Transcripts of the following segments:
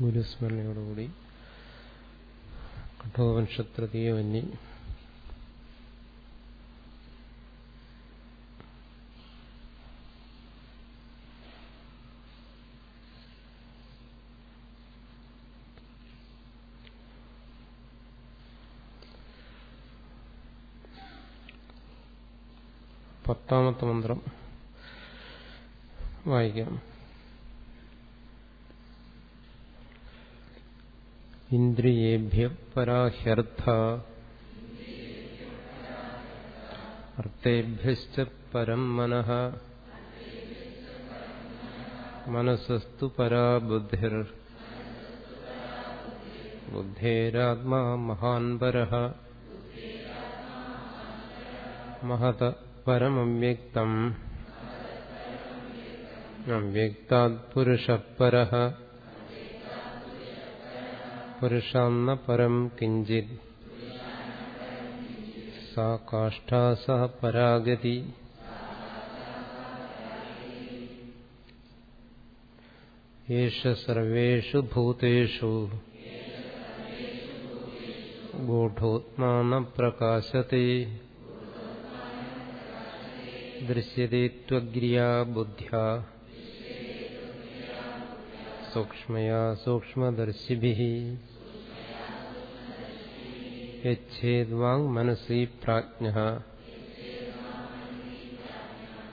ഗുരുസ്മരണയോടുകൂടി കഠോപനിഷത്ത് വന്നി പത്താമത്തെ മന്ത്രം വായിക്കാം. ഇന്ദ്രിയേഭ്യ പരാഹ്യർത്ഥ അർത്ഥേഭ്യശ്ച പരം മനഃ മനസ്സസ്തു പരാ ബുദ്ധിർ ബുദ്ധേരാത്മാ മഹാൻ പരഃ മഹത പരമവ്യക്തം അവ്യക്താത് പുരുഷപരഃ പുരുഷാന്ന പരം കിഞ്ചിത് സാ കാഷ്ഠാ സഹ പരാഗതി ഏഷ സർവേഷു ഭൂതേഷു ഗൂഢോത്മാന പ്രകാശത്തെ ദൃശ്യത്തെ ത്വഗ്രിയാ ബുദ്ധ്യാ സൂക്ഷ്മയാ സൂക്ഷ്മദർശിഭിः यच्छेद्वाङ् मनसि प्राज्ञः।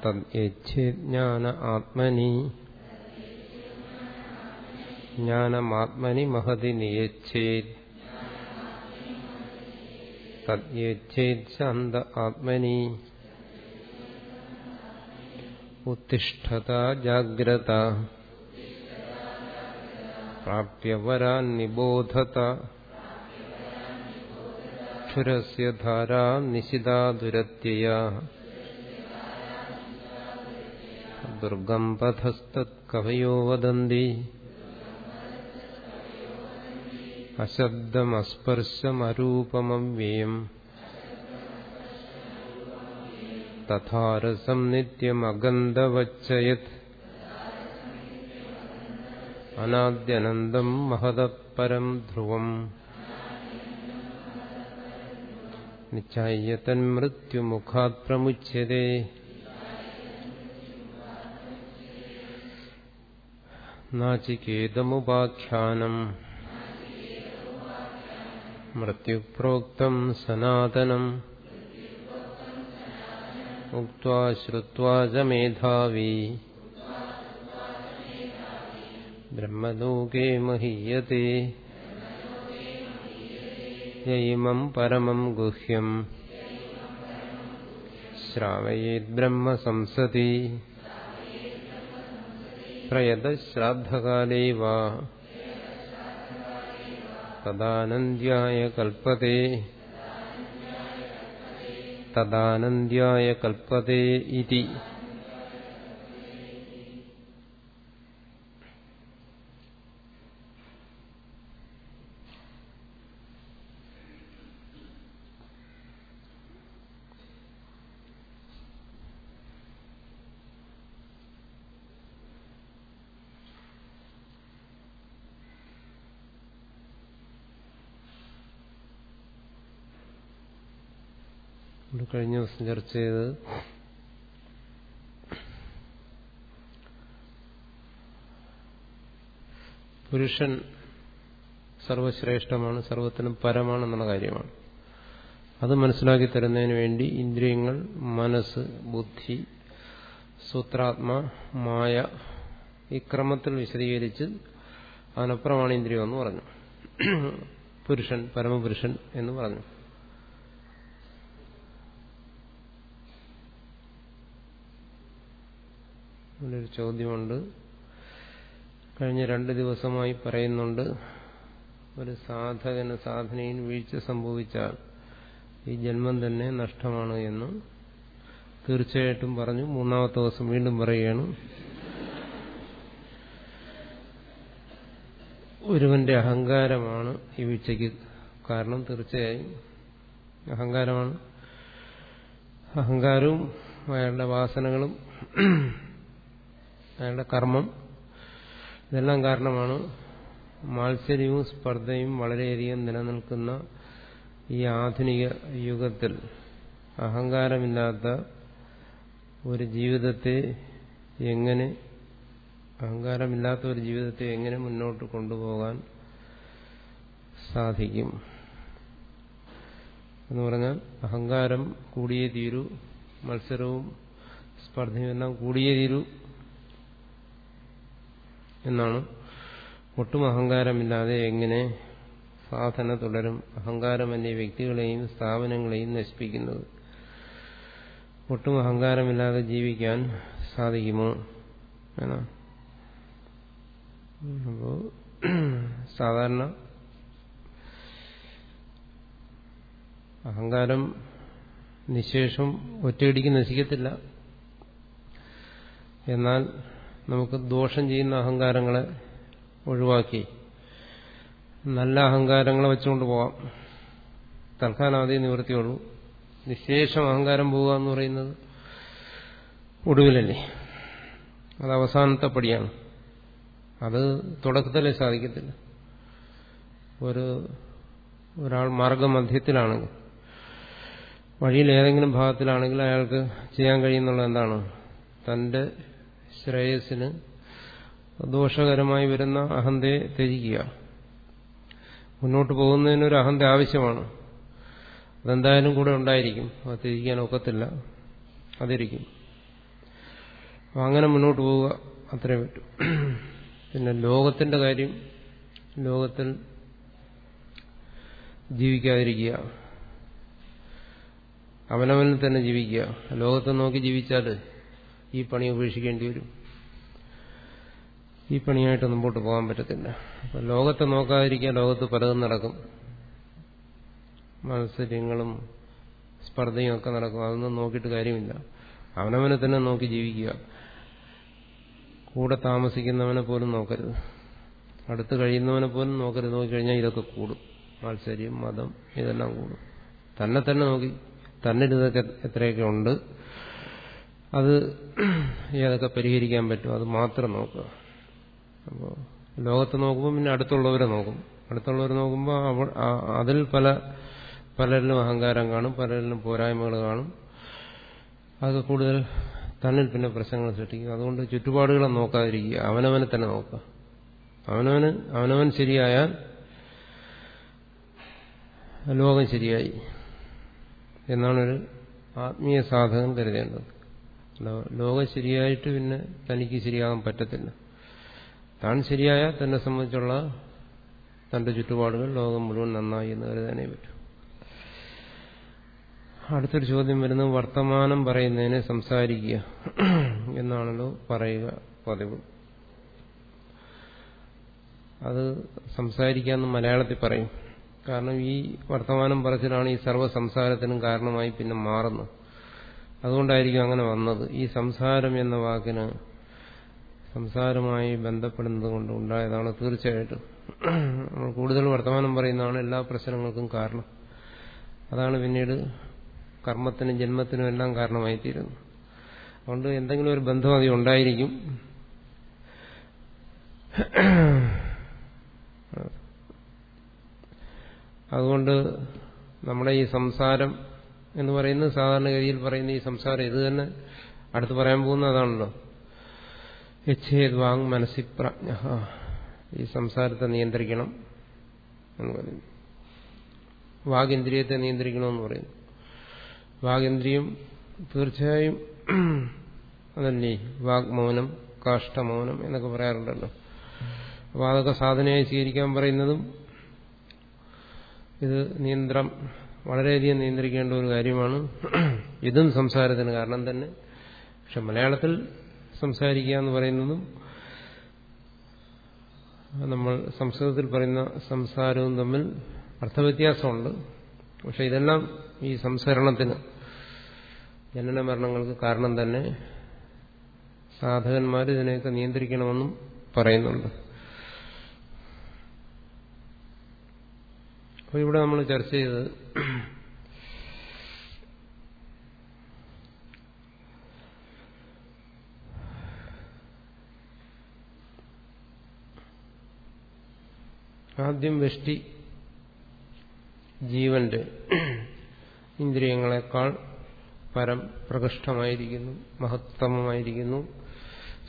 तद्यच्छेज्ञान आत्मनि। ज्ञानमात्मनि महति नियच्छेत्। तद्यच्छेत् अन्ध आत्मनि। उत्तिष्ठता जाग्रता। प्राप्य वरान्निबोधता। ക്ഷുരസ്യ ധാരാ നിശിതാദുരത്യയ ദുർഗം പഥസ്തത് കവയോ വദന്തി അശബ്ദമസ്പർശമരൂപമവ്യയം തഥാരസം നിത്യമഗന്ധവച്ചയത് അനാദ്യനന്തം മഹതപരം ധ്രുവം നിശ്ചായ്യതന്മൃത്യുമുഖാത് പ്രമുച്യത്തെ നാചികേതമുപാഖ്യാനം. മൃത്യുപ്രോക്തം സനാതനം. ഉക്വാ ശ്രുവാ ച മേധാവി. ബ്രഹ്മലോകേ മഹീയത്തെ യൈമം പരമം ഗുഹ്യം. ശ്രാവയേത് ബ്രഹ്മസംസതി പ്രയതശ്രാദ്ധകാലേ വാ തദാനന്ദ്യായ കൽപ്പത്തെ തദാനന്ദ്യായ കൽപ്പത്തെ ഇതി. കഴിഞ്ഞ ദിവസം ചർച്ച ചെയ്തത് പുരുഷൻ സർവശ്രേഷ്ഠമാണ് സർവത്തിനും പരമാണെന്നുള്ള കാര്യമാണ്. അത് മനസ്സിലാക്കി തരുന്നതിന് വേണ്ടി ഇന്ദ്രിയങ്ങൾ മനസ്സ് ബുദ്ധി സൂത്രാത്മ മായ ഈ ക്രമത്തിൽ വിശദീകരിച്ച് അതിനപ്പുറമാണ് ഇന്ദ്രിയം എന്ന് പറഞ്ഞു. പുരുഷൻ പരമപുരുഷൻ എന്ന് പറഞ്ഞു. ഒരു ചോദ്യമുണ്ട്. കഴിഞ്ഞ രണ്ട് ദിവസമായി പറയുന്നുണ്ട് ഒരു സാധകന് സാധനയിൽ വീഴ്ച സംഭവിച്ചാൽ ഈ ജന്മം തന്നെ നഷ്ടമാണ് എന്ന്. തീർച്ചയായിട്ടും പറഞ്ഞു മൂന്നാമത്തെ ദിവസം വീണ്ടും പറയുകയാണ്. ഒരുവന്റെ അഹങ്കാരമാണ് ഈ വീഴ്ചയ്ക്ക് കാരണം തീർച്ചയായും അഹങ്കാരമാണ്. അഹങ്കാരവും അയാളുടെ വാസനകളും അയാളുടെ കർമ്മം. ഇതെല്ലാം കാരണമാണ് മാത്സര്യവും സ്പർദ്ധയും വളരെയധികം നിലനിൽക്കുന്ന ഈ ആധുനിക യുഗത്തിൽ അഹങ്കാരമില്ലാത്ത ഒരു ജീവിതത്തെ എങ്ങനെ അഹങ്കാരമില്ലാത്ത ഒരു ജീവിതത്തെ എങ്ങനെ മുന്നോട്ട് കൊണ്ടുപോകാൻ സാധിക്കും? എന്ന് പറഞ്ഞാൽ അഹങ്കാരം കൂടിയേ തീരൂ മത്സരവും സ്പർദ്ധയും എല്ലാം കൂടിയേ തീരൂ. എന്നാണ്. ഒട്ടും അഹങ്കാരമില്ലാതെ എങ്ങനെ സാധന തുടരും. അഹങ്കാരം എന്നീ വ്യക്തികളെയും സ്ഥാപനങ്ങളെയും നശിപ്പിക്കുന്നത്. ഒട്ടും അഹങ്കാരമില്ലാതെ ജീവിക്കാൻ സാധിക്കുമോ? എന്നാണ് അപ്പോ സാധാരണ അഹങ്കാരം നിശേഷം ഒറ്റയടിക്ക് നശിക്കത്തില്ല. എന്നാൽ നമുക്ക് ദോഷം ചെയ്യുന്ന അഹങ്കാരങ്ങളെ ഒഴിവാക്കി. നല്ല അഹങ്കാരങ്ങളെ വെച്ചുകൊണ്ട് പോകാം തൽക്കാലം നിവൃത്തിയുള്ളൂ നിശേഷം അഹങ്കാരം പോവുക എന്ന് പറയുന്നത് ഒടുവിലല്ലേ? അത് അവസാനത്തെ പടിയാണ്. അത് തുടക്കത്തിലേ സാധിക്കത്തില്ല. ഒരു ഒരാൾ മാർഗമധ്യത്തിലാണെങ്കിൽ വഴിയിൽ ഏതെങ്കിലും ഭാഗത്തിലാണെങ്കിൽ അയാൾക്ക് ചെയ്യാൻ കഴിയുന്നുള്ള എന്താണ്? തന്റെ ശ്രേയസിന് ദോഷകരമായി വരുന്ന അഹന്തയെ ത്യജിക്കുക. മുന്നോട്ട് പോകുന്നതിനൊരു അഹന്ത ആവശ്യമാണ്. അതെന്തായാലും കൂടെ ഉണ്ടായിരിക്കും. അത് ത്യജിക്കാൻ ഒക്കത്തില്ല. അതിരിക്കും. അങ്ങനെ മുന്നോട്ട് പോവുക അത്രേ പറ്റൂ. പിന്നെ ലോകത്തിന്റെ കാര്യം ലോകത്തിൽ ജീവിക്കാതിരിക്കുക. അവനവനിൽ തന്നെ ജീവിക്കുക. ലോകത്തെ നോക്കി ജീവിച്ചാൽ ഈ പണി ഉപേക്ഷിക്കേണ്ടി വരും. ഈ പണിയായിട്ട് മുമ്പോട്ട് പോകാൻ പറ്റത്തില്ല. അപ്പൊ ലോകത്തെ നോക്കാതിരിക്കുക ലോകത്ത് പലതും നടക്കും. മത്സര്യങ്ങളും സ്പർദ്ധയും ഒക്കെ നടക്കും. അതൊന്നും നോക്കിയിട്ട് കാര്യമില്ല. അവനവനെ തന്നെ നോക്കി ജീവിക്കുക. കൂടെ താമസിക്കുന്നവനെ പോലും നോക്കരുത്. അടുത്ത് കഴിയുന്നവനെ പോലും നോക്കരുത്. നോക്കിക്കഴിഞ്ഞാൽ ഇതൊക്കെ കൂടും. മത്സര്യം മതം ഇതെല്ലാം കൂടും. തന്നെ തന്നെ നോക്കി. തന്നെ ഇതൊക്കെ എത്രയൊക്കെ ഉണ്ട്? അത് ഏതൊക്കെ പരിഹരിക്കാൻ പറ്റും അത് മാത്രം നോക്കുക. അപ്പോൾ ലോകത്ത് നോക്കുമ്പോൾ പിന്നെ അടുത്തുള്ളവരെ നോക്കും. അടുത്തുള്ളവർ നോക്കുമ്പോൾ അതിൽ പല പലരിലും അഹങ്കാരം കാണും പലരിലും പോരായ്മകൾ കാണും. അത് കൂടുതൽ തന്നിൽ പിന്നെ പ്രശ്നങ്ങൾ സൃഷ്ടിക്കും. അതുകൊണ്ട് ചുറ്റുപാടുകളെ നോക്കാതിരിക്കുക. അവനവനെ തന്നെ നോക്കുക. അവനവന് അവനവൻ ശരിയായാൽ ലോകം ശരിയായി. എന്നാണൊരു ആത്മീയ സാധകം കരുതേണ്ടത്. ലോകം ശരിയായിട്ട് പിന്നെ തനിക്ക് ശരിയാകാൻ പറ്റത്തില്ല. താൻ ശരിയായാൽ തന്നെ സംബന്ധിച്ചുള്ള തന്റെ ചുറ്റുപാടുകൾ ലോകം മുഴുവൻ നന്നായി എന്ന് കരുതാനേ പറ്റൂ. അടുത്തൊരു ചോദ്യം വരുന്നത് വർത്തമാനം പറയുന്നതിനെ സംസാരിക്കുക എന്നാണല്ലോ പറയുക പതിവ്. അത് സംസാരിക്കാന്ന് മലയാളത്തിൽ പറയും. കാരണം ഈ വർത്തമാനം പറച്ചിലാണ് ഈ സർവ സംസാരത്തിനും കാരണമായി പിന്നെ മാറുന്നത്. അതുകൊണ്ടായിരിക്കും അങ്ങനെ വന്നത്. ഈ സംസാരം എന്ന വാക്കിന് സംസാരമായി ബന്ധപ്പെടുന്നത് കൊണ്ട് ഉണ്ടായതാണ് തീർച്ചയായിട്ടും. നമ്മൾ കൂടുതൽ വർത്തമാനം പറയുന്നതാണ് എല്ലാ പ്രശ്നങ്ങൾക്കും കാരണം. അതാണ് പിന്നീട് കർമ്മത്തിനും ജന്മത്തിനും എല്ലാം കാരണമായി തീരുന്നു അതുകൊണ്ട് എന്തെങ്കിലും ഒരു ബന്ധം അത് ഉണ്ടായിരിക്കും. അതുകൊണ്ട് നമ്മുടെ ഈ സംസാരം എന്ന് പറയുന്നത് സാധാരണഗതിയിൽ പറയുന്ന ഈ സംസാരം ഇത് തന്നെ. അടുത്ത് പറയാൻ പോകുന്ന അതാണല്ലോ. യച്ഛേദ് വാങ് മനസ്സി പ്രജ്ഞ. ഈ സംസാരത്തെ നിയന്ത്രിക്കണം എന്ന് പറയുന്നു. വാഗേന്ദ്രിയത്തെ നിയന്ത്രിക്കണമെന്ന് പറയുന്നു. വാഗേന്ദ്രിയം തീർച്ചയായും അതല്ലേ? വാഗ്മൗനം കാഷ്ടമൗനം എന്നൊക്കെ പറയാറുണ്ടല്ലോ. അപ്പോൾ അതൊക്കെ സാധനയായി സ്വീകരിക്കാൻ പറയുന്നതും ഇത് നിയന്ത്രം വളരെയധികം നിയന്ത്രിക്കേണ്ട ഒരു കാര്യമാണ് ഇതും സംസാരത്തിന് കാരണം തന്നെ. പക്ഷെ മലയാളത്തിൽ സംസാരിക്കുക എന്ന് പറയുന്നതും നമ്മൾ സംസ്കൃതത്തിൽ പറയുന്ന സംസാരവും തമ്മിൽ അർത്ഥവ്യത്യാസമുണ്ട്. പക്ഷെ ഇതെല്ലാം ഈ സംസ്കരണത്തിന് ജനന മരണങ്ങൾക്ക് കാരണം തന്നെ സാധകന്മാർ ഇതിനെയൊക്കെ നിയന്ത്രിക്കണമെന്നും പറയുന്നുണ്ട്. അപ്പോൾ ഇവിടെ നമ്മൾ ചർച്ച ചെയ്തത് ആദ്യം വെഷ്ടി ജീവന്റെ ഇന്ദ്രിയങ്ങളെക്കാൾ പരം പ്രകൃഷ്ടമായിരിക്കുന്നു മഹത്തമമായിരിക്കുന്നു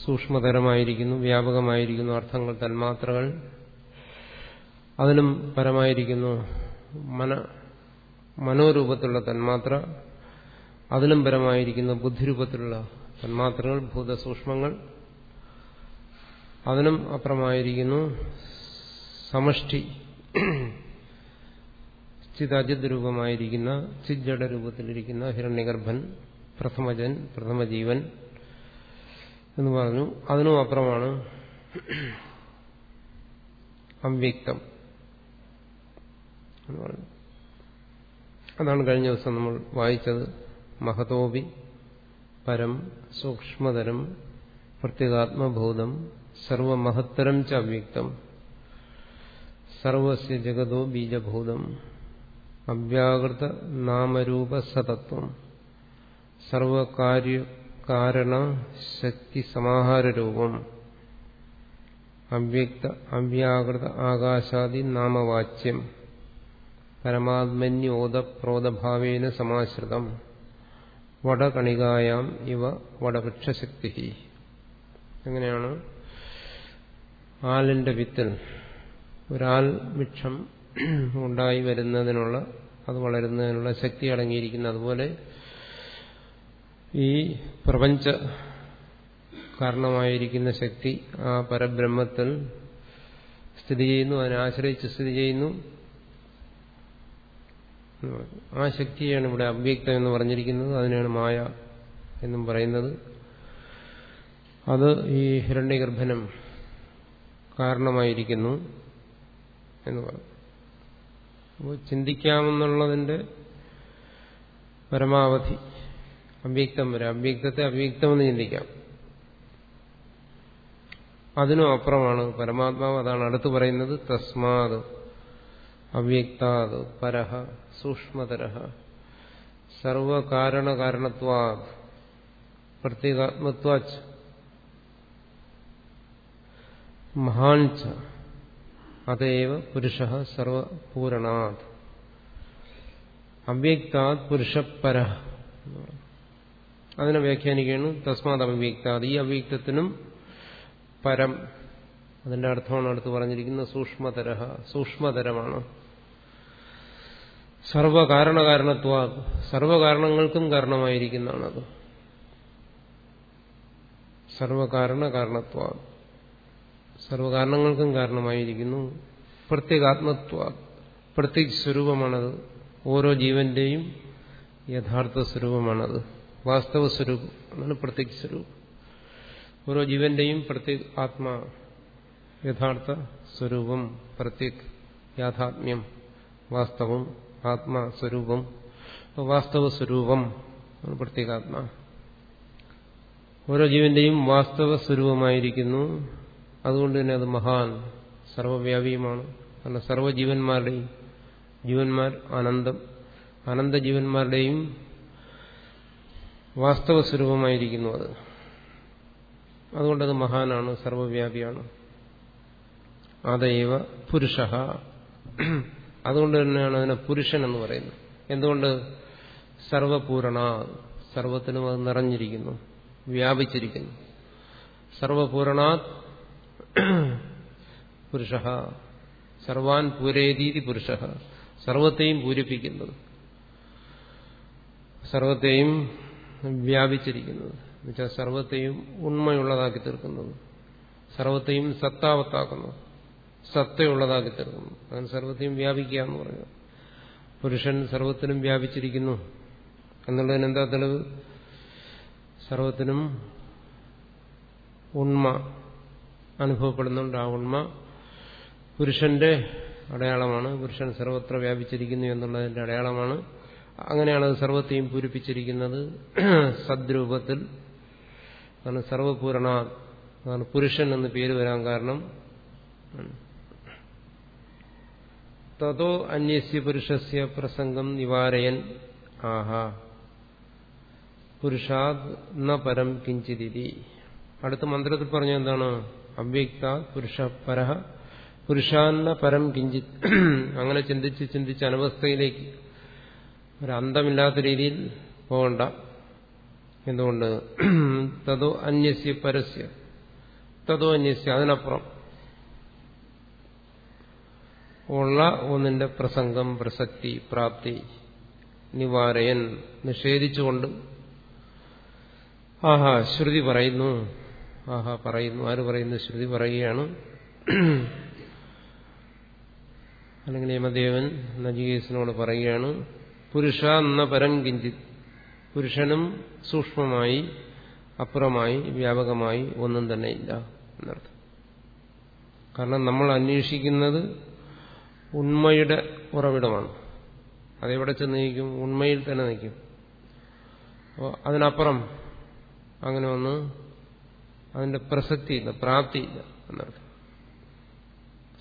സൂക്ഷ്മതരമായിരിക്കുന്നു വ്യാപകമായിരിക്കുന്നു അർത്ഥങ്ങൾ തന്മാത്രകൾ അതിലും പരമായിരിക്കുന്നു. മന മനോരൂപത്തിലുള്ള തന്മാത്ര അതിലും പരമായിരിക്കുന്നു ബുദ്ധിരൂപത്തിലുള്ള തന്മാത്രകൾ ഭൂതസൂക്ഷ്മങ്ങൾ അതിനും അപ്പുറമായിരിക്കുന്നു സമഷ്ടി ചിതജിത് രൂപമായിരിക്കുന്ന ചിജട രൂപത്തിലിരിക്കുന്ന ഹിരണ്യഗർഭൻ പ്രഥമജൻ പ്രഥമജീവൻ എന്ന് പറഞ്ഞു. അതിനും അപ്പുറമാണ് അവ്യക്തം. എന്ന് പറഞ്ഞു. അതാണ് കഴിഞ്ഞ ദിവസം നമ്മൾ വായിച്ചത്. മഹതോപി പരം സൂക്ഷ്മതരം പ്രത്യേകാത്മഭൂതം സർവമഹത്തരം ച അവ്യക്തം. സർവസ്യ ജഗതോ ബീജഭൂതം അവ്യാകൃത നാമരൂപ സതത്വം. സർവകാര്യകാരണ ശക്തി സമാഹാരൂപം അവ്യക്ത അവ്യാകൃത ആകാശാദി നാമവാച്യം. പരമാത്മന്യോദ പ്രോതഭാവേന സമാശ്രിതം. വടകണികായാം ഇവ വടവൃക്ഷശക്തി എങ്ങനെയാണ്? ആലിന്റെ വിത്തിൽ ഒരാൽ വൃക്ഷം ഉണ്ടായി വരുന്നതിനുള്ള അത് വളരുന്നതിനുള്ള ശക്തി അടങ്ങിയിരിക്കുന്ന അതുപോലെ ഈ പ്രപഞ്ച കാരണമായിരിക്കുന്ന ശക്തി ആ പരബ്രഹ്മത്തിൽ സ്ഥിതി ചെയ്യുന്നു അതിനെ ആശ്രയിച്ച് സ്ഥിതി ചെയ്യുന്നു. ആ ശക്തിയാണ് ഇവിടെ അവ്യക്തം എന്ന് പറഞ്ഞിരിക്കുന്നത്. അതിനാണ് മായ എന്നും പറയുന്നത്. അത് ഈ ഹിരണ്യഗർഭനം കാരണമായിരിക്കുന്നു എന്ന് പറഞ്ഞു. അപ്പോൾ ചിന്തിക്കാമെന്നുള്ളതിന്റെ പരമാവധി അവ്യക്തം വരെ. അവ്യക്തത്തെ അവ്യക്തമെന്ന് ചിന്തിക്കാം. അതിനും അപ്പുറമാണ് പരമാത്മാവ്. അതാണ് അടുത്ത് പറയുന്നത്. തസ്മാത്. അവ്യക്താത് പരഹ സൂക്ഷ്മതര സർവകാരണകാരണത്വാ പ്രത്യേകാത്മത്വാച്ച് മഹാൻ ച അതേവ പുരുഷ സർവപൂരണാത് അവ്യക്താത് പുരുഷപ്പര അതിനെ വ്യാഖ്യാനിക്കുകയാണ്. തസ്മാത് അവ്യക്താത്. ഈ അവ്യക്തത്തിനും പരം അതിന്റെ അർത്ഥമാണ് അടുത്ത് പറഞ്ഞിരിക്കുന്നത് സൂക്ഷ്മതര. സൂക്ഷ്മതരമാണ്. സർവകാരണകാരണത്വ സർവകാരണങ്ങൾക്കും കാരണമായിരിക്കുന്നതാണത്. സർവകാരണ കാരണത്വ സർവകാരണങ്ങൾക്കും കാരണമായിരിക്കുന്നു. പ്രത്യേകാത്മത്വ പ്രത്യേക സ്വരൂപമാണത്. ഓരോ ജീവന്റെയും യഥാർത്ഥ സ്വരൂപമാണത്. വാസ്തവ സ്വരൂപം അതാണ് പ്രത്യേക സ്വരൂപം. ഓരോ ജീവന്റെയും പ്രത്യേക ആത്മാ യഥാർത്ഥ സ്വരൂപം പ്രത്യേക യാഥാത്മ്യം വാസ്തവം ആത്മാ സ്വരൂപം വാസ്തവ സ്വരൂപം പ്രത്യേകാത്മ ഓരോ ജീവന്റെയും വാസ്തവ സ്വരൂപമായിരിക്കുന്നു അതുകൊണ്ട് തന്നെ അത് മഹാൻ സർവവ്യാപിയുമാണ്. കാരണം സർവജീവന്മാരുടെയും ജീവന്മാർ അനന്തം. അനന്ത ജീവന്മാരുടെയും വാസ്തവ സ്വരൂപമായിരിക്കുന്നു അത് അതുകൊണ്ടത് മഹാനാണ് സർവവ്യാപിയാണ്. അതേവ പുരുഷ. അതുകൊണ്ട് തന്നെയാണ് അതിനെ പുരുഷൻ എന്ന് പറയുന്നത്. എന്തുകൊണ്ട്? സർവപൂരണ സർവത്തിനും അത് നിറഞ്ഞിരിക്കുന്നു വ്യാപിച്ചിരിക്കുന്നു. സർവപൂരണാത് പുരുഷ സർവാൻ പൂരേതീതി പുരുഷ സർവത്തെയും പൂരിപ്പിക്കുന്നത് സർവത്തെയും വ്യാപിച്ചിരിക്കുന്നത്. എന്നുവെച്ചാൽ സർവത്തെയും ഉണ്മയുള്ളതാക്കി തീർക്കുന്നത് സർവത്തെയും സത്താവത്താക്കുന്നു സത്തയുള്ളതാക്കി തീർക്കുന്നു അവൻ സർവത്തെയും വ്യാപിക്കുക എന്ന് പറഞ്ഞു. പുരുഷൻ സർവത്തിനും വ്യാപിച്ചിരിക്കുന്നു. എന്നുള്ളതിന് എന്താ തെളിവ്? സർവത്തിനും ഉണ്മ അനുഭവപ്പെടുന്നുണ്ട്. ആ ഉണ്മ പുരുഷന്റെ അടയാളമാണ്. പുരുഷൻ സർവത്ര വ്യാപിച്ചിരിക്കുന്നു എന്നുള്ളതിന്റെ അടയാളമാണ്. അങ്ങനെയാണ് അത് സർവത്തെയും പൂരിപ്പിച്ചിരിക്കുന്നത്. സദ്രൂപത്തിൽ സർവപൂരണ അതാണ് പുരുഷൻ എന്ന് പേര് വരാൻ കാരണം. തതോ അന്യസ്യ പുരുഷസ്യ പ്രസംഗം നിവാരയൻ. ആഹാ. പുരുഷാത് ന പരം കിഞ്ചിതി അടുത്ത മന്ത്രത്തിൽ പറഞ്ഞ എന്താണ്? അവ്യക്ത പുരുഷ പര പുരുഷാന്ന പരം കിഞ്ചിത് അങ്ങനെ ചിന്തിച്ച് ചിന്തിച്ച് അനവസ്ഥയിലേക്ക് ഒരു അന്തമില്ലാത്ത രീതിയിൽ പോകണ്ട. എന്തുകൊണ്ട്? തതോ അന്യസ്യ പരസ്യ. തതോ അന്യസ്യ അതിനപ്പുറം. ഉള്ള ഒന്നിന്റെ പ്രസംഗം പ്രസക്തി പ്രാപ്തി നിവാരയൻ നിഷേധിച്ചുകൊണ്ട് ആഹാ ശ്രുതി പറയുന്നു. ആഹാ പറയുന്നു. ആര് പറയുന്നു? ശ്രുതി പറയുകയാണ്. അല്ലെങ്കിൽ യമദേവൻ നജികേസിനോട് പറയുകയാണ്. പുരുഷ എന്ന പരം കിഞ്ചിത്. പുരുഷനും സൂക്ഷ്മമായി അപ്പുറമായി വ്യാപകമായി ഒന്നും തന്നെ ഇല്ല എന്നർത്ഥം. കാരണം നമ്മൾ അന്വേഷിക്കുന്നത് ഉണ്മയുടെ ഉറവിടമാണ്. അതെവിടെ ചെന്ന് നിൽക്കും? ഉണ്മയിൽ തന്നെ നിൽക്കും. അപ്പോൾ അതിനപ്പുറം അങ്ങനെ ഒന്ന് അതിന്റെ പ്രസക്തിയില്ല പ്രാപ്തിയില്ല എന്നർത്ഥം.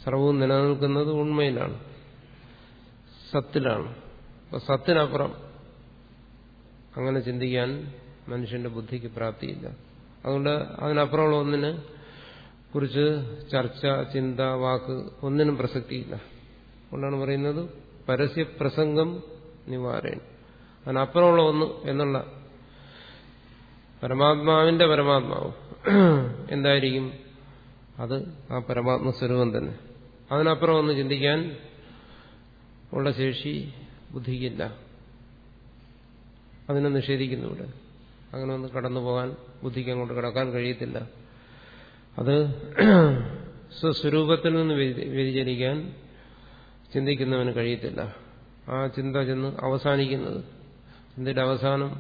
സർവവും നിലനിൽക്കുന്നത് ഉണ്മയിലാണ് സത്തിലാണ്. അപ്പൊ സത്തിനപ്പുറം അങ്ങനെ ചിന്തിക്കാൻ മനുഷ്യന്റെ ബുദ്ധിക്ക് പ്രാപ്തിയില്ല. അതുകൊണ്ട് അതിനപ്പുറമുള്ള ഒന്നിനെ കുറിച്ച് ചർച്ച ചിന്ത വാക്ക് ഒന്നിനും പ്രസക്തിയില്ല. അതുകൊണ്ടാണ് പറയുന്നത് പരസ്യപ്രസംഗം നിവാരേൺ അതിനപ്പുറമുള്ള ഒന്ന് എന്നുള്ള പരമാത്മാവിന്റെ പരമാത്മാവ്. എന്തായിരിക്കും? അത് ആ പരമാത്മ സ്വരൂപം തന്നെ. അതിനപ്പുറം ഒന്ന് ചിന്തിക്കാൻ ഉള്ള ശേഷി ബുദ്ധിക്കില്ല അതിനെ നിഷേധിക്കുന്നു ഇവിടെ അങ്ങനെ ഒന്ന് കടന്നു പോകാൻ ബുദ്ധിക്ക് അങ്ങോട്ട് കടക്കാൻ കഴിയത്തില്ല. അത് സ്വസ്വരൂപത്തിൽ നിന്ന് വ്യതിചലിക്കാൻ ചിന്തിക്കുന്നവന് കഴിയത്തില്ല. ആ ചിന്ത ചെന്ന് അവസാനിക്കുന്നത് ചിന്തയുടെ അവസാനം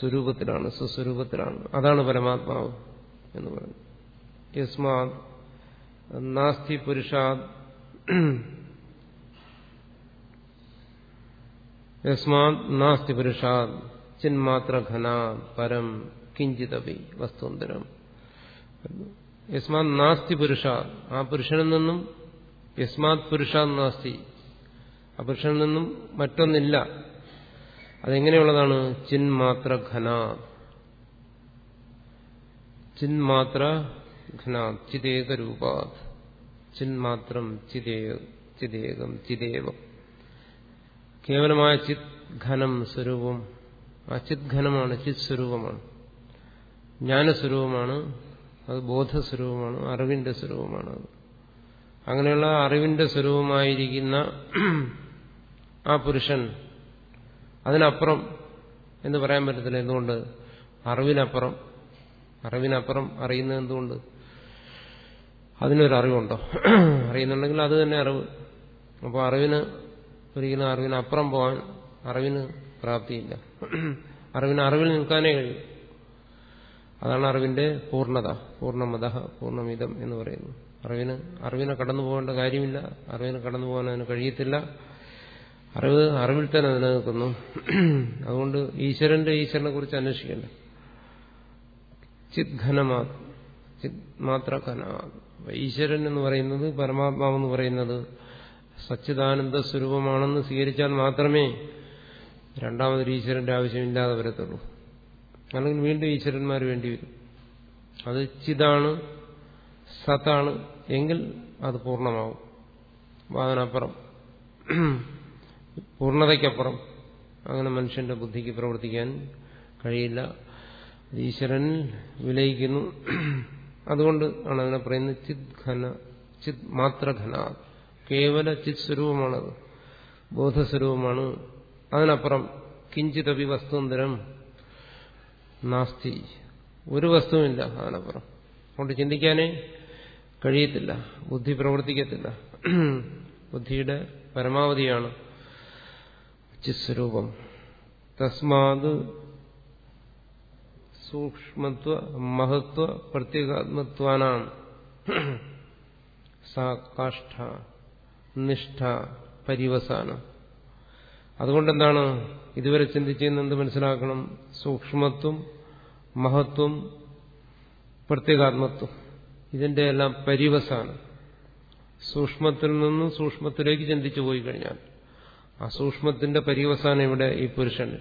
സ്വരൂപത്തിലാണ് സ്വസ്വരൂപത്തിലാണ്. അതാണ് പരമാത്മാവ് എന്ന് പറയുന്നത്. യസ്മാ നാസ്തി പുരുഷാത്. യസ്മാത് നാസ്തി പുരുഷാത്. ചിന്മാത്ര ഘന പരം കിഞ്ചിതപി വസ്തുന്തരം. യസ്മാത് നാസ്തി പുരുഷാത്. ആ പുരുഷനിൽ നിന്നും യസ്മാത് പുരുഷാൻ നാസ്തി. ആ പുരുഷനിൽ നിന്നും മറ്റൊന്നില്ല. അതെങ്ങനെയുള്ളതാണ്? ചിന്മാത്ര ഘന. ചിന്മാത്ര ഘന ചിതേക രൂപാത്. ചിന്മാത്രം ചിതേ ചിതേകം ചിതേവം. കേവലമായ ചിത് ഘനം സ്വരൂപം ആ ചിത് ഘനമാണ് ചിത് സ്വരൂപമാണ്. ജ്ഞാനസ്വരൂപമാണ് അത് ബോധസ്വരൂപമാണ് അറിവിന്റെ സ്വരൂപമാണ് അത്. അങ്ങനെയുള്ള അറിവിന്റെ സ്വരൂപമായിരിക്കുന്ന ആ പുരുഷൻ അതിനപ്പുറം എന്ന് പറയാൻ പറ്റത്തില്ല. എന്തുകൊണ്ട്? അറിവിനപ്പുറം. അറിവിനപ്പുറം അറിയുന്നത് എന്തുകൊണ്ട്? അതിനൊരു അറിവുണ്ടോ? അറിയുന്നുണ്ടെങ്കിൽ അത് തന്നെ അറിവ്. അപ്പോൾ അറിവിന് ഒരിക്കലും അറിവിനപ്പുറം പോകാൻ അറിവിന് പ്രാപ്തിയില്ല. അറിവിന് അറിവിൽ നിൽക്കാനേ കഴിയും. അതാണ് അറിവിന്റെ പൂർണത. പൂർണമത പൂർണമിതം എന്ന് പറയുന്നു അറിവിന് അറിവിനെ കടന്നു പോകേണ്ട കാര്യമില്ല. അറിവിനെ കടന്നു പോകാൻ അതിന് കഴിയത്തില്ല. അറിവ് അറിവിൽ തന്നെ നിലനിൽക്കുന്നു. അതുകൊണ്ട് ഈശ്വരന്റെ ഈശ്വരനെ കുറിച്ച് അന്വേഷിക്കേണ്ട. ചിത് ഈശ്വരൻ എന്ന് പറയുന്നത് പരമാത്മാവെന്ന് പറയുന്നത് സച്ചിദാനന്ദ സ്വരൂപമാണെന്ന് സ്വീകരിച്ചാൽ മാത്രമേ രണ്ടാമതൊരു ഈശ്വരന്റെ ആവശ്യമില്ലാതെ വരത്തുള്ളൂ. അല്ലെങ്കിൽ വീണ്ടും ഈശ്വരന്മാർ വേണ്ടി വരും. അത് ചിതാണ് സത്താണ് എങ്കിൽ അത് പൂർണമാവും. അതിനപ്പുറം പൂർണതയ്ക്കപ്പുറം അങ്ങനെ മനുഷ്യന്റെ ബുദ്ധിക്ക് പ്രവർത്തിക്കാൻ കഴിയില്ല. ഈശ്വരൻ വിലയിക്കുന്നു. അതുകൊണ്ട് ആണ് അങ്ങനെ പറയുന്നത് ചിത് ഘന ചിത് മാത്ര ഘന കേവല ചിത് സ്വരൂപമാണത് ബോധസ്വരൂപമാണ്. അതിനപ്പുറം കിഞ്ചിതപി വസ്തുന്തരം നാസ്തി. ഒരു വസ്തുവില്ല അതിനപ്പുറം. അതുകൊണ്ട് ചിന്തിക്കാനേ കഴിയത്തില്ല. ബുദ്ധി പ്രവർത്തിക്കത്തില്ല. ബുദ്ധിയുടെ പരമാവധിയാണ് ചിസ്വരൂപം തസ്മാത് സൂക്ഷ്മത്വ മഹത്വ പ്രത്യേകാത്മത്വാനാം സാ നിഷ്ഠ പരിവസാനം. അതുകൊണ്ടെന്താണ് ഇതുവരെ ചിന്തിച്ചെന്ന് എന്ത് മനസ്സിലാക്കണം. സൂക്ഷ്മത്വം മഹത്വം പ്രത്യേകാത്മത്വം. ഇതിന്റെ എല്ലാം പരിവസാണ്. സൂക്ഷ്മത്തിൽ നിന്നും സൂക്ഷ്മത്തിലേക്ക് ചിന്തിച്ചു പോയി കഴിഞ്ഞാൽ ആ സൂക്ഷ്മത്തിന്റെ പരിവസാണ് ഇവിടെ ഈ പുരുഷന്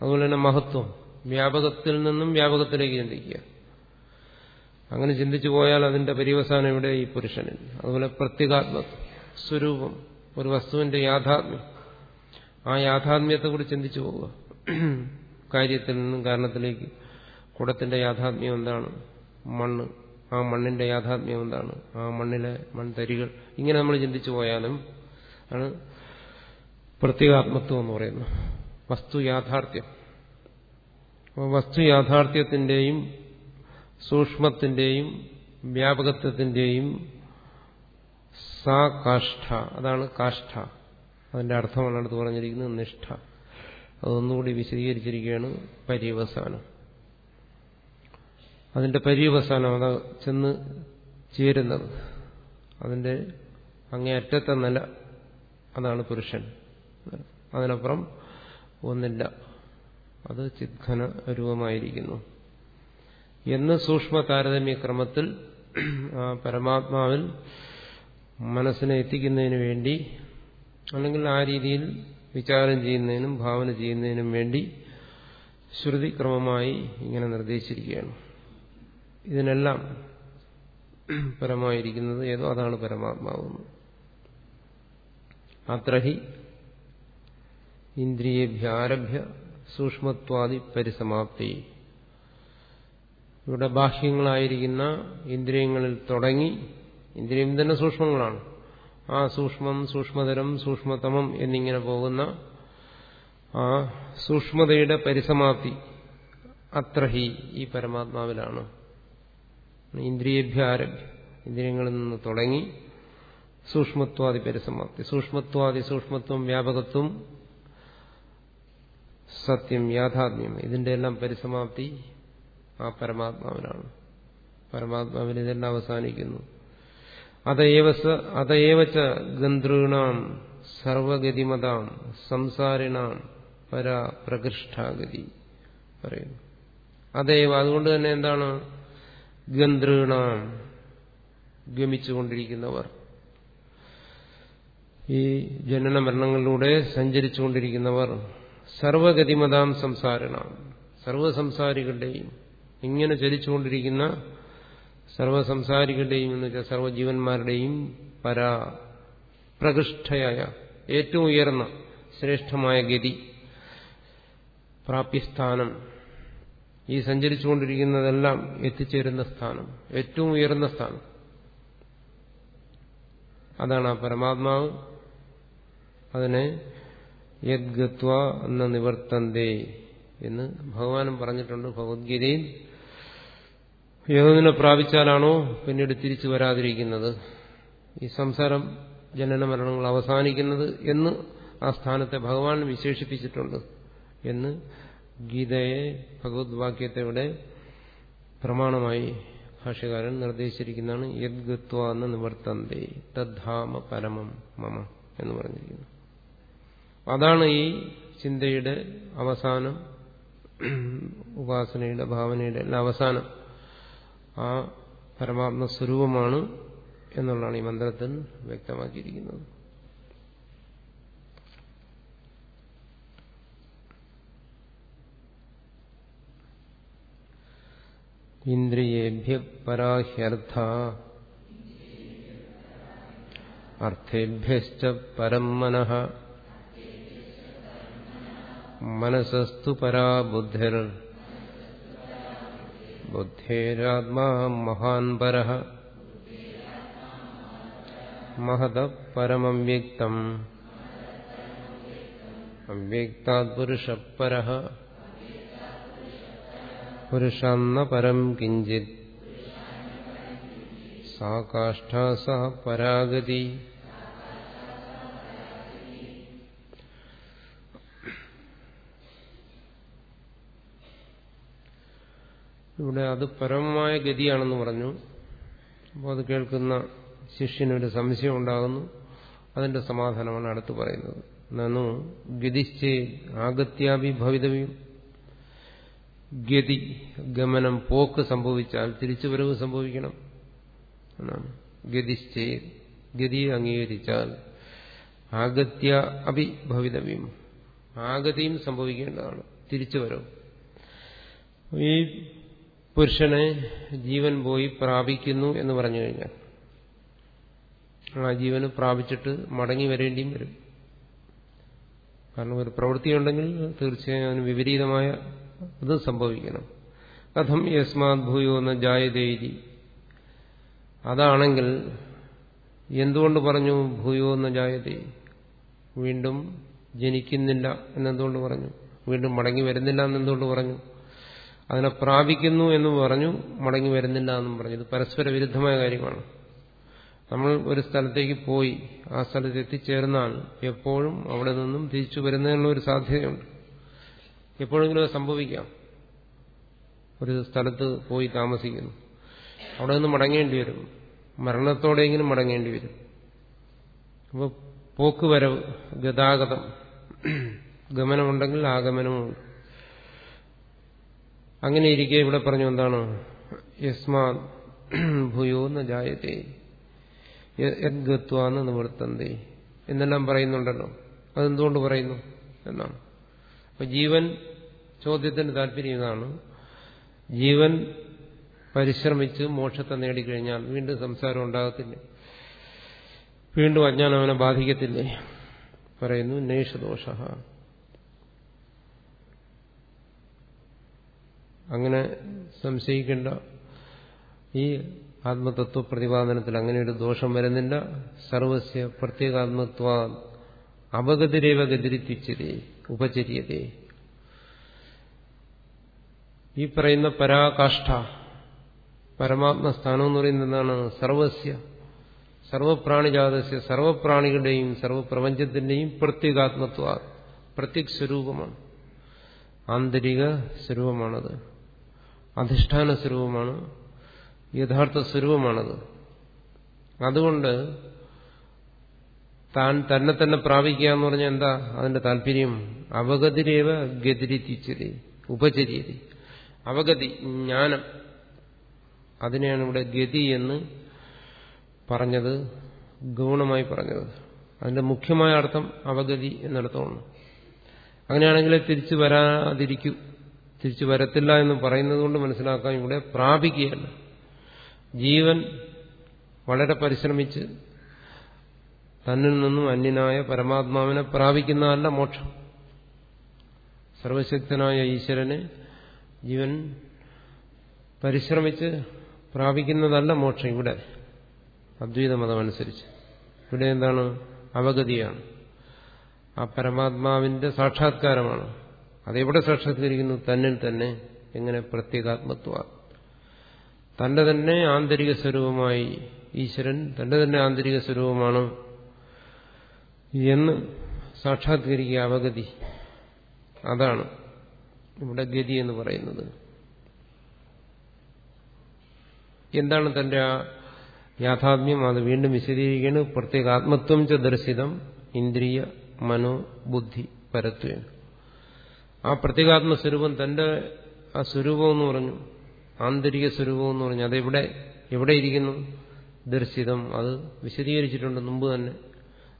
അതുപോലെ തന്നെ മഹത്വം വ്യാപകത്തിൽ നിന്നും വ്യാപകത്തിലേക്ക് ചിന്തിക്കുക. അങ്ങനെ ചിന്തിച്ചു പോയാൽ അതിന്റെ പര്യവസാനം ഇവിടെ ഈ പുരുഷന് അതുപോലെ പ്രത്യേകാത്മ സ്വരൂപം ഒരു വസ്തുവിന്റെ യാഥാത്മ്യം. ആ യാഥാത്മ്യത്തെക്കുറിച്ച് ചിന്തിച്ചു പോവുക. കാര്യത്തിൽ നിന്നും കാരണത്തിലേക്ക് കുടത്തിന്റെ യാഥാത്മ്യം എന്താണ്? മണ്ണ്. ആ മണ്ണിന്റെ യാഥാത്മ്യം എന്താണ്? ആ മണ്ണിലെ മൺതരികൾ. ഇങ്ങനെ നമ്മൾ ചിന്തിച്ചു പോയാലും ആണ് പ്രത്യേകാത്മത്വം എന്ന് പറയുന്നത്. വസ്തു യാഥാർത്ഥ്യം. വസ്തു യാഥാർത്ഥ്യത്തിന്റെയും സൂക്ഷ്മത്തിന്റെയും വ്യാപകത്വത്തിന്റെയും സാ കാഷ്ഠ. അതാണ് കാഷ്ഠ. അതിന്റെ അർത്ഥമാണ് അടുത്ത് പറഞ്ഞിരിക്കുന്നത് നിഷ്ഠ. അതൊന്നുകൂടി വിശദീകരിച്ചിരിക്കുകയാണ് പര്യവസാനം. അതിന്റെ പര്യവസാനം അത് ചെന്ന് ചേരുന്നത്. അതിന്റെ അങ്ങേയറ്റത്തെ നില അതാണ് പുരുഷൻ. അതിനപ്പുറം ഒന്നില്ല. അത് ചിത്ഘന രൂപമായിരിക്കുന്നു. എന്ന് സൂക്ഷ്മ താരതമ്യ ക്രമത്തിൽ ആ പരമാത്മാവിൽ മനസ്സിനെ എത്തിക്കുന്നതിന് വേണ്ടി അല്ലെങ്കിൽ ആ രീതിയിൽ വിചാരം ചെയ്യുന്നതിനും ഭാവന ചെയ്യുന്നതിനും വേണ്ടി ശ്രുതിക്രമമായി ഇങ്ങനെ നിർദ്ദേശിച്ചിരിക്കുകയാണ്. ഇതിനെല്ലാം പരമായിരിക്കുന്നത് ഏതോ അതാണ് പരമാത്മാവെന്ന്. അത്രഹി ഇന്ദ്രിയേഭ്യാരഭ്യ സൂക്ഷ്മത്വാദി പരിസമാപ്തി. ഇവിടെ ബാഹ്യങ്ങളായിരിക്കുന്ന ഇന്ദ്രിയങ്ങളിൽ തുടങ്ങി ഇന്ദ്രിയം തന്നെ സൂക്ഷ്മങ്ങളാണ്. ആ സൂക്ഷ്മം സൂക്ഷ്മതരം സൂക്ഷ്മതമം എന്നിങ്ങനെ പോകുന്ന ആ സൂക്ഷ്മതയുടെ പരിസമാപ്തി അത്രഹി ഈ പരമാത്മാവിലാണ്. ഇന്ദ്രിയഭ്യാരഭ്യ ഇന്ദ്രിയങ്ങളിൽ നിന്ന് തുടങ്ങി സൂക്ഷ്മത്വാദി പരിസമാപ്തി. സൂക്ഷ്മത്വാദി സൂക്ഷ്മത്വം വ്യാപകത്വം സത്യം യാഥാത്മ്യം ഇതിന്റെ എല്ലാം പരിസമാപ്തി ആ പരമാത്മാവിനാണ്. പരമാത്മാവിൽ ഇതെല്ലാം അവസാനിക്കുന്നു. അതേവസ ഗന്ധ്രൂണാം ഗന്ധൃണാം സർവഗതിമതാം സംസാരിണാം പരാ പ്രകൃഷ്ടാഗതി പറയുന്നു. അതേവ അതുകൊണ്ട് തന്നെ എന്താണ്? ഗന്ധൃണാം ഗമിച്ചുകൊണ്ടിരിക്കുന്നവർ. ഈ ജനന മരണങ്ങളിലൂടെ സഞ്ചരിച്ചുകൊണ്ടിരിക്കുന്നവർ സർവഗതിമതാം സംസാരണ. സർവസംസാരികളുടെയും ഇങ്ങനെ ചലിച്ചുകൊണ്ടിരിക്കുന്ന സർവസംസാരികളുടെയും എന്ന് വെച്ചാൽ സർവജീവന്മാരുടെയും പരാ പ്രകൃഷ്ഠയായ ഏറ്റവും ഉയർന്ന ശ്രേഷ്ഠമായ ഗതി പ്രാപ്യസ്ഥാനം ഈ സഞ്ചരിച്ചുകൊണ്ടിരിക്കുന്നതെല്ലാം എത്തിച്ചേരുന്ന സ്ഥാനം ഏറ്റവും ഉയർന്ന സ്ഥാനം. അതാണ് ആ പരമാത്മാവ്. അതിനെ യദ്ഗത്വ എന്ന നിവർത്തന്തേ എന്ന് ഭഗവാനും പറഞ്ഞിട്ടുണ്ട് ഭഗവത്ഗീതയിൽ. ഏതൊന്നിനെ പ്രാപിച്ചാലാണോ പിന്നീട് തിരിച്ചു വരാതിരിക്കുന്നത്? ഈ സംസാരം ജനന മരണങ്ങൾ അവസാനിക്കുന്നത് എന്ന് ആ സ്ഥാനത്തെ ഭഗവാൻ വിശേഷിപ്പിച്ചിട്ടുണ്ട് എന്ന് ഗീതയെ ഭഗവത്വാക്യത്തെ ഇവിടെ പ്രമാണമായി ഭാഷകാരൻ നിർദ്ദേശിച്ചിരിക്കുന്നതാണ് യദ്ഗത്വ എന്ന നിവർത്തന്തേ തദ്ധാമ പരമം മമ എന്ന് പറഞ്ഞിരിക്കുന്നു. അതാണ് ഈ ചിന്തയുടെ അവസാനം ഉപാസനയുടെ ഭാവനയുടെ എല്ലാം അവസാനം. ആ പരമാത്മ സ്വരൂപമാണ് എന്നുള്ളതാണ് ഈ മന്ത്രത്തിൽ വ്യക്തമാക്കിയിരിക്കുന്നത്. ഇന്ദ്രിയേഭ്യ പരാഹ്യർത്ഥ അർത്ഥേഭ്യശ്ച പരം മനഃ മനസസ്തു പരാ ബുദ്ധിർ ബുദ്ധേരാത്മാ മഹാൻ പര മഹത പരമവ്യക്തം അവ്യക്താത് പുരുഷ പര പുരുഷാന്ന പരം കിഞ്ചിത്. സാ കാഷ്ഠ സ പരാഗതി. ഇവിടെ അത് പരമമായ ഗതിയാണെന്ന് പറഞ്ഞു. അപ്പോൾ അത് കേൾക്കുന്ന ശിഷ്യനൊരു സംശയം ഉണ്ടാകുന്നു. അതിന്റെ സമാധാനമാണ് അടുത്ത് പറയുന്നത്. നനു ഗതിശ്ചേ ആഗത്യാഭി ഭവിതവ്യം ഗതി ഗമനം പോക്ക് സംഭവിച്ചാൽ തിരിച്ചു തിരിച്ചുവരവ് സംഭവിക്കണം. എന്നാണ്. ഗതിശ്ചേ ഗതി അംഗീകരിച്ചാൽ ആഗത്യ അഭിഭവിതവ്യം. ആഗതിയും സംഭവിക്കേണ്ടതാണ്. തിരിച്ചുവരവ്. ഈ പുരുഷനെ ജീവൻ പോയി പ്രാപിക്കുന്നു എന്ന് പറഞ്ഞു കഴിഞ്ഞാൽ ആ ജീവന് പ്രാപിച്ചിട്ട് മടങ്ങി വരേണ്ടിയും വരും. കാരണം ഒരു പ്രവൃത്തിയുണ്ടെങ്കിൽ തീർച്ചയായും അതിന് വിപരീതമായ അത് സംഭവിക്കണം. കഥം യസ്മാത് ഭൂയോ എന്ന ജായതേരി അതാണെങ്കിൽ എന്തുകൊണ്ട് പറഞ്ഞു ഭൂയോ എന്ന ജായതേ? വീണ്ടും ജനിക്കുന്നില്ല എന്നെന്തുകൊണ്ട് പറഞ്ഞു? വീണ്ടും മടങ്ങി വരുന്നില്ല എന്നെന്തുകൊണ്ട് പറഞ്ഞു? അതിനെ പ്രാപിക്കുന്നു എന്ന് പറഞ്ഞു മടങ്ങി വരുന്നില്ല എന്നും പറഞ്ഞു. ഇത് പരസ്പര വിരുദ്ധമായ കാര്യമാണ്. നമ്മൾ ഒരു സ്ഥലത്തേക്ക് പോയി ആ സ്ഥലത്ത് എത്തിച്ചേർന്നാൽ എപ്പോഴും അവിടെ നിന്നും തിരിച്ചു വരുന്നതിനുള്ള ഒരു സാധ്യതയുണ്ട്. എപ്പോഴെങ്കിലും അത് സംഭവിക്കാം. ഒരു സ്ഥലത്ത് പോയി താമസിക്കുന്നു. അവിടെ നിന്ന് മടങ്ങേണ്ടി വരും. മരണത്തോടെയെങ്കിലും മടങ്ങേണ്ടി വരും. അപ്പോൾ പോക്കുവരവ് ഗതാഗതം ഗമനമുണ്ടെങ്കിൽ ആഗമനമുണ്ട്. അങ്ങനെ ഇരിക്കെ ഇവിടെ പറഞ്ഞു എന്താണ്? യസ്മാ ഭൂയോ ന ജായത്തെ. യദ്ഗത്വാന്ന് നിവർത്തന്തേ. എന്നെല്ലാം പറയുന്നുണ്ടല്ലോ. അതെന്തുകൊണ്ട് പറയുന്നു? എന്നാണ്. അപ്പൊ ജീവൻ ചോദ്യത്തിന് താല്പര്യം ഇതാണ്. ജീവൻ പരിശ്രമിച്ച് മോക്ഷത്തെ നേടിക്കഴിഞ്ഞാൽ വീണ്ടും സംസാരം ഉണ്ടാകത്തില്ലേ. വീണ്ടും അജ്ഞാനം അവനെ ബാധിക്കത്തില്ലേ? പറയുന്നു നേഷദോഷ. അങ്ങനെ സംശയിക്കേണ്ട ഈ ആത്മതത്വ പ്രതിപാദനത്തിൽ അങ്ങനെ ഒരു ദോഷം വരുന്നില്ല. സർവസ്യ പ്രത്യേകാത്മത്വ അപഗതിരേവ ഗതിരിത്തിച്ചതേ ഉപചര്യതേ. ഈ പറയുന്ന പരാകാഷ്ഠ പരമാത്മസ്ഥാനം എന്ന് പറയുന്നത് എന്താണ്? സർവസ്യ. സർവപ്രാണിജാതസ്യ സർവപ്രാണികളുടെയും സർവപ്രപഞ്ചത്തിന്റെയും പ്രത്യേകാത്മത്വ പ്രത്യേക സ്വരൂപമാണ് ആന്തരിക സ്വരൂപമാണത്. അധിഷ്ഠാന സ്വരൂപമാണ്. യഥാർത്ഥ സ്വരൂപമാണത്. അതുകൊണ്ട് താൻ തന്നെ തന്നെ പ്രാപിക്കുക എന്ന് പറഞ്ഞാൽ എന്താ? അതിന്റെ താല്പര്യം അവഗതിരേവ ഗതിരി ഗതിരിത്തിച്ചത് ഉപചര്യതി. അവഗതി ജ്ഞാനം. അതിനെയാണ് ഇവിടെ ഗതി എന്ന് പറഞ്ഞത് ഗൗണമായി പറഞ്ഞത്. അതിന്റെ മുഖ്യമായ അർത്ഥം അവഗതി എന്നിടത്തോളം. അങ്ങനെയാണെങ്കിൽ തിരിച്ചു വരാതിരിക്കൂ. തിരിച്ചു വരത്തില്ല എന്ന് പറയുന്നത് കൊണ്ട് മനസ്സിലാക്കാൻ ഇവിടെ പ്രാപിക്കുകയല്ല. ജീവൻ വളരെ പരിശ്രമിച്ച് തന്നിൽ നിന്നും അന്യനായ പരമാത്മാവിനെ പ്രാപിക്കുന്നതല്ല മോക്ഷം. സർവശക്തനായ ഈശ്വരനെ ജീവൻ പരിശ്രമിച്ച് പ്രാപിക്കുന്നതല്ല മോക്ഷം ഇവിടെ. അദ്വൈത മതമനുസരിച്ച്. ഇവിടെ എന്താണ്? അവഗതിയാണ്. ആ പരമാത്മാവിന്റെ സാക്ഷാത്കാരമാണ്. അതെവിടെ സാക്ഷാത്കരിക്കുന്നു? തന്നിൽ തന്നെ എങ്ങനെ പ്രത്യേകാത്മത്വ തന്റെ തന്നെ ആന്തരിക സ്വരൂപമായി ഈശ്വരൻ തന്റെ തന്നെ ആന്തരിക സ്വരൂപമാണ് എന്ന് സാക്ഷാത്കരിക്കുക അവഗതി. അതാണ്. ഇവിടെ ഗതി എന്ന് പറയുന്നത്. എന്താണ് തന്റെ ആ യാഥാത്മ്യം അത് വീണ്ടും വിശദീകരിക്കുകയാണ്. പ്രത്യേക ആത്മത്വം ച ദർശിതം ഇന്ദ്രിയ മനോ ബുദ്ധി പരത്വേന ആ പ്രത്യേകാത്മ സ്വരൂപം തന്റെ ആ സ്വരൂപം എന്ന് പറഞ്ഞു. ആന്തരിക സ്വരൂപം എന്ന് പറഞ്ഞു. അതെവിടെ എവിടെ ഇരിക്കുന്നു? ദർശിതം. അത് വിശദീകരിച്ചിട്ടുണ്ട് മുമ്പ് തന്നെ.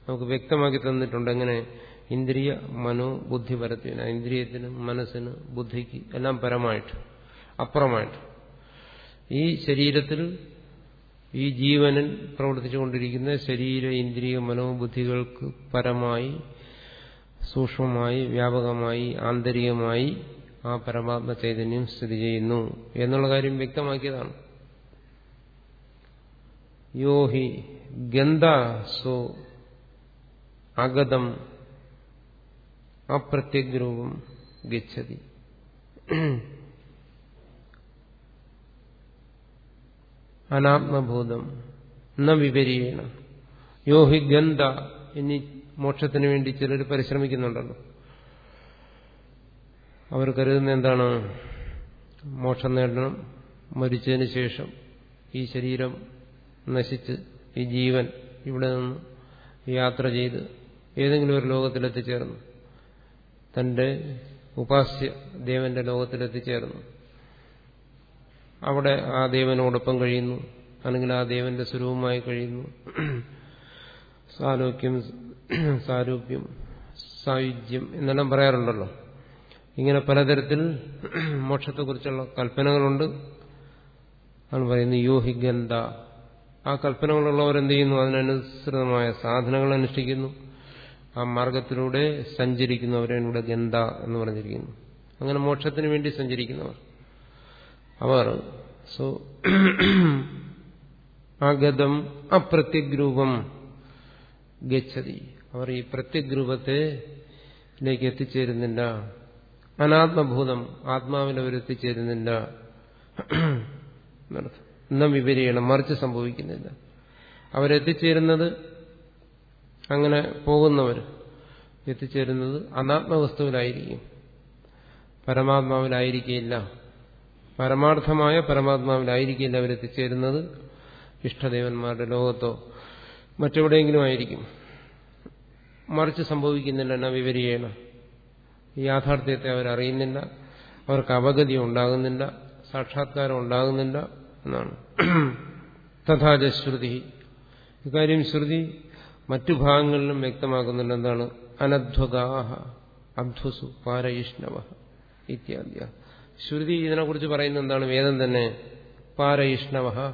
നമുക്ക് വ്യക്തമാക്കി തന്നിട്ടുണ്ട്. എങ്ങനെ ഇന്ദ്രിയ മനോ ബുദ്ധി പരത്വേന ഇന്ദ്രിയത്തിന് മനസ്സിന് ബുദ്ധിക്ക് എല്ലാം പരമായിട്ട് അപ്പുറമായിട്ട് ഈ ശരീരത്തിൽ ഈ ജീവനിൽ പ്രവർത്തിച്ചുകൊണ്ടിരിക്കുന്ന ശരീര ഇന്ദ്രിയ മനോബുദ്ധികൾക്ക് പരമായി സൂക്ഷ്മമായി വ്യാപകമായി ആന്തരികമായി ആ പരമാത്മ ചൈതന്യം സ്ഥിതി ചെയ്യുന്നു എന്നുള്ള കാര്യം വ്യക്തമാക്കിയതാണ്. യോഹി ഗന്ധ സോ അഗതം അപ്രത്യഗ്രൂപം ഗച്ഛതി. അനാത്മബോധം. ന വിപരീണ. യോഹി ഗന്ധ ഇനി മോക്ഷത്തിന് വേണ്ടി ചിലർ പരിശ്രമിക്കുന്നുണ്ടല്ലോ. അവർ കരുതുന്ന എന്താണ്? മോക്ഷം നേടണം. മരിച്ചതിന് ശേഷം ഈ ശരീരം നശിച്ച് ഈ ജീവൻ ഇവിടെ നിന്ന് യാത്ര ചെയ്ത് ഏതെങ്കിലും ഒരു ലോകത്തിലെത്തിച്ചേർന്നു. തന്റെ ഉപാസ്യ ദേവന്റെ ലോകത്തിലെത്തിച്ചേർന്നു. അവിടെ ആ ദേവനോടൊപ്പം കഴിയുന്നു. അല്ലെങ്കിൽ ആ ദേവന്റെ സ്വരൂപമായി കഴിയുന്നു. സാലോക്യം സാരൂപ്യം സായുജ്യം എന്നെല്ലാം പറയാറുണ്ടല്ലോ. ഇങ്ങനെ പലതരത്തിൽ മോക്ഷത്തെക്കുറിച്ചുള്ള കൽപ്പനകളുണ്ട്. ആണ് പറയുന്നത് യോഹി ഗന്ധ. ആ കൽപ്പനകളുള്ളവരെന്ത് ചെയ്യുന്നു? അതിനനുസൃതമായ സാധനങ്ങൾ അനുഷ്ഠിക്കുന്നു. ആ മാർഗത്തിലൂടെ സഞ്ചരിക്കുന്നവരാണ് ഇവിടെ ഗന്ധ എന്ന് പറഞ്ഞിരിക്കുന്നു. അങ്ങനെ മോക്ഷത്തിന് വേണ്ടി സഞ്ചരിക്കുന്നവർ. അവർ സോ ആഗതം അപ്രത്യഗ്രൂപം ഗച്ഛതി. അവർ ഈ പ്രത്യഗ്രൂപത്തിലേക്ക് എത്തിച്ചേരുന്നില്ല. അനാത്മഭൂതം ആത്മാവിൽ അവരെത്തിച്ചേരുന്നില്ല എന്ന വിപരീണം മറിച്ച് സംഭവിക്കുന്നില്ല. അവരെത്തിച്ചേരുന്നത് അങ്ങനെ പോകുന്നവർ എത്തിച്ചേരുന്നത് അനാത്മവസ്തുവിലായിരിക്കും. പരമാത്മാവിലായിരിക്കില്ല പരമാർത്ഥമായ പരമാത്മാവിലായിരിക്കില്ല അവരെത്തിച്ചേരുന്നത് ഇഷ്ടദേവന്മാരുടെ ലോകത്തോ മറ്റെവിടെയെങ്കിലും ആയിരിക്കും മറിച്ച് സംഭവിക്കുന്നില്ല എന്ന വിവരിയേണ. യാഥാർത്ഥ്യത്തെ അവരറിയുന്നില്ല അവർക്ക് അവഗതി ഉണ്ടാകുന്നില്ല. സാക്ഷാത്കാരം ഉണ്ടാകുന്നില്ല എന്നാണ്. തഥാജ ശ്രുതി. ഇക്കാര്യം ശ്രുതി മറ്റു ഭാഗങ്ങളിലും വ്യക്തമാക്കുന്നുണ്ട് എന്താണ്? അനധ്വഗാഹ അധ്വസു പാരയിഷ്ണവ ഇത്യാദ്യ ശ്രുതി ഇതിനെക്കുറിച്ച് പറയുന്ന എന്താണ്? വേദം തന്നെ പാരയിഷ്ണവ.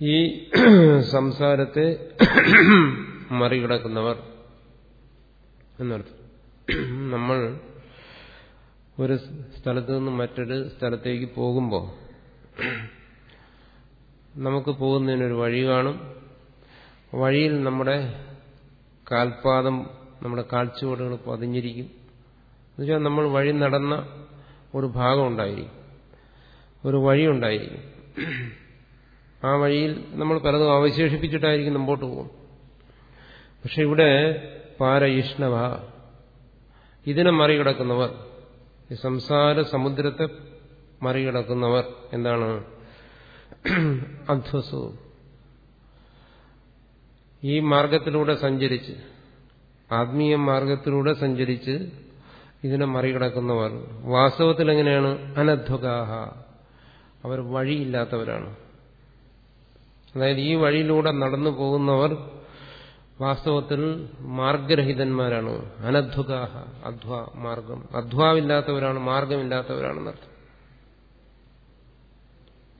ഈ സംസാരത്തെ മറികടക്കുന്നവർ എന്നർത്ഥം. നമ്മൾ ഒരു സ്ഥലത്ത് നിന്ന് മറ്റൊരു സ്ഥലത്തേക്ക് പോകുമ്പോൾ നമുക്ക് പോകുന്നതിനൊരു വഴി കാണും. വഴിയിൽ നമ്മുടെ കാൽപാദം നമ്മുടെ കാൽച്ചുവടുകൾ പതിഞ്ഞിരിക്കും. എന്നുവെച്ചാൽ നമ്മൾ വഴി നടന്ന ഒരു ഭാഗം ഉണ്ടായിരിക്കും. ഒരു വഴി ഉണ്ടായിരിക്കും. ആ വഴിയിൽ നമ്മൾ പലതും അവശേഷിപ്പിച്ചിട്ടായിരിക്കും മുമ്പോട്ട് പോകും. പക്ഷെ ഇവിടെ പാരയിഷ്ണവ ഇതിനെ മറികടക്കുന്നവർ ഈ സംസാര സമുദ്രത്തെ മറികടക്കുന്നവർ എന്താണ്? അധ്വസു. ഈ മാർഗത്തിലൂടെ സഞ്ചരിച്ച് ആത്മീയ മാർഗത്തിലൂടെ സഞ്ചരിച്ച് ഇതിനെ മറികടക്കുന്നവർ. വാസ്തവത്തിൽ എങ്ങനെയാണ്? അനധ്വകാഹ അവർ വഴിയില്ലാത്തവരാണ്. അതായത് ഈ വഴിയിലൂടെ നടന്നു പോകുന്നവർ വാസ്തവത്തിൽ മാർഗരഹിതന്മാരാണ്. അനധ്വകാഹ അധ്വ മാർഗം. അധ്വാവില്ലാത്തവരാണ് മാർഗമില്ലാത്തവരാണെന്നർത്ഥം.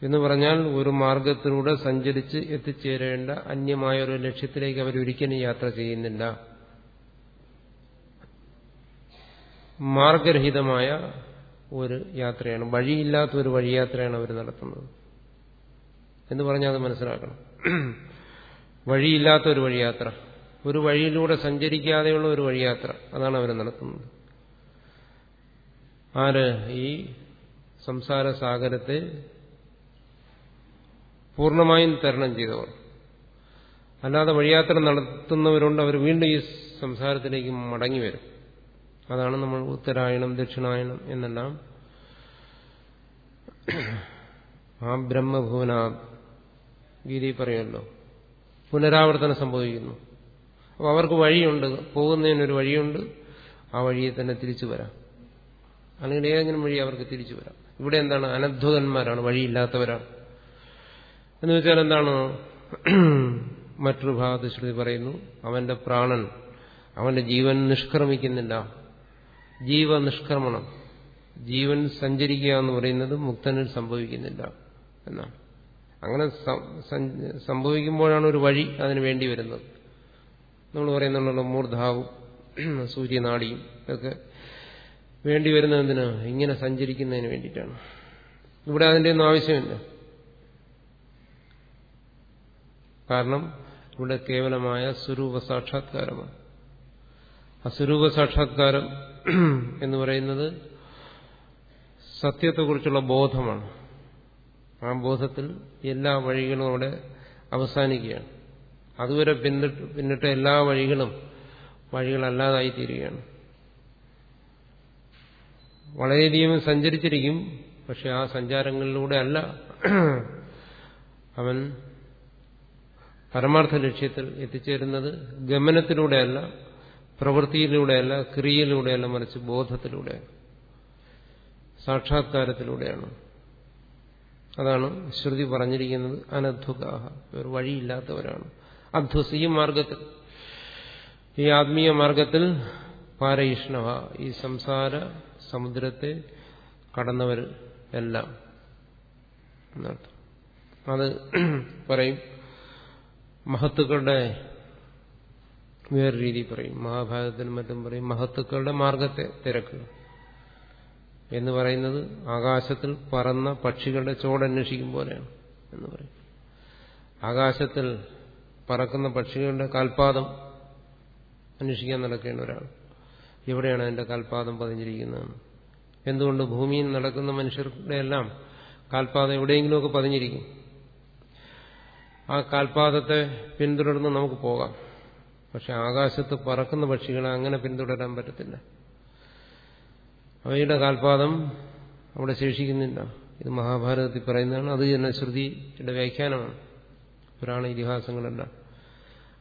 എന്ന് പറഞ്ഞാൽ ഒരു മാർഗത്തിലൂടെ സഞ്ചരിച്ച് എത്തിച്ചേരേണ്ട അന്യമായ ഒരു ലക്ഷ്യത്തിലേക്ക് അവർ ഒരിക്കലും യാത്ര ചെയ്യുന്നില്ല. മാർഗരഹിതമായ ഒരു യാത്രയാണ് വഴിയില്ലാത്ത ഒരു വഴിയാത്രയാണ് അവർ നടത്തുന്നത്. എന്ന് പറഞ്ഞാൽ അത് മനസ്സിലാക്കണം. വഴിയില്ലാത്ത ഒരു വഴിയാത്ര ഒരു വഴിയിലൂടെ സഞ്ചരിക്കാതെയുള്ള ഒരു വഴിയാത്ര അതാണ് അവർ നടത്തുന്നത്. ആര്? ഈ സംസാര സാഗരത്തെ പൂർണമായും തരണം ചെയ്തവർ. അല്ലാതെ വഴിയാത്ര നടത്തുന്നവരുണ്ട് അവർ വീണ്ടും ഈ സംസാരത്തിലേക്ക് മടങ്ങി വരും. അതാണ് നമ്മൾ ഉത്തരായണം ദക്ഷിണായണം എന്നെല്ലാം. ആ ബ്രഹ്മഭുവന ഗീതി പറയുമല്ലോ പുനരാവർത്തനം സംഭവിക്കുന്നു. അപ്പോൾ അവർക്ക് വഴിയുണ്ട് പോകുന്നതിനൊരു വഴിയുണ്ട് ആ വഴിയെ തന്നെ തിരിച്ചു വരാം. അല്ലെങ്കിൽ ഏതെങ്കിലും വഴി അവർക്ക് തിരിച്ചു വരാം. ഇവിടെ എന്താണ്? അനധ്വകന്മാരാണ് വഴിയില്ലാത്തവരാണ്. എന്ന് വെച്ചാൽ എന്താണ്? മറ്റൊരു ഭാഗത്ത് ശ്രുതി പറയുന്നു അവന്റെ പ്രാണൻ അവന്റെ ജീവൻ നിഷ്ക്രമിക്കുന്നില്ല. ജീവ നിഷ്ക്രമണം ജീവൻ സഞ്ചരിക്കുക എന്ന് പറയുന്നത് മുക്തനിൽ സംഭവിക്കുന്നില്ല എന്നാണ്. അങ്ങനെ സംഭവിക്കുമ്പോഴാണ് ഒരു വഴി അതിന് വേണ്ടി വരുന്നത്. നമ്മൾ പറയുന്നുണ്ടല്ലോ മൂർധാവും സൂര്യനാടിയും ഇതൊക്കെ വേണ്ടി വരുന്നതിന് ഇങ്ങനെ സഞ്ചരിക്കുന്നതിന് വേണ്ടിയിട്ടാണ്. ഇവിടെ അതിന്റെ ഒന്നും ആവശ്യമില്ല. കാരണം ഇവിടെ കേവലമായ സ്വരൂപ സാക്ഷാത്കാരമാണ്. അസ്വരൂപ സാക്ഷാത്കാരം എന്ന് പറയുന്നത് സത്യത്തെക്കുറിച്ചുള്ള ബോധമാണ്. ആ ബോധത്തിൽ എല്ലാ വഴികളും അവിടെ അവസാനിക്കുകയാണ്. അതുവരെ പിന്നിട്ട് പിന്നിട്ട എല്ലാ വഴികളും വഴികളല്ലാതായി തീരുകയാണ് വളരെയധികം സഞ്ചരിച്ചിരിക്കും പക്ഷെ ആ സഞ്ചാരങ്ങളിലൂടെ അല്ല. അവൻ പരമാർത്ഥ ലക്ഷ്യത്തിൽ എത്തിച്ചേരുന്നത് ഗമനത്തിലൂടെയല്ല പ്രവൃത്തിയിലൂടെയല്ല ക്രിയയിലൂടെയല്ല മറിച്ച് ബോധത്തിലൂടെ സാക്ഷാത്കാരത്തിലൂടെയാണ്. അതാണ് ശ്രുതി പറഞ്ഞിരിക്കുന്നത് അനധ്വഗാഹ. ഒരു വഴിയില്ലാത്തവരാണ്. അധ്വസ് ഈ മാർഗത്തിൽ. ഈ ആത്മീയ മാർഗത്തിൽ പാരയിഷ്ണവ ഈ സംസാര സമുദ്രത്തെ കടന്നവർ എല്ലാം. അത് പറയും മഹത്തുക്കളുടെ വേറെ രീതി പറയും. മഹാഭാരതത്തിനും മറ്റും പറയും മഹത്തുക്കളുടെ മാർഗത്തെ തിരക്കുക എന്ന് പറയുന്നത് ആകാശത്തിൽ പറന്ന പക്ഷികളുടെ ചോടന്വേഷിക്കും പോലെയാണ് എന്ന് പറയും. ആകാശത്തിൽ പറക്കുന്ന പക്ഷികളുടെ കാൽപാദം അന്വേഷിക്കാൻ നടക്കേണ്ട ഒരാൾ എവിടെയാണ് അതിന്റെ കാൽപാദം പതിഞ്ഞിരിക്കുന്നതെന്ന് എന്തുകൊണ്ട് ഭൂമിയിൽ നടക്കുന്ന മനുഷ്യരുടെ എല്ലാം കാൽപാദം എവിടെയെങ്കിലുമൊക്കെ പതിഞ്ഞിരിക്കും. ആ കാൽപാദത്തെ പിന്തുടർന്ന് നമുക്ക് പോകാം. പക്ഷെ ആകാശത്ത് പറക്കുന്ന പക്ഷികളെ അങ്ങനെ പിന്തുടരാൻ പറ്റത്തില്ല. അവയുടെ കാൽപാദം അവിടെ ശേഷിക്കുന്നില്ല. ഇത് മഹാഭാരതത്തിൽ പറയുന്നതാണ്. അത് തന്നെ ശ്രുതിയുടെ വ്യാഖ്യാനമാണ്. പുരാണ ഇതിഹാസങ്ങളെല്ലാം.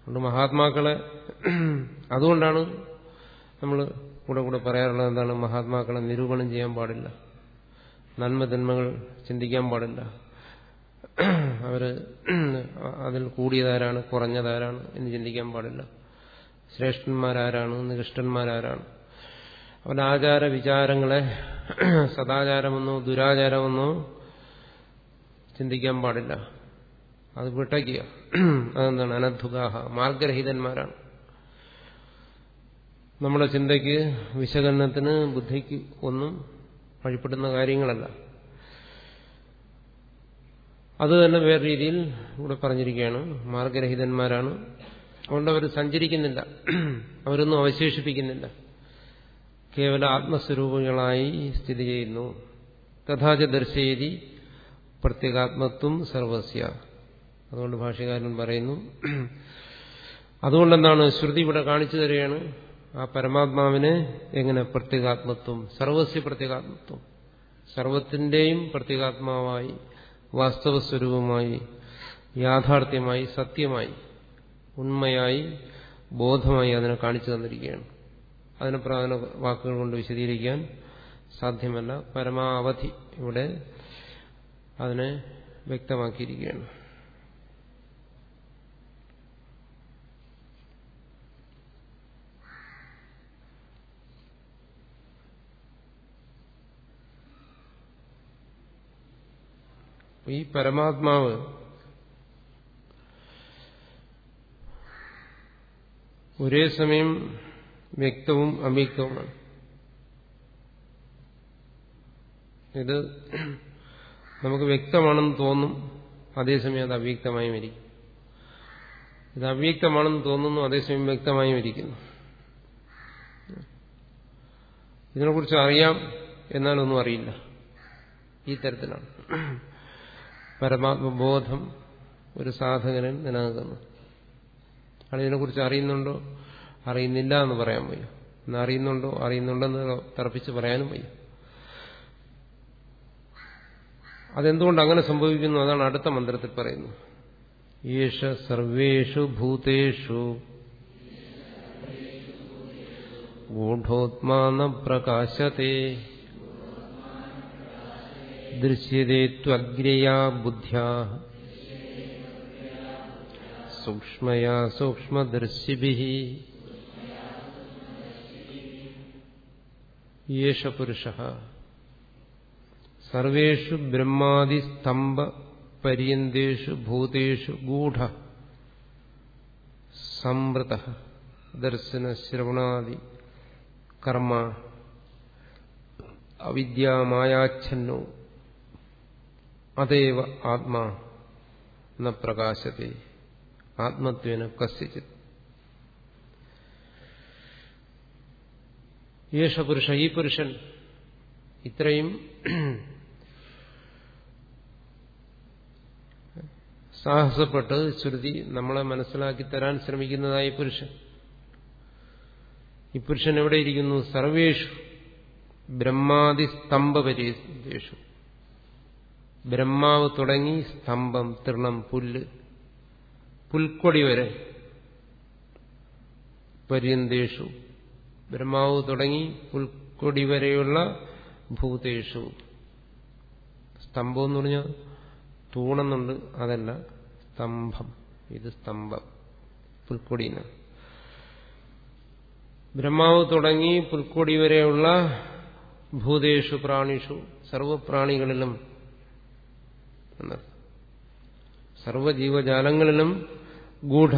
അതുകൊണ്ട് മഹാത്മാക്കളെ അതുകൊണ്ടാണ് നമ്മൾ കൂടെ കൂടെ പറയാറുള്ളത് എന്താണ്? മഹാത്മാക്കളെ നിരൂപണം ചെയ്യാൻ പാടില്ല. നന്മതിന്മകൾ ചിന്തിക്കാൻ പാടില്ല. അവർ അതിൽ കൂടിയതാരാണ് കുറഞ്ഞതാരാണ് എന്ന് ചിന്തിക്കാൻ പാടില്ല. ശ്രേഷ്ഠന്മാരാരാണ് നികൃഷ്ടന്മാരാരാണ്. അവരുടെ ആചാര വിചാരങ്ങളെ സദാചാരമെന്നോ ദുരാചാരമെന്നോ ചിന്തിക്കാൻ പാടില്ല. അത് വിട്ടയ്ക്കുക അതെന്താണ്? അനധുഗാഹ മാർഗരഹിതന്മാരാണ്. നമ്മുടെ ചിന്തയ്ക്ക് വിശകലനത്തിന് ബുദ്ധിക്ക് ഒന്നും വഴിപ്പെടുന്ന കാര്യങ്ങളല്ല. അത് തന്നെ വേറെ രീതിയിൽ ഇവിടെ പറഞ്ഞിരിക്കുകയാണ്. മാർഗരഹിതന്മാരാണ്. അതുകൊണ്ട് അവർ സഞ്ചരിക്കുന്നില്ല. അവരൊന്നും അവശേഷിപ്പിക്കുന്നില്ല. കേവല ആത്മസ്വരൂപങ്ങളായി സ്ഥിതി ചെയ്യുന്നു. തഥാച ദർശയതി പ്രത്യേകാത്മത്വം സർവസ്യ. അതുകൊണ്ട് ഭാഷകാരൻ പറയുന്നു അതുകൊണ്ടെന്താണ് ശ്രുതി ഇവിടെ കാണിച്ചു തരികയാണ് ആ പരമാത്മാവിനെ എങ്ങനെ പ്രത്യേകാത്മത്വം സർവസ്യ പ്രത്യേകാത്മത്വം. സർവത്തിന്റെയും പ്രത്യേകാത്മാവായി വാസ്തവസ്വരൂപമായി യാഥാർത്ഥ്യമായി സത്യമായി ഉണ്മയായി ബോധമായി അതിനെ കാണിച്ചു തന്നിരിക്കുകയാണ്. അതിനെ പ്രധാന വാക്കുകൾ കൊണ്ട് വിശദീകരിക്കാൻ സാധ്യമല്ല. പരമാവധി ഇവിടെ അതിനെ വ്യക്തമാക്കിയിരിക്കുകയാണ്. ഈ പരമാത്മാവ് ഒരേ സമയം വ്യക്തവും അവ്യക്തവുമാണ് ഇത് നമുക്ക് വ്യക്തമാണെന്ന് തോന്നും അതേസമയം അത് അവ്യക്തമായും ഇരിക്കും. ഇത് അവ്യക്തമാണെന്ന് തോന്നുന്നു അതേസമയം വ്യക്തമായും ഇരിക്കുന്നു. ഇതിനെക്കുറിച്ച് അറിയാം എന്നാലൊന്നും അറിയില്ല. ഈ തരത്തിലാണ്. പരമാത്മബോധം ഒരു സാധകനിൽ നിലനിൽക്കുന്നു. അതിനെക്കുറിച്ച് അറിയുന്നുണ്ടോ? അറിയുന്നില്ല എന്ന് പറയാൻ വയ്യ. എന്ന് അറിയുന്നുണ്ടോ? അറിയുന്നുണ്ടെന്ന് തറപ്പിച്ച് പറയാനും വയ്യ. അതെന്തുകൊണ്ട് അങ്ങനെ സംഭവിക്കുന്നു? അതാണ് അടുത്ത മന്ത്രത്തിൽ പറയുന്നത് യേശ സർവേഷു ഭൂതേഷു. ഗൂഢോത്മാന പ്രകാശത്തെ. ദൃശ്യതേ ത്വഗ്രയാ ബുദ്ധ്യാ. സൂക്ഷ്മയാ സൂക്ഷ്മദർശിഭി യേഷ പുരുഷ സർവേഷു ബ്രഹ്മാതിസ്തംഭ പര്യന്തേഷു ഭൂതേഷു ഗൂഢ. സംവൃത. ദർശന ശ്രവണാദി കർമ്മ. അവിദ്യാമായാച്ഛന്നോ അതേവ ആത്മാ എന്ന പ്രകാശത്തെ. ആത്മത്വേന കസ്യചിത്. യേശ പുരുഷ ഈ പുരുഷൻ ഇത്രയും സാഹസപ്പെട്ട് ശ്രുതി നമ്മളെ മനസ്സിലാക്കി തരാൻ ശ്രമിക്കുന്നതായി പുരുഷൻ. ഈ പുരുഷൻ എവിടെയിരിക്കുന്നു സർവേഷു ബ്രഹ്മാദി സ്തംഭപരീഷു ബ്രഹ്മാവ് തുടങ്ങി സ്തംഭം തൃണം പുല്ല് പുൽക്കൊടി വരെ പര്യന്തേഷു. ബ്രഹ്മാവ് തുടങ്ങി പുൽക്കൊടി വരെയുള്ള ഭൂതേഷു. സ്തംഭം എന്ന് പറഞ്ഞാൽ തൂണെന്നുണ്ട് അതല്ല സ്തംഭം. ഇത് സ്തംഭം പുൽക്കൊടിന് ബ്രഹ്മാവ് തുടങ്ങി പുൽക്കൊടി വരെയുള്ള ഭൂതേഷു പ്രാണിഷു. സർവപ്രാണികളിലും എന്നർത്ഥം സർവജീവജാലങ്ങളിലും ഗൂഢ.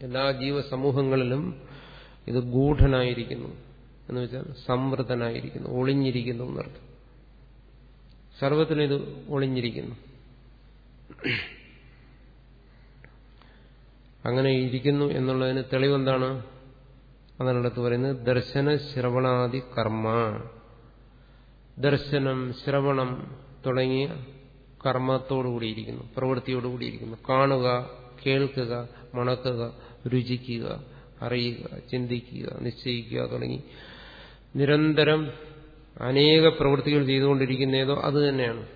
എല്ലാ ജീവസമൂഹങ്ങളിലും ഇത് ഗൂഢനായിരിക്കുന്നു എന്ന് വെച്ചാൽ സംവൃതനായിരിക്കുന്നു ഒളിഞ്ഞിരിക്കുന്നു എന്നർത്ഥം. സർവത്തിനും ഇത് ഒളിഞ്ഞിരിക്കുന്നു. അങ്ങനെ ഇരിക്കുന്നു എന്നുള്ളതിന് തെളിവെന്താണ്? അതിനടുത്ത് പറയുന്നത് ദർശന ശ്രവണാദി കർമ്മ. ദർശനം ശ്രവണം തുടങ്ങിയ കർമ്മത്തോടുകൂടിയിരിക്കുന്നു പ്രവൃത്തിയോടുകൂടിയിരിക്കുന്നു. കാണുക കേൾക്കുക മണക്കുക രുചിക്കുക അറിയുക ചിന്തിക്കുക നിശ്ചയിക്കുക തുടങ്ങി നിരന്തരം അനേക പ്രവൃത്തികൾ ചെയ്തുകൊണ്ടിരിക്കുന്നതോ അത് തന്നെയാണ്.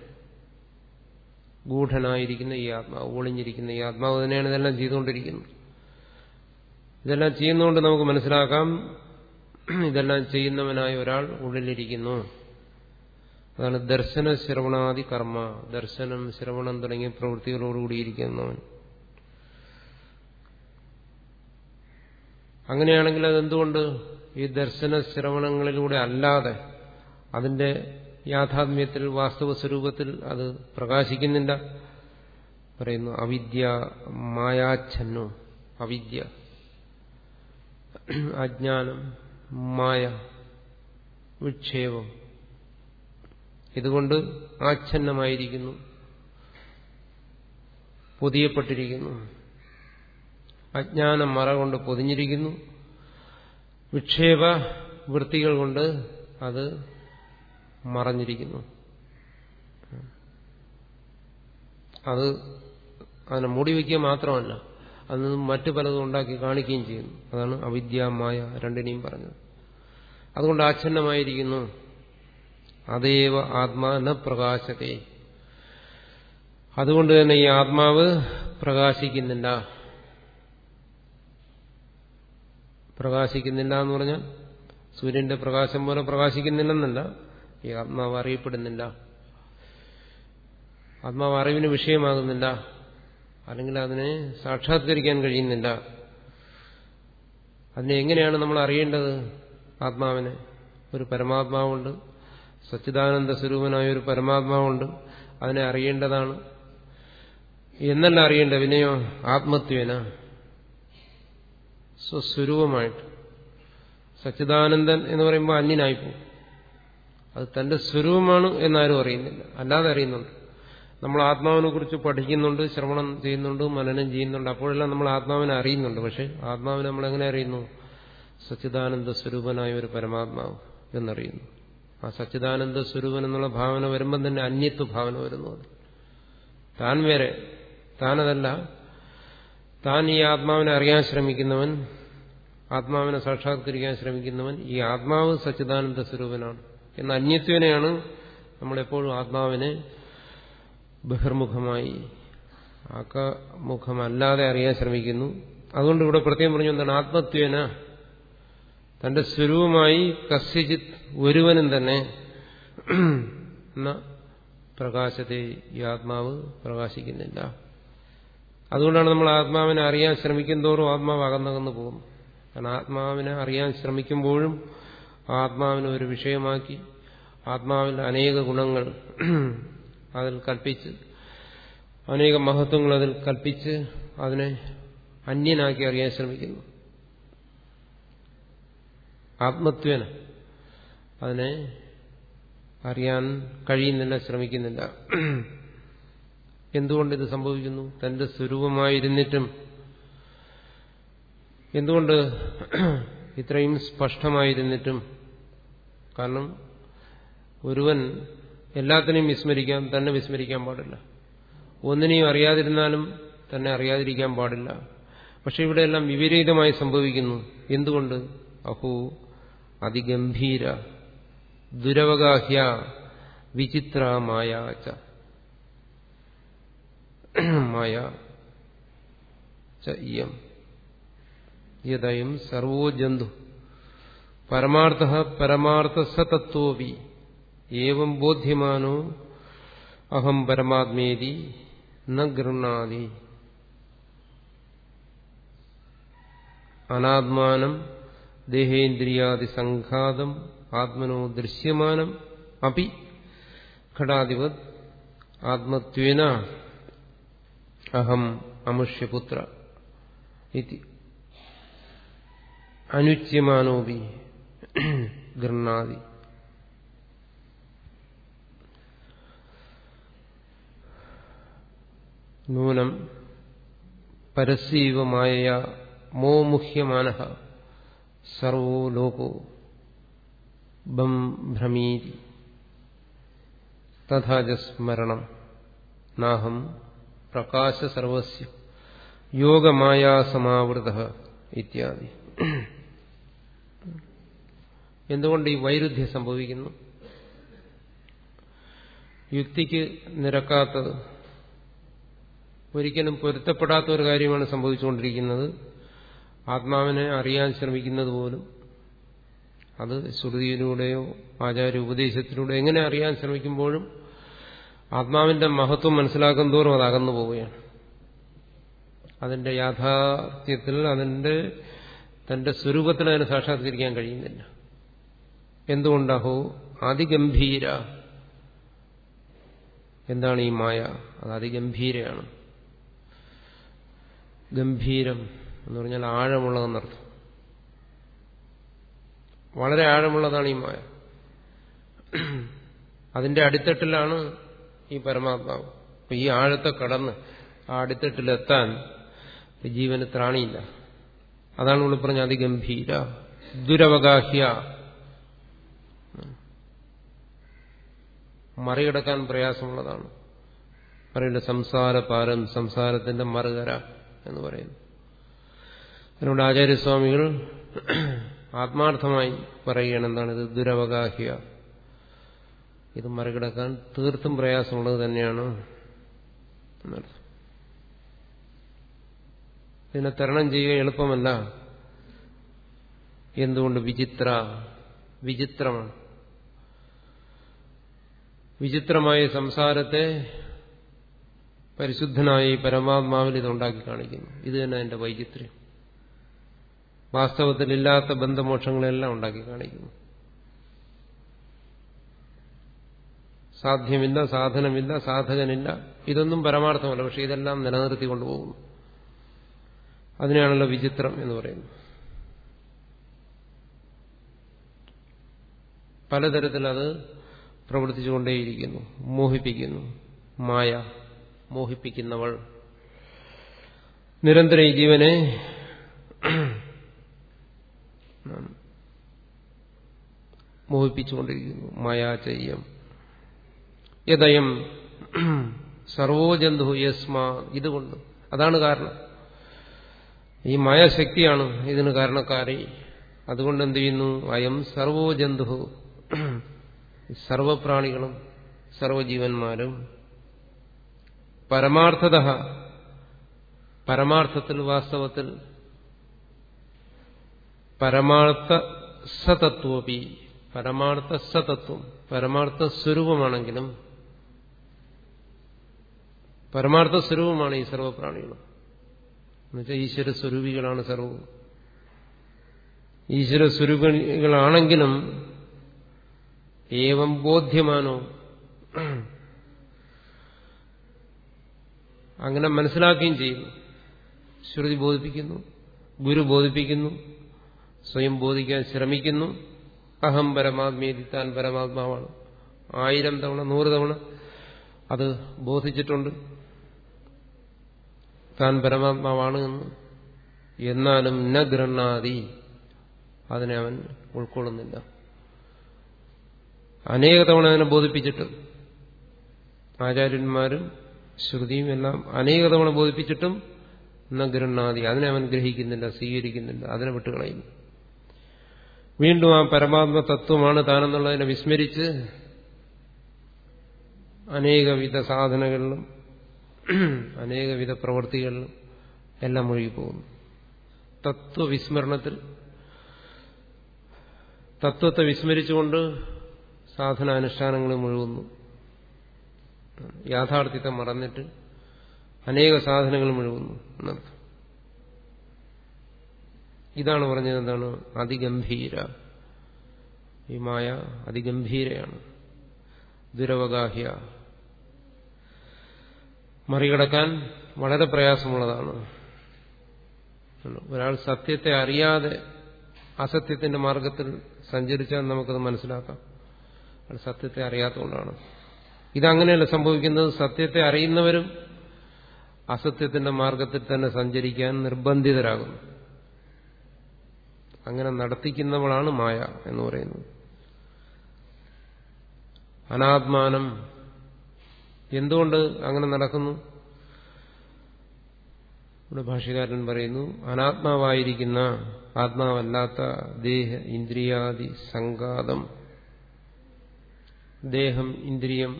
ഗൂഢനായിരിക്കുന്ന ഈ ആത്മാവ് ഒളിഞ്ഞിരിക്കുന്ന ഈ ആത്മാവ് തന്നെയാണ് ഇതെല്ലാം ചെയ്തുകൊണ്ടിരിക്കുന്നത്. ഇതെല്ലാം ചെയ്യുന്നതുകൊണ്ട് നമുക്ക് മനസ്സിലാക്കാം ഇതെല്ലാം ചെയ്യുന്നവനായ ഒരാൾ ഉള്ളിലിരിക്കുന്നു. അതാണ് ദർശന ശ്രവണാദി കർമ്മ. ദർശനം ശ്രവണം തുടങ്ങിയ പ്രവൃത്തികളോടുകൂടിയിരിക്കുന്നവൻ അങ്ങനെയാണെങ്കിൽ അതെന്തുകൊണ്ട്? ഈ ദർശന ശ്രവണങ്ങളിലൂടെ അല്ലാതെ അതിന്റെ യാഥാത്മ്യത്തിൽ വാസ്തവ സ്വരൂപത്തിൽ അത് പ്രകാശിക്കുന്നില്ല. പറയുന്നു അവിദ്യ മായാച്ഛന്നു. അവിദ്യ. അജ്ഞാനം മായ വിക്ഷേപം. ഇതുകൊണ്ട് ആച്ഛന്നമായിരിക്കുന്നു. പൊതിയപ്പെട്ടിരിക്കുന്നു. അജ്ഞാനം മറ കൊണ്ട് പൊതിഞ്ഞിരിക്കുന്നു. വിക്ഷേപ വൃത്തികൾ കൊണ്ട് അത് മറഞ്ഞിരിക്കുന്നു. അത് അതിനെ മൂടി വയ്ക്കുക മാത്രമല്ല നിന്നും മറ്റു പലതും ഉണ്ടാക്കി കാണിക്കുകയും ചെയ്യുന്നു. അതാണ് അവിദ്യ മായ രണ്ടിനെയും പറഞ്ഞത്. അതുകൊണ്ട് ആച്ഛന്നമായിരിക്കുന്നു. അതേവ ആത്മാ ന പ്രകാശത്തെ. അതുകൊണ്ട് തന്നെ ഈ ആത്മാവ് പ്രകാശിക്കുന്നില്ല. പ്രകാശിക്കുന്നില്ല എന്ന് പറഞ്ഞാൽ സൂര്യന്റെ പ്രകാശം പോലെ പ്രകാശിക്കുന്നില്ലെന്നല്ല ഈ ആത്മാവ് അറിയപ്പെടുന്നില്ല. ആത്മാവ് അറിവിന് വിഷയമാകുന്നില്ല അല്ലെങ്കിൽ അതിനെ സാക്ഷാത്കരിക്കാൻ കഴിയുന്നില്ല. അതിനെ എങ്ങനെയാണ് നമ്മൾ അറിയേണ്ടത്? ആത്മാവിനെ ഒരു പരമാത്മാവുണ്ട്. സച്ചിദാനന്ദ സ്വരൂപനായ ഒരു പരമാത്മാവുണ്ട്. അതിനെ അറിയേണ്ടതാണ്. എന്നല്ല അറിയേണ്ട വിനയോ ആത്മത്വേന. സ്വസ്വരൂപമായിട്ട്. സച്ചിദാനന്ദൻ എന്ന് പറയുമ്പോൾ അന്യനായിപ്പോവും. അത് തന്റെ സ്വരൂപമാണ് എന്നാരും അറിയുന്നില്ല. അല്ലാതെ അറിയുന്നുണ്ട്. നമ്മൾ ആത്മാവിനെ കുറിച്ച് പഠിക്കുന്നുണ്ട് ശ്രവണം ചെയ്യുന്നുണ്ട് മനനം ചെയ്യുന്നുണ്ട്. അപ്പോഴെല്ലാം നമ്മൾ ആത്മാവിനെ അറിയുന്നുണ്ട്. പക്ഷെ ആത്മാവിനെ നമ്മൾ എങ്ങനെ അറിയുന്നു? സച്ചിദാനന്ദ സ്വരൂപനായ ഒരു പരമാത്മാവ് എന്നറിയുന്നു. ആ സച്ചിദാനന്ദ സ്വരൂപൻ എന്നുള്ള ഭാവന വരുമ്പം തന്നെ അന്യത്വ ഭാവന വരുന്നു താൻ വേറെ. താനതല്ല. താൻ ഈ ആത്മാവിനെ അറിയാൻ ശ്രമിക്കുന്നവൻ ആത്മാവിനെ സാക്ഷാത്കരിക്കാൻ ശ്രമിക്കുന്നവൻ ഈ ആത്മാവ് സച്ചിദാനന്ദ സ്വരൂപനാണ്. എന്ന അന്യത്വനെയാണ് നമ്മളെപ്പോഴും ആത്മാവിനെ ബഹിർമുഖമായി ആക്കമുഖമല്ലാതെ അറിയാൻ ശ്രമിക്കുന്നു. അതുകൊണ്ട് ഇവിടെ പ്രത്യേകം പറഞ്ഞു എന്താണ്? ആത്മത്വേന. തന്റെ സ്വരൂപമായി കസ്യജിത് ഒരുവനും തന്നെ പ്രകാശത്തെ ഈ ആത്മാവ് പ്രകാശിക്കുന്നില്ല. അതുകൊണ്ടാണ് നമ്മൾ ആത്മാവിനെ അറിയാൻ ശ്രമിക്കും തോറും ആത്മാവ് അകന്നകന്നു പോകും കാരണം ആത്മാവിനെ അറിയാൻ ശ്രമിക്കുമ്പോഴും ആത്മാവിനെ ഒരു വിഷയമാക്കി ആത്മാവിൽ അനേക ഗുണങ്ങൾ അതിൽ കൽപ്പിച്ച് അനേക മഹത്വങ്ങൾ അതിൽ കൽപ്പിച്ച് അതിനെ അന്യനാക്കി അറിയാൻ ശ്രമിക്കുന്നു. ആത്മത്വേന. അതിനെ അറിയാൻ കഴിയുന്നില്ല ശ്രമിക്കുന്നില്ല. എന്തുകൊണ്ട് ഇത് സംഭവിക്കുന്നു? തന്റെ സ്വരൂപമായിരുന്നിട്ടും എന്തുകൊണ്ട് ഇത്രയും സ്പഷ്ടമായിരുന്നിട്ടും? കാരണം ഒരുവൻ എല്ലാത്തിനെയും വിസ്മരിക്കാം തന്നെ വിസ്മരിക്കാൻ പാടില്ല. ഒന്നിനെയും അറിയാതിരുന്നാലും തന്നെ അറിയാതിരിക്കാൻ പാടില്ല. പക്ഷെ ഇവിടെയെല്ലാം വിപരീതമായി സംഭവിക്കുന്നു. എന്തുകൊണ്ട്? അഹോ അതിഗംഭീര ദുരവഗാഹ്യ വിചിത്ര മായ മായ ഇയം. സർവോ ജന്തു. പരമാർത്ഥ പരമാർത്ഥ സതത്വപി ഏവം ബോധ്യമാനോ അഹം പരമാത്മേതി ന അനാത്മാനം ദേഹേന്ദ്രിയാദി സംഘാതം ആത്മനോ ദൃശ്യമാനം അപി ഘടാധിപത് ആത്മത്വേന അഹം അമുഷ്യപുത്ര ഇതി അനുച്യമാനോപി ഗൃഹാതി നൂനം പരസീവമായ മായ മോമുഹ്യമാന സർവോ ലോകോ ബം ഭ്രമീതി. നാഹം പ്രകാശ യോഗമായാസമാവൃത ഇത്യാദി. എന്തുകൊണ്ട് ഈ വൈരുദ്ധ്യം സംഭവിക്കുന്നു? യുക്തിക്ക് നിരക്കാത്തത്. ഒരിക്കലും പൊരുത്തപ്പെടാത്ത ഒരു കാര്യമാണ് സംഭവിച്ചുകൊണ്ടിരിക്കുന്നത്. ആത്മാവിനെ അറിയാൻ ശ്രമിക്കുന്നത് പോലും അത് ശ്രുതിയിലൂടെയോ ആചാര്യ ഉപദേശത്തിലൂടെ എങ്ങനെ അറിയാൻ ശ്രമിക്കുമ്പോഴും ആത്മാവിന്റെ മഹത്വം മനസ്സിലാക്കും തോറും അത് അകന്നു പോവുകയാണ്. അതിന്റെ യാഥാർത്ഥ്യത്തിൽ അതിന്റെ തന്റെ സ്വരൂപത്തിൽ അതിനെ സാക്ഷാത്കരിക്കാൻ കഴിയുന്നില്ല. എന്തുകൊണ്ടാഹോ അതിഗംഭീര എന്താണ് ഈ മായ? അത് അതിഗംഭീരയാണ്. ഗംഭീരം എന്ന് പറഞ്ഞാൽ ആഴമുള്ളതെന്നർത്ഥം. വളരെ ആഴമുള്ളതാണ് ഈ മായ. അതിന്റെ അടിത്തട്ടിലാണ് ഈ പരമാത്മാവ്. അപ്പൊ ഈ ആഴത്തെ കടന്ന് ആ അടിത്തട്ടിലെത്താൻ ജീവന് ത്രാണിയില്ല. അതാണ് ഇവിടെ പറഞ്ഞ അതിഗംഭീര ദുരവഗാഹ്യ. മറികടക്കാൻ പ്രയാസമുള്ളതാണ്. പറയുന്നത് സംസാര പാരം സംസാരത്തിന്റെ മറുകര എന്ന് പറയുന്നു. അതിനോട് ആചാര്യസ്വാമികൾ ആത്മാർത്ഥമായി പറയുകയാണ് എന്താണ് ഇത് ദുരവഗാഹ്യ. ഇത് മറികടക്കാൻ തീർത്തും പ്രയാസമുള്ളത് തന്നെയാണ് പിന്നെ തരണം ചെയ്യുക എളുപ്പമല്ല. എന്തുകൊണ്ട്? വിചിത്ര. വിചിത്രമാണ്. വിചിത്രമായ സംസാരത്തെ പരിശുദ്ധനായി പരമാത്മാവിൽ പരമാത്മാവിൽ ഇതുണ്ടാക്കി കാണിക്കുന്നു. ഇത് തന്നെ അതിന്റെ വൈചിത്ര്യം. വാസ്തവത്തിലില്ലാത്ത ബന്ധമോക്ഷങ്ങളെല്ലാം ഉണ്ടാക്കി കാണിക്കുന്നു. സാധ്യമില്ല സാധനമില്ല സാധകനില്ല. ഇതൊന്നും പരമാർത്ഥമല്ല പക്ഷെ ഇതെല്ലാം നിലനിർത്തി കൊണ്ടുപോകുന്നു. അതിനെയാണല്ലോ വിചിത്രം എന്ന് പറയുന്നത്. പലതരത്തിൽ അത് പ്രവർത്തിച്ചുകൊണ്ടേയിരിക്കുന്നു മോഹിപ്പിക്കുന്നു. മായ മോഹിപ്പിക്കുന്നവൾ. നിരന്തരം ഈ ജീവനെ മോഹിപ്പിച്ചുകൊണ്ടിരിക്കുന്നു. മായാചയ്യം യഥയം സർവോജന്തു യസ്മാ. ഇതുകൊണ്ട്. അതാണ് കാരണം. ഈ മായാശക്തിയാണ് ഇതിന് കാരണക്കാരി. അതുകൊണ്ട് എന്ത് ചെയ്യുന്നു? അയം സർവോജന്തു സർവപ്രാണികളും സർവജീവന്മാരും പരമാർത്ഥത പരമാർത്ഥത്തിൽ വാസ്തവത്തിൽ പരമാർത്ഥ സതത്വപി പരമാർത്ഥ സതത്വം പരമാർത്ഥ സ്വരൂപമാണെങ്കിലും പരമാർത്ഥ സ്വരൂപമാണ് ഈ സർവപ്രാണികളും. എന്നുവെച്ചാൽ ഈശ്വര സ്വരൂപികളാണ് സർവവും. ഈശ്വര സ്വരൂപികളാണെങ്കിലും ഏവം ബോധ്യമാനോ അങ്ങനെ മനസ്സിലാക്കുകയും ചെയ്യുന്നു ശ്രുതി ബോധിപ്പിക്കുന്നു ഗുരു ബോധിപ്പിക്കുന്നു സ്വയം ബോധിക്കാൻ ശ്രമിക്കുന്നു. അഹം പരമാത്മീതി താൻ പരമാത്മാവാണ്. ആയിരം തവണ നൂറ് തവണ അത് ബോധിച്ചിട്ടുണ്ട്. താൻ പരമാത്മാവാണ് എന്ന്. എന്നാലും ന ഗൃണാതി അതിനെ അവൻ ഉൾക്കൊള്ളുന്നില്ല. അനേക തവണ അതിനെ ബോധിപ്പിച്ചിട്ട് ആചാര്യന്മാരും ശ്രുതിയും എല്ലാം അനേക തവണ ബോധിപ്പിച്ചിട്ടും ന ഗൃണാതി അതിനെ അവൻ ഗ്രഹിക്കുന്നില്ല സ്വീകരിക്കുന്നില്ല. അതിനെ വിട്ടുകളയുന്നു. വീണ്ടും ആ പരമാത്മ തത്വമാണ് താനെന്നുള്ളതിനെ വിസ്മരിച്ച് അനേകവിധ സാധനങ്ങളിലും അനേകവിധ പ്രവൃത്തികളിലും എല്ലാം മുഴുകിപ്പോകുന്നു തത്വവിസ്മരണത്തിൽ തത്വത്തെ വിസ്മരിച്ചുകൊണ്ട് സാധനാനുഷ്ഠാനങ്ങൾ മുഴുകുന്നു. യാഥാർത്ഥ്യത്തെ മറന്നിട്ട് അനേക സാധനങ്ങൾ മുഴുകുന്നു. എന്നർത്ഥം. ഇതാണ് പറഞ്ഞത് എന്താണ്? അതിഗംഭീര. ഈ മായ അതിഗംഭീരയാണ്. ദുരവഗാഹ്യ. മറികടക്കാൻ വളരെ പ്രയാസമുള്ളതാണ്. ഒരാൾ സത്യത്തെ അറിയാതെ അസത്യത്തിന്റെ മാർഗത്തിൽ സഞ്ചരിച്ചാൽ നമുക്കത് മനസ്സിലാക്കാം. അത് സത്യത്തെ അറിയാത്തതുകൊണ്ടാണ്. ഇതങ്ങനെയല്ല സംഭവിക്കുന്നത്. സത്യത്തെ അറിയുന്നവരും അസത്യത്തിന്റെ മാർഗത്തിൽ തന്നെ സഞ്ചരിക്കാൻ നിർബന്ധിതരാകുന്നു. അങ്ങനെ നടത്തിക്കുന്നവളാണ് മായ എന്ന് പറയുന്നത് അനാത്മാനം എന്തുകൊണ്ട് അങ്ങനെ നടക്കുന്നു? ഇവിടെ ഭാഷ്യകാരൻ പറയുന്നു അനാത്മാവായിരിക്കുന്ന ആത്മാവല്ലാത്ത ദേഹ ഇന്ദ്രിയാദി സംഘാതം ദേഹം ഇന്ദ്രിയം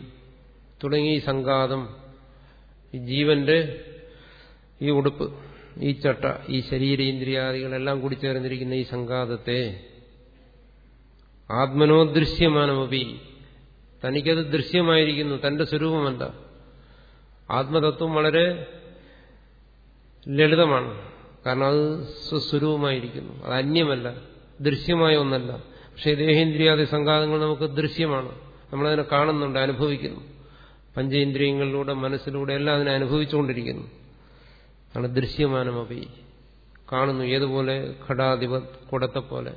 തുടങ്ങി സംഘാതം ഈ ജീവന്റെ ഈ ഉടുപ്പ് ഈ ചട്ട ഈ ശരീര ഇന്ദ്രിയാദികളെല്ലാം കൂടി ചേർന്നിരിക്കുന്ന ഈ സംഘാതത്തെ ആത്മനോ ദൃശ്യമാനമപി തനിക്കത് ദൃശ്യമായിരിക്കുന്നു തന്റെ സ്വരൂപമല്ല ആത്മതത്വം വളരെ ലളിതമാണ്. കാരണം അത് സ്വസ്വരൂപമായിരിക്കുന്നു അത് അന്യമല്ല ദൃശ്യമായ ഒന്നല്ല. പക്ഷേ ദേഹേന്ദ്രിയാദി സംഘാതങ്ങൾ നമുക്ക് ദൃശ്യമാണ് നമ്മളതിനെ കാണുന്നുണ്ട് അനുഭവിക്കുന്നു. പഞ്ചേന്ദ്രിയങ്ങളിലൂടെ മനസ്സിലൂടെ എല്ലാം അതിനെ അനുഭവിച്ചുകൊണ്ടിരിക്കുന്നു. ആണ് ദൃശ്യമാനമപി. കാണുന്നു ഏതുപോലെ? ഘടാധിപ കുടത്തെ പോലെ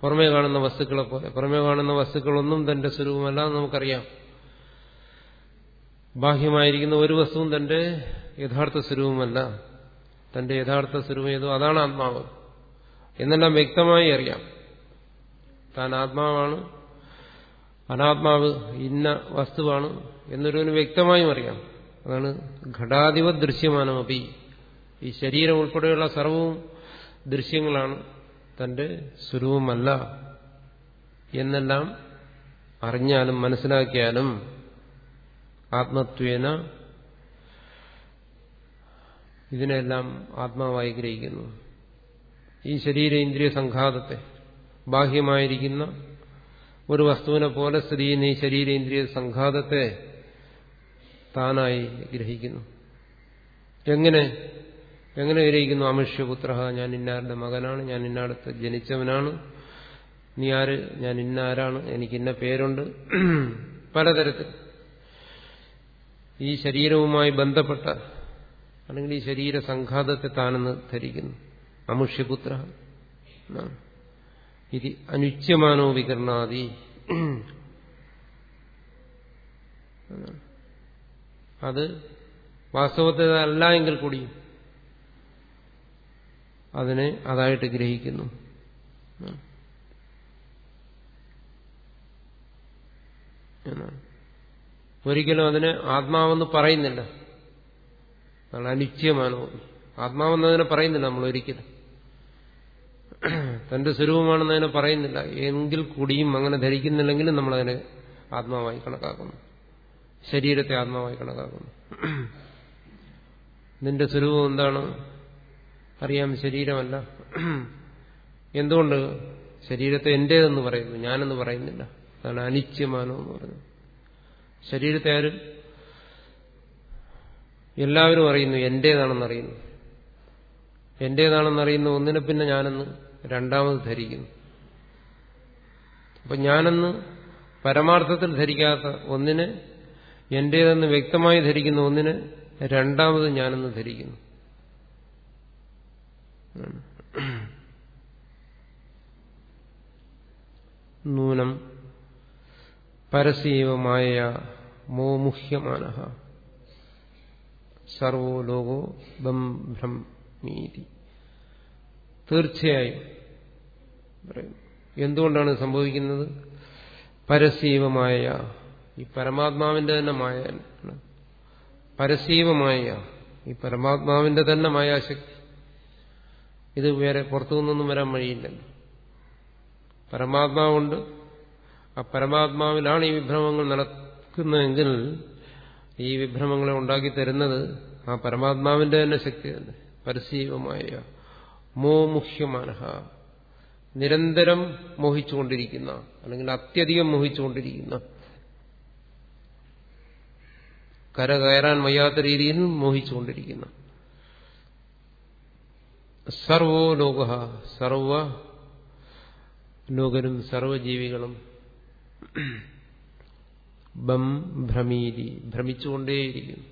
പുറമേ കാണുന്ന വസ്തുക്കളെ പോലെ പുറമേ കാണുന്ന വസ്തുക്കളൊന്നും തന്റെ സ്വരൂപമല്ല എന്ന് നമുക്കറിയാം. ബാഹ്യമായിരിക്കുന്ന ഒരു വസ്തുവും തന്റെ യഥാർത്ഥ സ്വരൂപമല്ല. തന്റെ യഥാർത്ഥ സ്വരൂപം ഏതോ അതാണ് ആത്മാവ്. എന്നെല്ലാം വ്യക്തമായി അറിയാം. താൻ ആത്മാവാണ്. അനാത്മാവ് ഇന്ന വസ്തുവാണ് എന്നൊരുവന് വ്യക്തമായും അറിയാം. അതാണ് ഘടാധിപ ദൃശ്യമാനമപി. ഈ ശരീരം ഉൾപ്പെടെയുള്ള സർവവും ദൃശ്യങ്ങളാണ്. തന്റെ സ്വരൂപമല്ല എന്നെല്ലാം അറിഞ്ഞാലും മനസ്സിലാക്കിയാലും ആത്മത്വേന ഇതിനെല്ലാം ആത്മാവായി ഗ്രഹിക്കുന്നു. ഈ ശരീരേന്ദ്രിയ സംഘാതത്തെ ബാഹ്യമായിരിക്കുന്ന ഒരു വസ്തുവിനെ പോലെ സ്ഥിതി ചെയ്യുന്ന ഈ ശരീരേന്ദ്രിയ സംഘാതത്തെ താനായി ഗ്രഹിക്കുന്നു. എങ്ങനെ എങ്ങനെ വിരയിക്കുന്നു? അമിഷ്യപുത്ര ഞാൻ ഇന്നാരുടെ മകനാണ് ഞാൻ ഇന്നടത്ത് ജനിച്ചവനാണ്. നീ ആര്? ഞാൻ ഇന്ന ആരാണ്? എനിക്ക് ഇന്ന പേരുണ്ട്. പലതരത്തിൽ. ഈ ശരീരവുമായി ബന്ധപ്പെട്ട അല്ലെങ്കിൽ ഈ ശരീര സംഘാതത്തെ താനെന്ന് ധരിക്കുന്നു. അമുഷ്യപുത്ര ഇത് അനുച്യമാനോ വികരണാദി അത് വാസ്തവത്തിൽ അല്ല എങ്കിൽ കൂടിയും അതിനെ അതായിട്ട് ഗ്രഹിക്കുന്നു. ഒരിക്കലും അതിനെ ആത്മാവെന്ന് പറയുന്നില്ല. അതാണ് അനിശ്ചയമാനോ ആത്മാവെന്നതിനെ പറയുന്നില്ല നമ്മൾ ഒരിക്കലും. തന്റെ സ്വരൂപമാണെന്നതിനെ പറയുന്നില്ല. എങ്കിൽ കൂടിയും അങ്ങനെ ധരിക്കുന്നില്ലെങ്കിലും നമ്മളതിനെ ആത്മാവായി കണക്കാക്കുന്നു. ശരീരത്തെ ആത്മാവായി കണക്കാക്കുന്നു. നിന്റെ സ്വരൂപം എന്താണ്? അറിയാം ശരീരമല്ല. എന്തുകൊണ്ട് ശരീരത്തെ എന്റേതെന്ന് പറയുന്നു? ഞാനെന്ന് പറയുന്നില്ല. അതാണ് അനിശ്ചയമാനോ എന്ന് പറയുന്നത്. ശരീരത്തെ ആരും? എല്ലാവരും അറിയുന്നു എന്റേതാണെന്ന് അറിയുന്നു. എന്റേതാണെന്ന് അറിയുന്ന ഒന്നിനെ പിന്നെ ഞാനെന്ന് രണ്ടാമത് ധരിക്കുന്നു. അപ്പൊ ഞാനെന്ന് പരമാർത്ഥത്തിൽ ധരിക്കാത്ത ഒന്നിനെ എന്റേതെന്ന് വ്യക്തമായി ധരിക്കുന്ന ഒന്നിനെ രണ്ടാമത് ഞാനെന്ന് ധരിക്കുന്നു. നൂനം. പരസ്യവമായ മോമുഹ്യമാന സർവോ ലോകോ ബംഭ്രമീതി തീർച്ചയായും എന്തുകൊണ്ടാണ് സംഭവിക്കുന്നത്? പരസ്യവമായ ഈ പരമാത്മാവിന്റെ തന്നെ മായ പരസ്യവമായ ഈ പരമാത്മാവിന്റെ തന്നെ മായാശക്തി. ഇത് വേറെ പുറത്തുനിന്നൊന്നും വരാൻ വഴിയില്ലല്ലോ പരമാത്മാവുണ്ട്. ആ പരമാത്മാവിലാണ് ഈ വിഭ്രമങ്ങൾ നടക്കുന്നതെങ്കിൽ ഈ വിഭ്രമങ്ങളെ ഉണ്ടാക്കി തരുന്നത് ആ പരമാത്മാവിന്റെ തന്നെ ശക്തി തന്നെ പരസീവമായ മോമുഹ്യമാന നിരന്തരം മോഹിച്ചുകൊണ്ടിരിക്കുന്ന അല്ലെങ്കിൽ അത്യധികം മോഹിച്ചുകൊണ്ടിരിക്കുന്ന. കര കയറാൻ വയ്യാത്ത രീതിയിൽ മോഹിച്ചുകൊണ്ടിരിക്കുന്ന. സർവോ ലോക സർവ ലോകനും സർവജീവികളും ബം ഭ്രമീതി ഭ്രമിച്ചുകൊണ്ടേയിരിക്കുന്നു.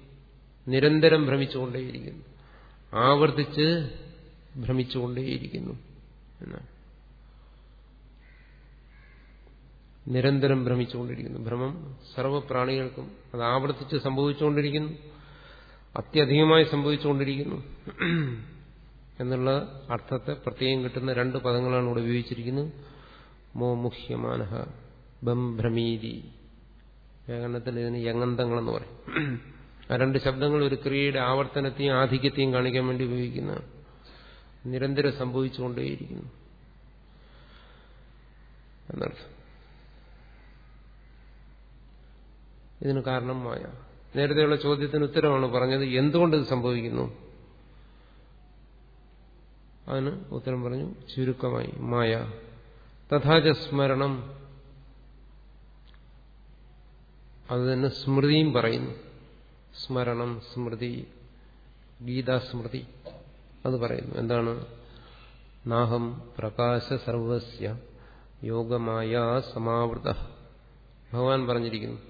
നിരന്തരം ഭ്രമിച്ചുകൊണ്ടേയിരിക്കുന്നു. ആവർത്തിച്ച് ഭ്രമിച്ചുകൊണ്ടേയിരിക്കുന്നു എന്നാണ്. നിരന്തരം ഭ്രമിച്ചുകൊണ്ടിരിക്കുന്നു. ഭ്രമം സർവപ്രാണികൾക്കും അത് ആവർത്തിച്ച് സംഭവിച്ചുകൊണ്ടിരിക്കുന്നു. അത്യധികമായി സംഭവിച്ചുകൊണ്ടിരിക്കുന്നു. എന്നുള്ള അർത്ഥത്തെ പ്രത്യേകം കിട്ടുന്ന രണ്ട് പദങ്ങളാണ് ഇവിടെ ഉപയോഗിച്ചിരിക്കുന്നത്. ബം ബംഭ്രമീതി വ്യാകരണത്തിൽ ഇതിന് യങ്ങന്തങ്ങളെന്ന് പറയും. ആ രണ്ട് ശബ്ദങ്ങൾ ഒരു ക്രിയയുടെ ആവർത്തനത്തെയും ആധിക്യത്തെയും കാണിക്കാൻ വേണ്ടി ഉപയോഗിക്കുന്ന നിരന്തരം സംഭവിച്ചുകൊണ്ടേയിരിക്കുന്നു. എന്നർത്ഥം. ഇതിന് കാരണം മായ നേരത്തെയുള്ള ചോദ്യത്തിന് ഉത്തരമാണ് പറഞ്ഞത് എന്തുകൊണ്ട് ഇത് സംഭവിക്കുന്നു? അതിന് ഉത്തരം പറഞ്ഞു. ചുരുക്കമായി മായ. തഥാച സ്മരണം. അത് തന്നെ സ്മൃതിയും പറയുന്നു. സ്മരണം സ്മൃതി ഗീതാസ്മൃതി അത് പറയുന്നു. എന്താണ്? നാഹം പ്രകാശ സർവസ്യ യോഗമായ സമാവൃത. ഭഗവാൻ പറഞ്ഞിരിക്കുന്നു.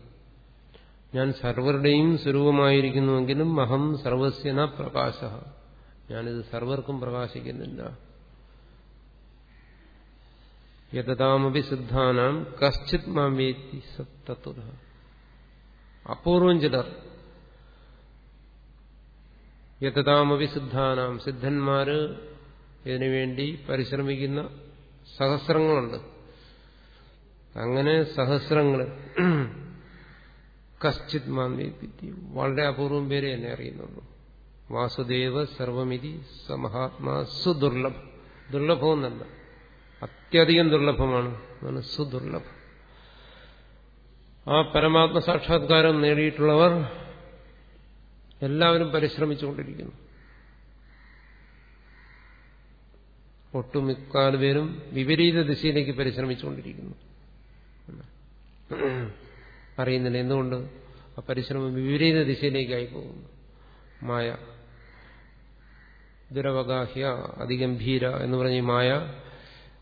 ഞാൻ സർവരുടെയും സ്വരൂപമായിരിക്കുന്നുവെങ്കിലും അഹം സർവസ്യന പ്രകാശ. ഞാനിത് സർവർക്കും പ്രകാശിക്കുന്നില്ല. യഥതാമപി സിദ്ധാനാം കശ്ചിത് മാമേത്തി സത്തത്വത അപൂർവം ചിലർ യഥതാമപി സിദ്ധാനാം സിദ്ധന്മാര് ഇതിനുവേണ്ടി പരിശ്രമിക്കുന്ന സഹസ്രങ്ങളുണ്ട്. അങ്ങനെ സഹസ്രങ്ങൾ കശ്ചിത് മാമേത്തി വളരെ അപൂർവം പേരെ എന്നെ അറിയുന്നുള്ളൂ. വാസുദേവ സർവമിതി സമഹാത്മാ സുദുർലഭം. ദുർലഭമെന്നല്ല അത്യധികം ദുർലഭമാണ്. അതാണ് സുദുർലഭം. ആ പരമാത്മ സാക്ഷാത്കാരം നേടിയിട്ടുള്ളവർ എല്ലാവരും പരിശ്രമിച്ചുകൊണ്ടിരിക്കുന്നു. ഒട്ടുമിക്കാൽ പേരും വിപരീത ദിശയിലേക്ക് പരിശ്രമിച്ചുകൊണ്ടിരിക്കുന്നു. അറിയുന്നില്ല. എന്തുകൊണ്ട്? ആ പരിശ്രമം വിപരീത ദിശയിലേക്കായി പോകുന്നു. മായ ദുരവഗാഹ്യ അതിഗംഭീര എന്ന് പറഞ്ഞ ഈ മായ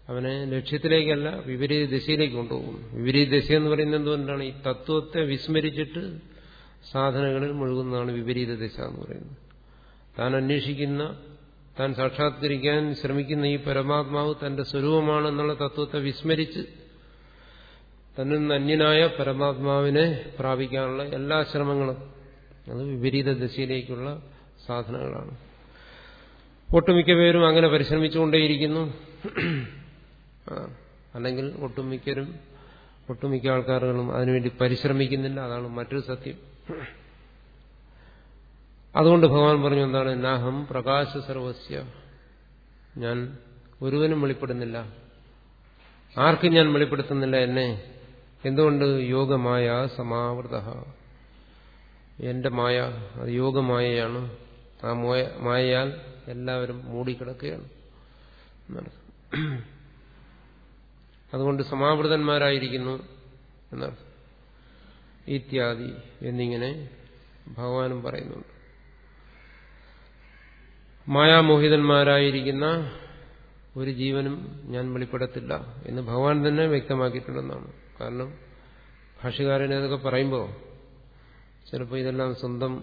അവനെ ലക്ഷ്യത്തിലേക്കല്ല വിപരീത ദിശയിലേക്ക് കൊണ്ടുപോകുന്നു. വിപരീത ദിശ എന്ന് പറയുന്നത് എന്തുകൊണ്ടാണ്? ഈ തത്വത്തെ വിസ്മരിച്ചിട്ട് സാധനങ്ങളിൽ മുഴുകുന്നതാണ് വിപരീത ദിശ എന്ന് പറയുന്നത്. താൻ അന്വേഷിക്കുന്ന താൻ സാക്ഷാത്കരിക്കാൻ ശ്രമിക്കുന്ന ഈ പരമാത്മാവ് തന്റെ സ്വരൂപമാണെന്നുള്ള തത്വത്തെ വിസ്മരിച്ച് തന്നിൽ നിന്ന് അന്യനായ പരമാത്മാവിനെ പ്രാപിക്കാനുള്ള എല്ലാ ശ്രമങ്ങളും അത് വിപരീത ദിശയിലേക്കുള്ള സാധനങ്ങളാണ്. ഒട്ടുമിക്ക പേരും അങ്ങനെ പരിശ്രമിച്ചുകൊണ്ടേയിരിക്കുന്നു. അല്ലെങ്കിൽ ഒട്ടുമിക്കരും ഒട്ടുമിക്ക ആൾക്കാരുകളും അതിനുവേണ്ടി പരിശ്രമിക്കുന്നില്ല. അതാണ് മറ്റൊരു സത്യം. അതുകൊണ്ട് ഭഗവാൻ പറഞ്ഞു എന്താണ്? നാഹം പ്രകാശ സർവസ്യ. ഞാൻ ഒരുവനും വെളിപ്പെടുന്നില്ല. ആർക്കും ഞാൻ വെളിപ്പെടുത്തുന്നില്ല എന്നെ. എന്തുകൊണ്ട്? യോഗമായ സമാവൃത എന്റെ മായ അത് യോഗമായയാണ്. ആ മായയാൽ എല്ലാവരും മൂടിക്കിടക്കുകയാണ്. അതുകൊണ്ട് സമാവൃതന്മാരായിരിക്കുന്നു എന്നർത്ഥം ഇത്യാദി എന്നിങ്ങനെ ഭഗവാനും പറയുന്നുണ്ട്. മായാമോഹിതന്മാരായിരിക്കുന്ന ഒരു ജീവനും ഞാൻ വെളിപ്പെടത്തില്ല എന്ന് ഭഗവാൻ തന്നെ വ്യക്തമാക്കിയിട്ടുണ്ടെന്നാണ്. കാരണം ഭാഷകാരൻ ഇതൊക്കെ പറയുമ്പോൾ ചിലപ്പോൾ ഇതെല്ലാം സ്വന്തം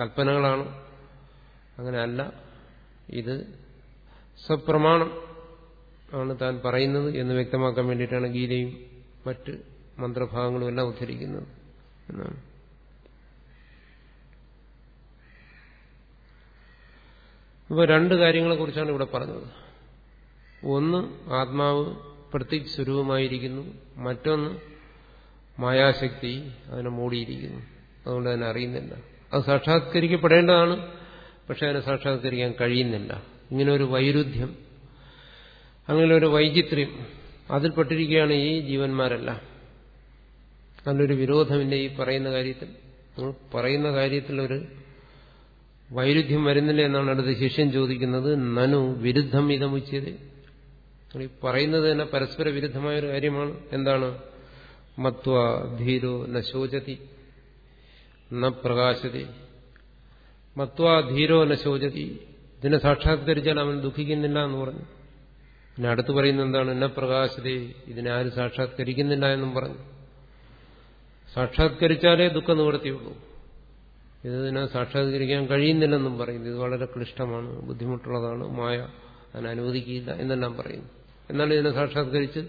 കൽപ്പനകളാണ്. അങ്ങനെയല്ല ഇത് സപ്രമാണം ആണ് താൻ പറയുന്നത് എന്ന് വ്യക്തമാക്കാൻ വേണ്ടിയിട്ടാണ് ഗീതയും മറ്റ് മന്ത്രഭാഗങ്ങളും എല്ലാം ഉദ്ധരിക്കുന്നത് എന്നാണ്. ഇപ്പോൾ രണ്ട് കാര്യങ്ങളെക്കുറിച്ചാണ് ഇവിടെ പറഞ്ഞത്. ഒന്ന് ആത്മാവ് പ്രത്യേക സ്വരൂപമായിരിക്കുന്നു. മറ്റൊന്ന് മായാശക്തി അതിനെ മൂടിയിരിക്കുന്നു. അതുകൊണ്ട് അതിനെ അറിയുന്നില്ല. അത് സാക്ഷാത്കരിക്കപ്പെടേണ്ടതാണ്. പക്ഷെ അതിനെ സാക്ഷാത്കരിക്കാൻ കഴിയുന്നില്ല. ഇങ്ങനെ ഒരു വൈരുദ്ധ്യം അങ്ങനെ ഒരു വൈചിത്ര്യം അതിൽപ്പെട്ടിരിക്കുകയാണ് ഈ ജീവന്മാരെല്ലാം. നല്ലൊരു വിരോധമില്ല ഈ പറയുന്ന കാര്യത്തിൽ. പറയുന്ന കാര്യത്തിലൊരു വൈരുദ്ധ്യം വരുന്നില്ല എന്നാണ് അടുത്ത ശിഷ്യൻ ചോദിക്കുന്നത്. നനു വിരുദ്ധം ഇതമുച്ചത്. ഈ പറയുന്നത് തന്നെ പരസ്പര വിരുദ്ധമായ ഒരു കാര്യമാണ്. എന്താണ്? മത്വ ധീരോ ന ശോചതി. ന പ്രകാശതി. മത്വാ ധീരോ ന ശോചതി. ഇതിനെ സാക്ഷാത്കരിച്ചാൽ അവൻ ദുഃഖിക്കുന്നില്ല എന്ന് പറഞ്ഞു. പിന്നെ അടുത്ത് പറയുന്നത് എന്താണ്? എന്നെ പ്രകാശതി. ഇതിനെ ആരും സാക്ഷാത്കരിക്കുന്നില്ല എന്നും പറഞ്ഞു. സാക്ഷാത്കരിച്ചാലേ ദുഃഖ നിവൃത്തിയുള്ളൂ ഇതിനെ സാക്ഷാത്കരിക്കാൻ കഴിയുന്നില്ലെന്നും പറയുന്നു. ഇത് വളരെ ക്ലിഷ്ടമാണ് ബുദ്ധിമുട്ടുള്ളതാണ് മായ. അതിനെ അനുവദിക്കില്ല എന്നെല്ലാം പറയുന്നു. എന്നാൽ ഇതിനെ സാക്ഷാത്കരിച്ച്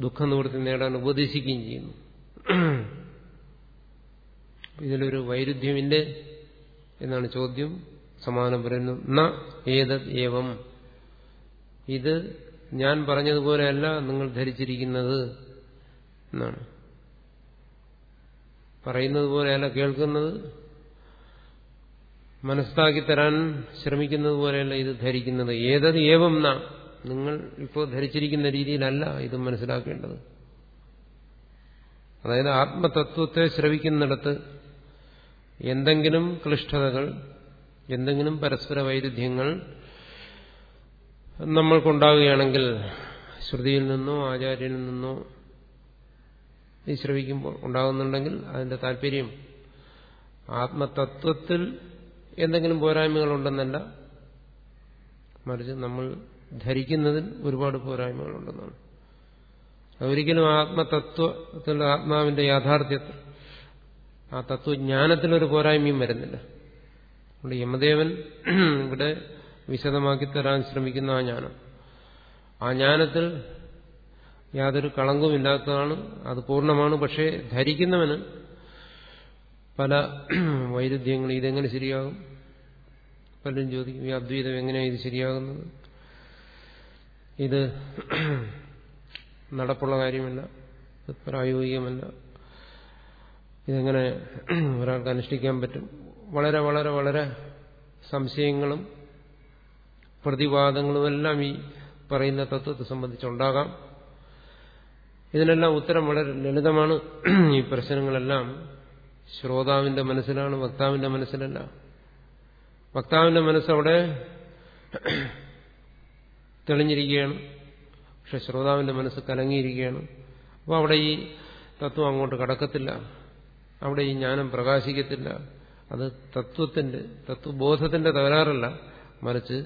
ദുഃഖം നിവൃത്തി നേടാൻ ഉപദേശിക്കുകയും ചെയ്യുന്നു. ഇതിലൊരു വൈരുദ്ധ്യമില്ലേ എന്നാണ് ചോദ്യം. സമാനം പറയുന്നു ന ഏവം. ഇത് ഞാൻ പറഞ്ഞതുപോലെയല്ല നിങ്ങൾ ധരിച്ചിരിക്കുന്നത് എന്നാണ്. പറയുന്നത് പോലെയല്ല കേൾക്കുന്നത്. മനസ്സിലാക്കി തരാൻ ശ്രമിക്കുന്നത് പോലെയല്ല ഇത് ധരിക്കുന്നത്. ഏതത് ഏവം ന. നിങ്ങൾ ഇപ്പോൾ ധരിച്ചിരിക്കുന്ന രീതിയിലല്ല ഇത് മനസ്സിലാക്കേണ്ടത്. അതായത് ആത്മതത്വത്തെ ശ്രവിക്കുന്നിടത്ത് എന്തെങ്കിലും ക്ലിഷ്ടതകൾ എന്തെങ്കിലും പരസ്പര വൈരുദ്ധ്യങ്ങൾ നമ്മൾക്കുണ്ടാവുകയാണെങ്കിൽ ശ്രുതിയിൽ നിന്നോ ആചാര്യനിൽ നിന്നോ ഈ ശ്രവിക്കുമ്പോൾ ഉണ്ടാകുന്നുണ്ടെങ്കിൽ അതിന്റെ താല്പര്യം ആത്മതത്വത്തിൽ എന്തെങ്കിലും പോരായ്മകളുണ്ടെന്നല്ല. മറിച്ച് നമ്മൾ ധരിക്കുന്നതിൽ ഒരുപാട് പോരായ്മകളുണ്ടെന്നാണ്. ഒരിക്കലും ആത്മതത്വത്തിൽ ആത്മാവിന്റെ യാഥാർത്ഥ്യത്തിൽ ആ തത്വജ്ഞാനത്തിനൊരു പോരായ്മയും വരുന്നില്ല. അതുകൊണ്ട് യമദേവൻ ഇവിടെ വിശദമാക്കി തരാൻ ശ്രമിക്കുന്ന ആ ജ്ഞാനം. ആ ജ്ഞാനത്തിൽ യാതൊരു കളങ്കവുമില്ലാത്തതാണ് അത് പൂർണമാണ്. പക്ഷേ ധരിക്കുന്നവന് പല വൈരുദ്ധ്യങ്ങൾ ഇതെങ്ങനെ ശരിയാകും? പലരും ചോദിക്കും ഈ അദ്വൈതം എങ്ങനെയാണ് ഇത് ശരിയാകുന്നത്? ഇത് നടപ്പുള്ള കാര്യമല്ല പ്രായോഗികമല്ല. ഇതെങ്ങനെ ഒരാൾക്ക് അനുഷ്ഠിക്കാൻ പറ്റും? വളരെ വളരെ വളരെ സംശയങ്ങളും പ്രതിവാദങ്ങളും എല്ലാം ഈ പറയുന്ന തത്വത്തെ സംബന്ധിച്ചുണ്ടാകാം. ഇതിനെല്ലാം ഉത്തരം വളരെ ലളിതമാണ്. ഈ പ്രശ്നങ്ങളെല്ലാം ശ്രോതാവിന്റെ മനസ്സിലാണ് വക്താവിന്റെ മനസ്സിലല്ല. വക്താവിന്റെ മനസ്സവിടെ തെളിഞ്ഞിരിക്കുകയാണ്. പക്ഷെ ശ്രോതാവിന്റെ മനസ്സ് കലങ്ങിയിരിക്കുകയാണ്. അപ്പോൾ അവിടെ ഈ തത്വം അങ്ങോട്ട് കടക്കത്തില്ല. അവിടെ ഈ ജ്ഞാനം പ്രകാശിക്കത്തില്ല. അത് തത്വത്തിന്റെ തത്വബോധത്തിന്റെ തകരാറല്ല. മറിച്ച്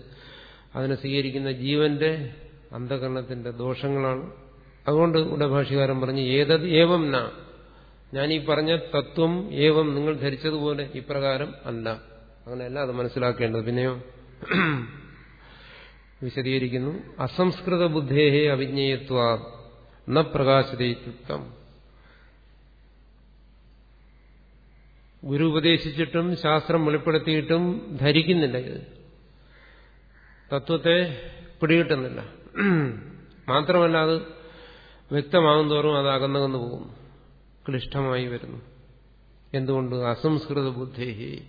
അതിനെ സ്വീകരിക്കുന്ന ജീവന്റെ അന്ധകരണത്തിന്റെ ദോഷങ്ങളാണ്. അതുകൊണ്ട് ഇവിടെ ഭാഷകാരൻ പറഞ്ഞു ഏതത് ഏവം ന. ഞാൻ ഈ പറഞ്ഞ തത്വം ഏവം നിങ്ങൾ ധരിച്ചതുപോലെ ഇപ്രകാരം അല്ല. അങ്ങനെയല്ല അത് മനസ്സിലാക്കേണ്ടത്. പിന്നെയോ വിശദീകരിക്കുന്നു. അസംസ്കൃത ബുദ്ധേഹേ അവിജ്ഞേയത്വ. ന പ്രകാശതയുക്തം ഗുരു ഉപദേശിച്ചിട്ടും ശാസ്ത്രം വെളിപ്പെടുത്തിയിട്ടും ധരിക്കുന്നില്ല ഇത്. തത്വത്തെ പിടികിട്ടുന്നില്ല. മാത്രമല്ല അത് വ്യക്തമാകും തോറും അത് അകന്നകന്നു പോകുന്നു ക്ലിഷ്ടമായി വരുന്നു. എന്തുകൊണ്ട്? അസംസ്കൃത ബുദ്ധി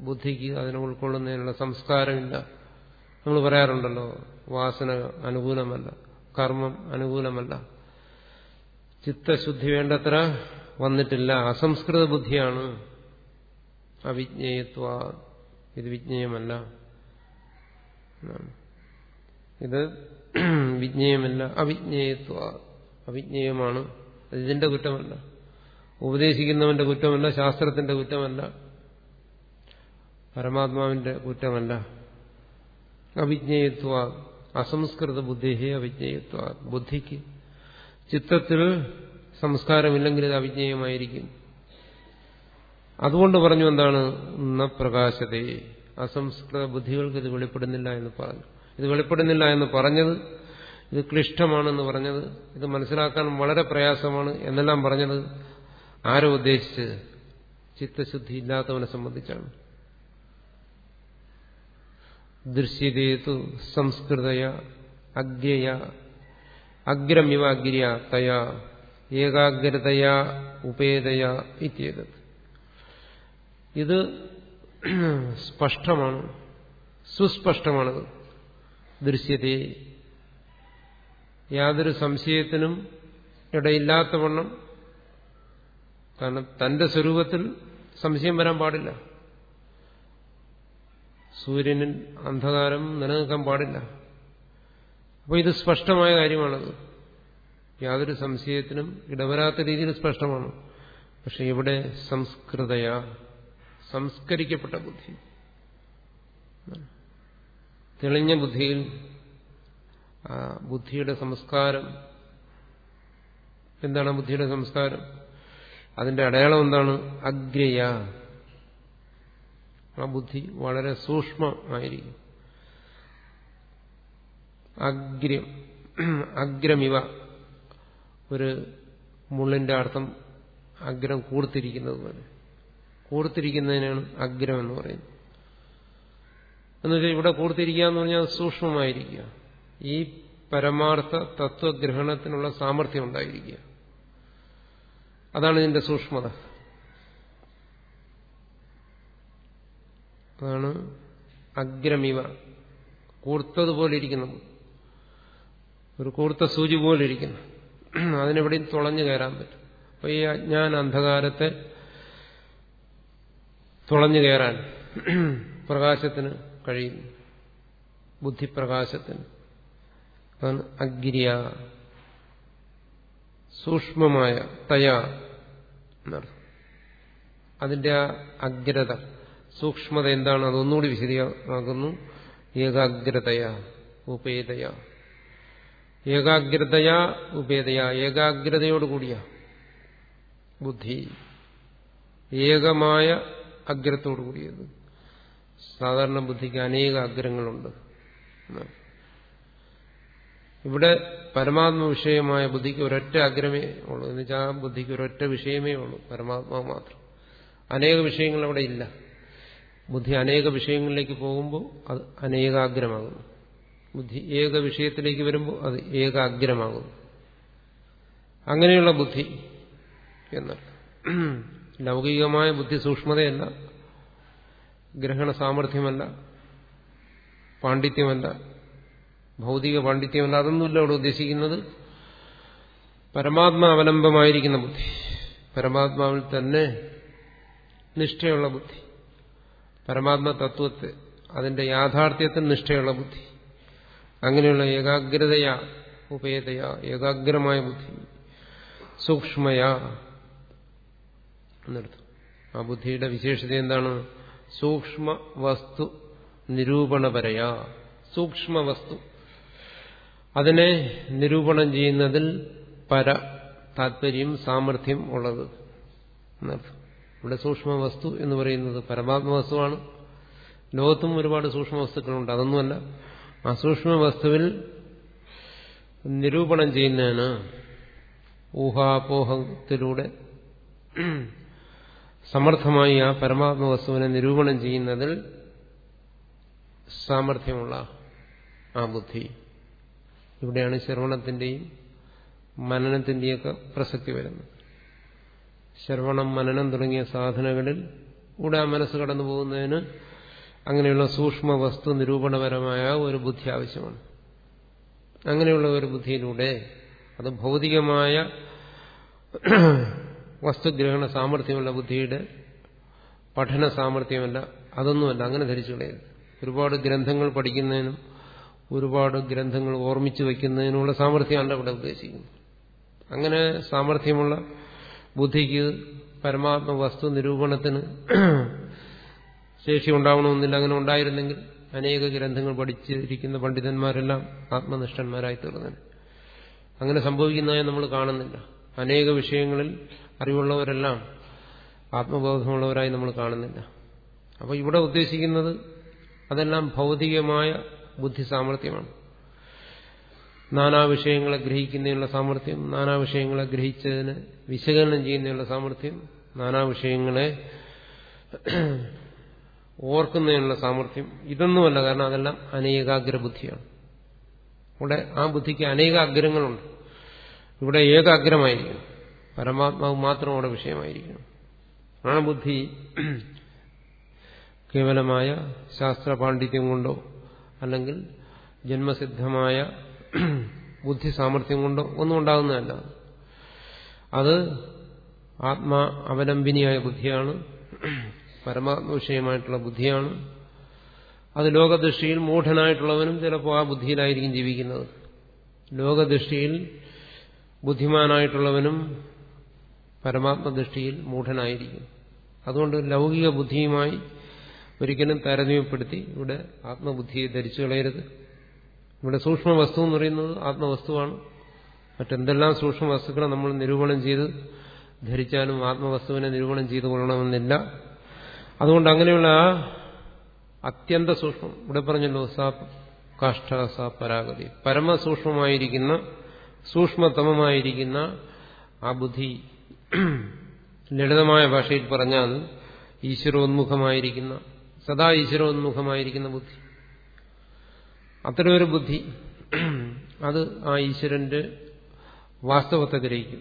ബുദ്ധിക്ക് അതിനെ ഉൾക്കൊള്ളുന്നതിനുള്ള സംസ്കാരമില്ല. നമ്മൾ പറയാറുണ്ടല്ലോ വാസന അനുകൂലമല്ല കർമ്മം അനുകൂലമല്ല. ചിത്തശുദ്ധി വേണ്ടത്ര വന്നിട്ടില്ല. അസംസ്കൃത ബുദ്ധിയാണ് അവിജ്ഞേയത്വ ഇത് വിജ്ഞേയമല്ല. ഇത് വിജ്ഞേയമല്ല അവിജ്ഞേയത്വ. അവിജ്ഞേയമാണ്. ഇതിന്റെ കുറ്റമല്ല. ഉപദേശിക്കുന്നവന്റെ കുറ്റമല്ല ശാസ്ത്രത്തിന്റെ കുറ്റമല്ല. പരമാത്മാവിന്റെ കുറ്റമല്ല. അവിജ്ഞേയത്വ. അസംസ്കൃത ബുദ്ധിഹി അവിജ്ഞേയത്വ. ബുദ്ധിക്ക് ചിത്തത്തിൽ സംസ്കാരമില്ലെങ്കിൽ ഇത് അവിജ്ഞേയമായിരിക്കും. അതുകൊണ്ട് പറഞ്ഞു എന്താണ്? ന പ്രകാശതേ അസംസ്കൃത ബുദ്ധികൾക്ക് ഇത് വെളിപ്പെടുന്നില്ല എന്ന് പറഞ്ഞു. ഇത് വെളിപ്പെടുന്നില്ല എന്ന് പറഞ്ഞത് ഇത് ക്ലിഷ്ടമാണെന്ന് പറഞ്ഞത് ഇത് മനസ്സിലാക്കാൻ വളരെ പ്രയാസമാണ് എന്നെല്ലാം പറഞ്ഞത് ആരോ ഉദ്ദേശിച്ച്? ചിത്തശുദ്ധി ഇല്ലാത്തവനെ സംബന്ധിച്ചാണ്. ദൃശ്യതേതു സംസ്കൃതയ അഗ്രയ അഗ്രമിവ അഗ്രിയ തയാ ഏകാഗ്രതയാ ഉപേതയ ഇത്യേതത്. ഇത് സ്പഷ്ടമാണ് സുസ്പഷ്ടമാണ് ദൃശ്യതയെ യാതൊരു സംശയത്തിനും ഇടയില്ലാത്തവണ്ണം കാരണം തന്റെ സ്വരൂപത്തിൽ സംശയം വരാൻ പാടില്ല. സൂര്യനിൽ അന്ധകാരം നിലനിൽക്കാൻ പാടില്ല. അപ്പോൾ ഇത് സ്പഷ്ടമായ കാര്യമാണത്. യാതൊരു സംശയത്തിനും ഇടവരാത്ത രീതിയിൽ സ്പഷ്ടമാണ്. പക്ഷെ ഇവിടെ സംസ്കൃതയ സംസ്കരിക്കപ്പെട്ട ബുദ്ധി. തെളിഞ്ഞ ബുദ്ധിയിൽ ആ ബുദ്ധിയുടെ സംസ്കാരം. എന്താണ് ബുദ്ധിയുടെ സംസ്കാരം? അതിന്റെ അടയാളം എന്താണ്? അഗ്രയ. ആ ബുദ്ധി വളരെ സൂക്ഷ്മമായിരിക്കും അഗ്രം അഗ്രമിവ. ഒരു മുള്ളിന്റെ അർത്ഥം അഗ്രം കൂർത്തിരിക്കുന്നത് പോലെ. കൂർത്തിരിക്കുന്നതിനാണ് അഗ്രം എന്ന് പറയുന്നത്. എന്നുവെച്ചാൽ ഇവിടെ കൂർത്തിരിക്കുക എന്ന് പറഞ്ഞാൽ സൂക്ഷ്മമായിരിക്കുക. ഈ പരമാർത്ഥ തത്വഗ്രഹണത്തിനുള്ള സാമർഥ്യം ഉണ്ടായിരിക്കുക. അതാണ് ഇതിന്റെ സൂക്ഷ്മത. അതാണ് അഗ്രമിവ. കൂർത്തതുപോലെ ഇരിക്കുന്നു ഒരു കൂർത്ത സൂചി പോലെ ഇരിക്കുന്നു. അതിനെവിടെയും തുളഞ്ഞു കയറാൻ പറ്റും. അപ്പൊ ഈ അജ്ഞാന അന്ധകാരത്തെ തുളഞ്ഞു കയറാൻ പ്രകാശത്തിന് കഴിയുന്നു ബുദ്ധിപ്രകാശത്തിന്. അതാണ് അഗ്രിയ സൂക്ഷ്മമായ തയാ എന്നർത്ഥം. അതിന്റെ ആ അഗ്രത സൂക്ഷ്മത എന്താണ്? അതൊന്നുകൂടി വിശദീകമാക്കുന്നു ഏകാഗ്രതയ ഉപേതയ. ഏകാഗ്രതയാ ഉപേതയ. ഏകാഗ്രതയോടുകൂടിയ ബുദ്ധി. ഏകമായ അഗ്രത്തോടു കൂടിയത്. സാധാരണ ബുദ്ധിക്ക് അനേക അഗ്രങ്ങളുണ്ട്. ഇവിടെ പരമാത്മ വിഷയമായ ബുദ്ധിക്ക് ഒരൊറ്റ അഗ്രമേ ഉള്ളൂ. എന്ന് വെച്ചാൽ ആ ബുദ്ധിക്ക് ഒരൊറ്റ വിഷയമേ ഉള്ളൂ. പരമാത്മാവ് മാത്രം. അനേക വിഷയങ്ങൾ അവിടെ ഇല്ല. ബുദ്ധി അനേക വിഷയങ്ങളിലേക്ക് പോകുമ്പോൾ അത് അനേകാഗ്രമാകുന്നു. ബുദ്ധി ഏക വിഷയത്തിലേക്ക് വരുമ്പോൾ അത് ഏകാഗ്രമാകുന്നു. അങ്ങനെയുള്ള ബുദ്ധി എന്നല്ല ലൗകികമായ ബുദ്ധി സൂക്ഷ്മതയല്ല ഗ്രഹണ സാമർഥ്യമല്ല പാണ്ഡിത്യമല്ല ഭൗതിക പാണ്ഡിത്യമല്ല അതൊന്നുമില്ല അവിടെ ഉദ്ദേശിക്കുന്നത്. പരമാത്മാവലംബമായിരിക്കുന്ന ബുദ്ധി പരമാത്മാവിൽ തന്നെ നിഷ്ഠയുള്ള ബുദ്ധി പരമാത്മാ തത്വത്തെ അതിന്റെ യാഥാർത്ഥ്യത്തിൽ നിഷ്ഠയുള്ള ബുദ്ധി അങ്ങനെയുള്ള ഏകാഗ്രതയാ ഉപേതയാ ഏകാഗ്രമായ ബുദ്ധി സൂക്ഷ്മയാ എന്നർത്ഥം. ആ ബുദ്ധിയുടെ വിശേഷത എന്താണ്? സൂക്ഷ്മ വസ്തു നിരൂപണപരയാ. സൂക്ഷ്മ വസ്തു. അതിനെ നിരൂപണം ചെയ്യുന്നതിൽ പര താത്പര്യം സാമർഥ്യം ഉള്ളത്. ഇവിടെ സൂക്ഷ്മ വസ്തു എന്ന് പറയുന്നത് പരമാത്മ വസ്തുവാണ്. ലോകത്തും ഒരുപാട് സൂക്ഷ്മ വസ്തുക്കളുണ്ട്. അതൊന്നുമല്ല. ആ സൂക്ഷ്മ വസ്തുവിൽ നിരൂപണം ചെയ്യുന്നതിന് ഊഹാപോഹത്തിലൂടെ സമർത്ഥമായി ആ പരമാത്മ വസ്തുവിനെ നിരൂപണം ചെയ്യുന്നതിൽ സാമർഥ്യമുള്ള ആ ബുദ്ധി. ഇവിടെയാണ് ശ്രവണത്തിന്റെയും മനനത്തിന്റെയൊക്കെ പ്രസക്തി വരുന്നത്. ശ്രവണം മനനം തുടങ്ങിയ സാധനങ്ങളിൽ കൂടെ ആ മനസ്സ് കടന്നു പോകുന്നതിന് അങ്ങനെയുള്ള സൂക്ഷ്മ വസ്തു നിരൂപണപരമായ ഒരു ബുദ്ധി ആവശ്യമാണ്. അങ്ങനെയുള്ള ഒരു ബുദ്ധിയിലൂടെ അത് ഭൗതികമായ വസ്തുഗ്രഹണ സാമർഥ്യമല്ല ബുദ്ധിയുടെ പഠന സാമർഥ്യമല്ല അതൊന്നുമല്ല അങ്ങനെ ധരിച്ചു കളയരുത്. ഒരുപാട് ഗ്രന്ഥങ്ങൾ പഠിക്കുന്നതിനും ഒരുപാട് ഗ്രന്ഥങ്ങൾ ഓർമ്മിച്ചു വയ്ക്കുന്നതിനുള്ള സാമർഥ്യമല്ല ഇവിടെ ഉദ്ദേശിക്കുന്നത്. അങ്ങനെ സാമർഥ്യമുള്ള ബുദ്ധിക്ക് പരമാത്മ വസ്തു നിരൂപണത്തിന് ശേഷി ഉണ്ടാവണമെന്നില്ല. അങ്ങനെ ഉണ്ടായിരുന്നെങ്കിൽ അനേക ഗ്രന്ഥങ്ങൾ പഠിച്ചിരിക്കുന്ന പണ്ഡിതന്മാരെല്ലാം ആത്മനിഷ്ഠന്മാരായി തീർന്നു അങ്ങനെ സംഭവിക്കുന്നതായി നമ്മൾ കാണുന്നില്ല. അനേക വിഷയങ്ങളിൽ അറിവുള്ളവരെല്ലാം ആത്മബോധമുള്ളവരായി നമ്മൾ കാണുന്നില്ല. അപ്പോൾ ഇവിടെ ഉദ്ദേശിക്കുന്നത് അതെല്ലാം ഭൗതികമായ ബുദ്ധി സാമർഥ്യമാണ് നാനാ വിഷയങ്ങളെ ഗ്രഹിക്കുന്നതിനുള്ള സാമർഥ്യം നാനാ വിഷയങ്ങളെ ഗ്രഹിച്ചതിന് വിശകലനം ചെയ്യുന്നതിനുള്ള സാമർഥ്യം നാനാ വിഷയങ്ങളെ ഓർക്കുന്നതിനുള്ള സാമർഥ്യം ഇതൊന്നുമല്ല കാരണം അതെല്ലാം അനേകാഗ്ര ബുദ്ധിയാണ്. ഇവിടെ ആ ബുദ്ധിക്ക് അനേകാഗ്രങ്ങളുണ്ട്. ഇവിടെ ഏകാഗ്രമായിരിക്കും. പരമാത്മാവ് മാത്രം അവിടെ വിഷയമായിരിക്കണം. ആ ബുദ്ധി കേവലമായ ശാസ്ത്ര പാണ്ഡിത്യം കൊണ്ടോ അല്ലെങ്കിൽ ജന്മസിദ്ധമായ ബുദ്ധി സാമർഥ്യം കൊണ്ടോ ഒന്നും ഉണ്ടാകുന്നതല്ല. അത് ആത്മാ അവലംബിനിയായ ബുദ്ധിയാണ് പരമാത്മ വിഷയമായിട്ടുള്ള ബുദ്ധിയാണ്. അത് ലോകദൃഷ്ടിയിൽ മൂഢനായിട്ടുള്ളവനും ചിലപ്പോൾ ആ ബുദ്ധിയിലായിരിക്കും ജീവിക്കുന്നത്. ലോകദൃഷ്ടിയിൽ ബുദ്ധിമാനായിട്ടുള്ളവനും പരമാത്മദൃഷ്ടിയിൽ മൂഢനായിരിക്കും. അതുകൊണ്ട് ലൗകിക ബുദ്ധിയുമായി ഒരിക്കലും താരതമ്യപ്പെടുത്തി ഇവിടെ ആത്മബുദ്ധിയെ ധരിച്ചു കളയരുത്. ഇവിടെ സൂക്ഷ്മ വസ്തു എന്ന് പറയുന്നത് ആത്മവസ്തുവാണ്. മറ്റെന്തെല്ലാം സൂക്ഷ്മ വസ്തുക്കളെ നമ്മൾ നിരൂപണം ചെയ്ത് ധരിച്ചാലും ആത്മവസ്തുവിനെ നിരൂപണം ചെയ്തു കൊള്ളണമെന്നില്ല. അതുകൊണ്ട് അങ്ങനെയുള്ള ആ അത്യന്ത സൂക്ഷ്മം ഇവിടെ പറഞ്ഞല്ലോ സാ കാഷ്ട സാ പരാഗതി. പരമസൂക്ഷ്മമായിരിക്കുന്ന സൂക്ഷ്മതമമായിരിക്കുന്ന ആ ബുദ്ധി ലളിതമായ ഭാഷയിൽ പറഞ്ഞാൽ ഈശ്വരോന്മുഖമായിരിക്കുന്ന സദാ ഈശ്വരോന്മുഖമായിരിക്കുന്ന ബുദ്ധി. അത്തരമൊരു ബുദ്ധി അത് ആ ഈശ്വരന്റെ വാസ്തവത്തെ ഗ്രഹിക്കും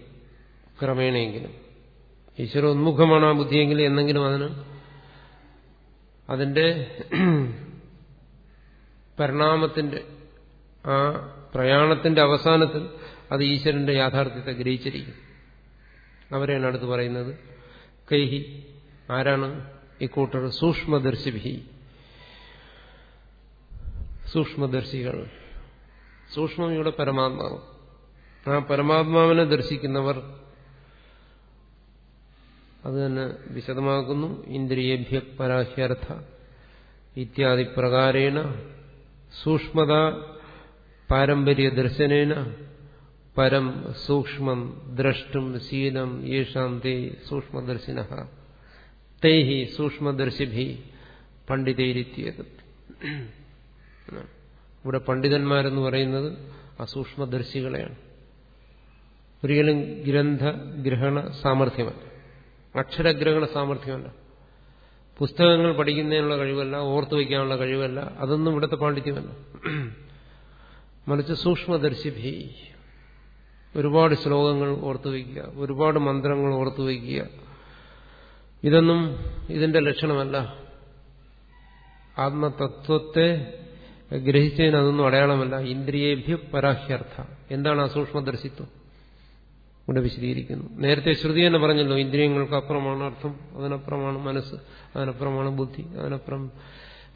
ക്രമേണയെങ്കിലും. ഈശ്വരോന്മുഖമാണ് ആ ബുദ്ധിയെങ്കിൽ എന്നെങ്കിലും അതിന് അതിന്റെ പരിണാമത്തിന്റെ ആ പ്രയാണത്തിന്റെ അവസാനത്തിൽ അത് ഈശ്വരന്റെ യാഥാർത്ഥ്യത്തെ ഗ്രഹിച്ചിരിക്കും. അവരെയാണ് അടുത്ത് പറയുന്നത്. കൈഹി ആരാണ്? ഇക്കൂട്ടർ സൂക്ഷ്മദർശിഭി സൂക്ഷ്മദർശികൾ. സൂക്ഷ്മം ഇവിടെ പരമാത്മാവ്. ആ പരമാത്മാവിനെ ദർശിക്കുന്നവർ അത് തന്നെ വിശദമാക്കുന്നു. ഇന്ദ്രിയേഭ്യ പരാഹ്യർത്ഥ ഇത്യാദി പ്രകാരേണ സൂക്ഷ്മത പാരമ്പര്യ ദർശനേന പരം സൂക്ഷ്മം ദ്രഷ്ടും ശീലം യേഷാം തേ സൂക്ഷ്മദർശിന. തേഹി സൂക്ഷ്മദർശിഭി പണ്ഡിതൈരിത്യത്. ഇവിടെ പണ്ഡിതന്മാരെന്ന് പറയുന്നത് ആ സൂക്ഷ്മദർശികളെയാണ് ഒരിക്കലും ഗ്രന്ഥഗ്രഹണ സാമർഥ്യമല്ല. അക്ഷരഗ്രഹണ സാമർഥ്യമല്ല. പുസ്തകങ്ങൾ പഠിക്കുന്നതിനുള്ള കഴിവല്ല ഓർത്തു വയ്ക്കാനുള്ള കഴിവല്ല അതൊന്നും ഇവിടുത്തെ പാണ്ഡിത്യമല്ല. മറിച്ച് സൂക്ഷ്മദർശിഭി ഒരുപാട് ശ്ലോകങ്ങൾ ഓർത്തു വയ്ക്കുക ഒരുപാട് മന്ത്രങ്ങൾ ഓർത്തു വയ്ക്കുക. ഇതൊന്നും ഇതിന്റെ ലക്ഷണമല്ല. ആത്മതത്വത്തെ ഗ്രഹിച്ചതിന് അതൊന്നും അടയാളമല്ല. ഇന്ദ്രിയേഭ്യ പരാഹ്യർത്ഥ. എന്താണ് അസൂക്ഷ്മദർശിത്വം സൂക്ഷ്മദർശിത്വം? ഇവിടെ വിശദീകരിക്കുന്നു. നേരത്തെ ശ്രുതി തന്നെ പറഞ്ഞല്ലോ ഇന്ദ്രിയങ്ങൾക്ക് അപ്പുറമാണ് അർത്ഥം അതിനപ്പുറമാണ് മനസ്സ് അതിനപ്പുറമാണ് ബുദ്ധി അതിനപ്പുറം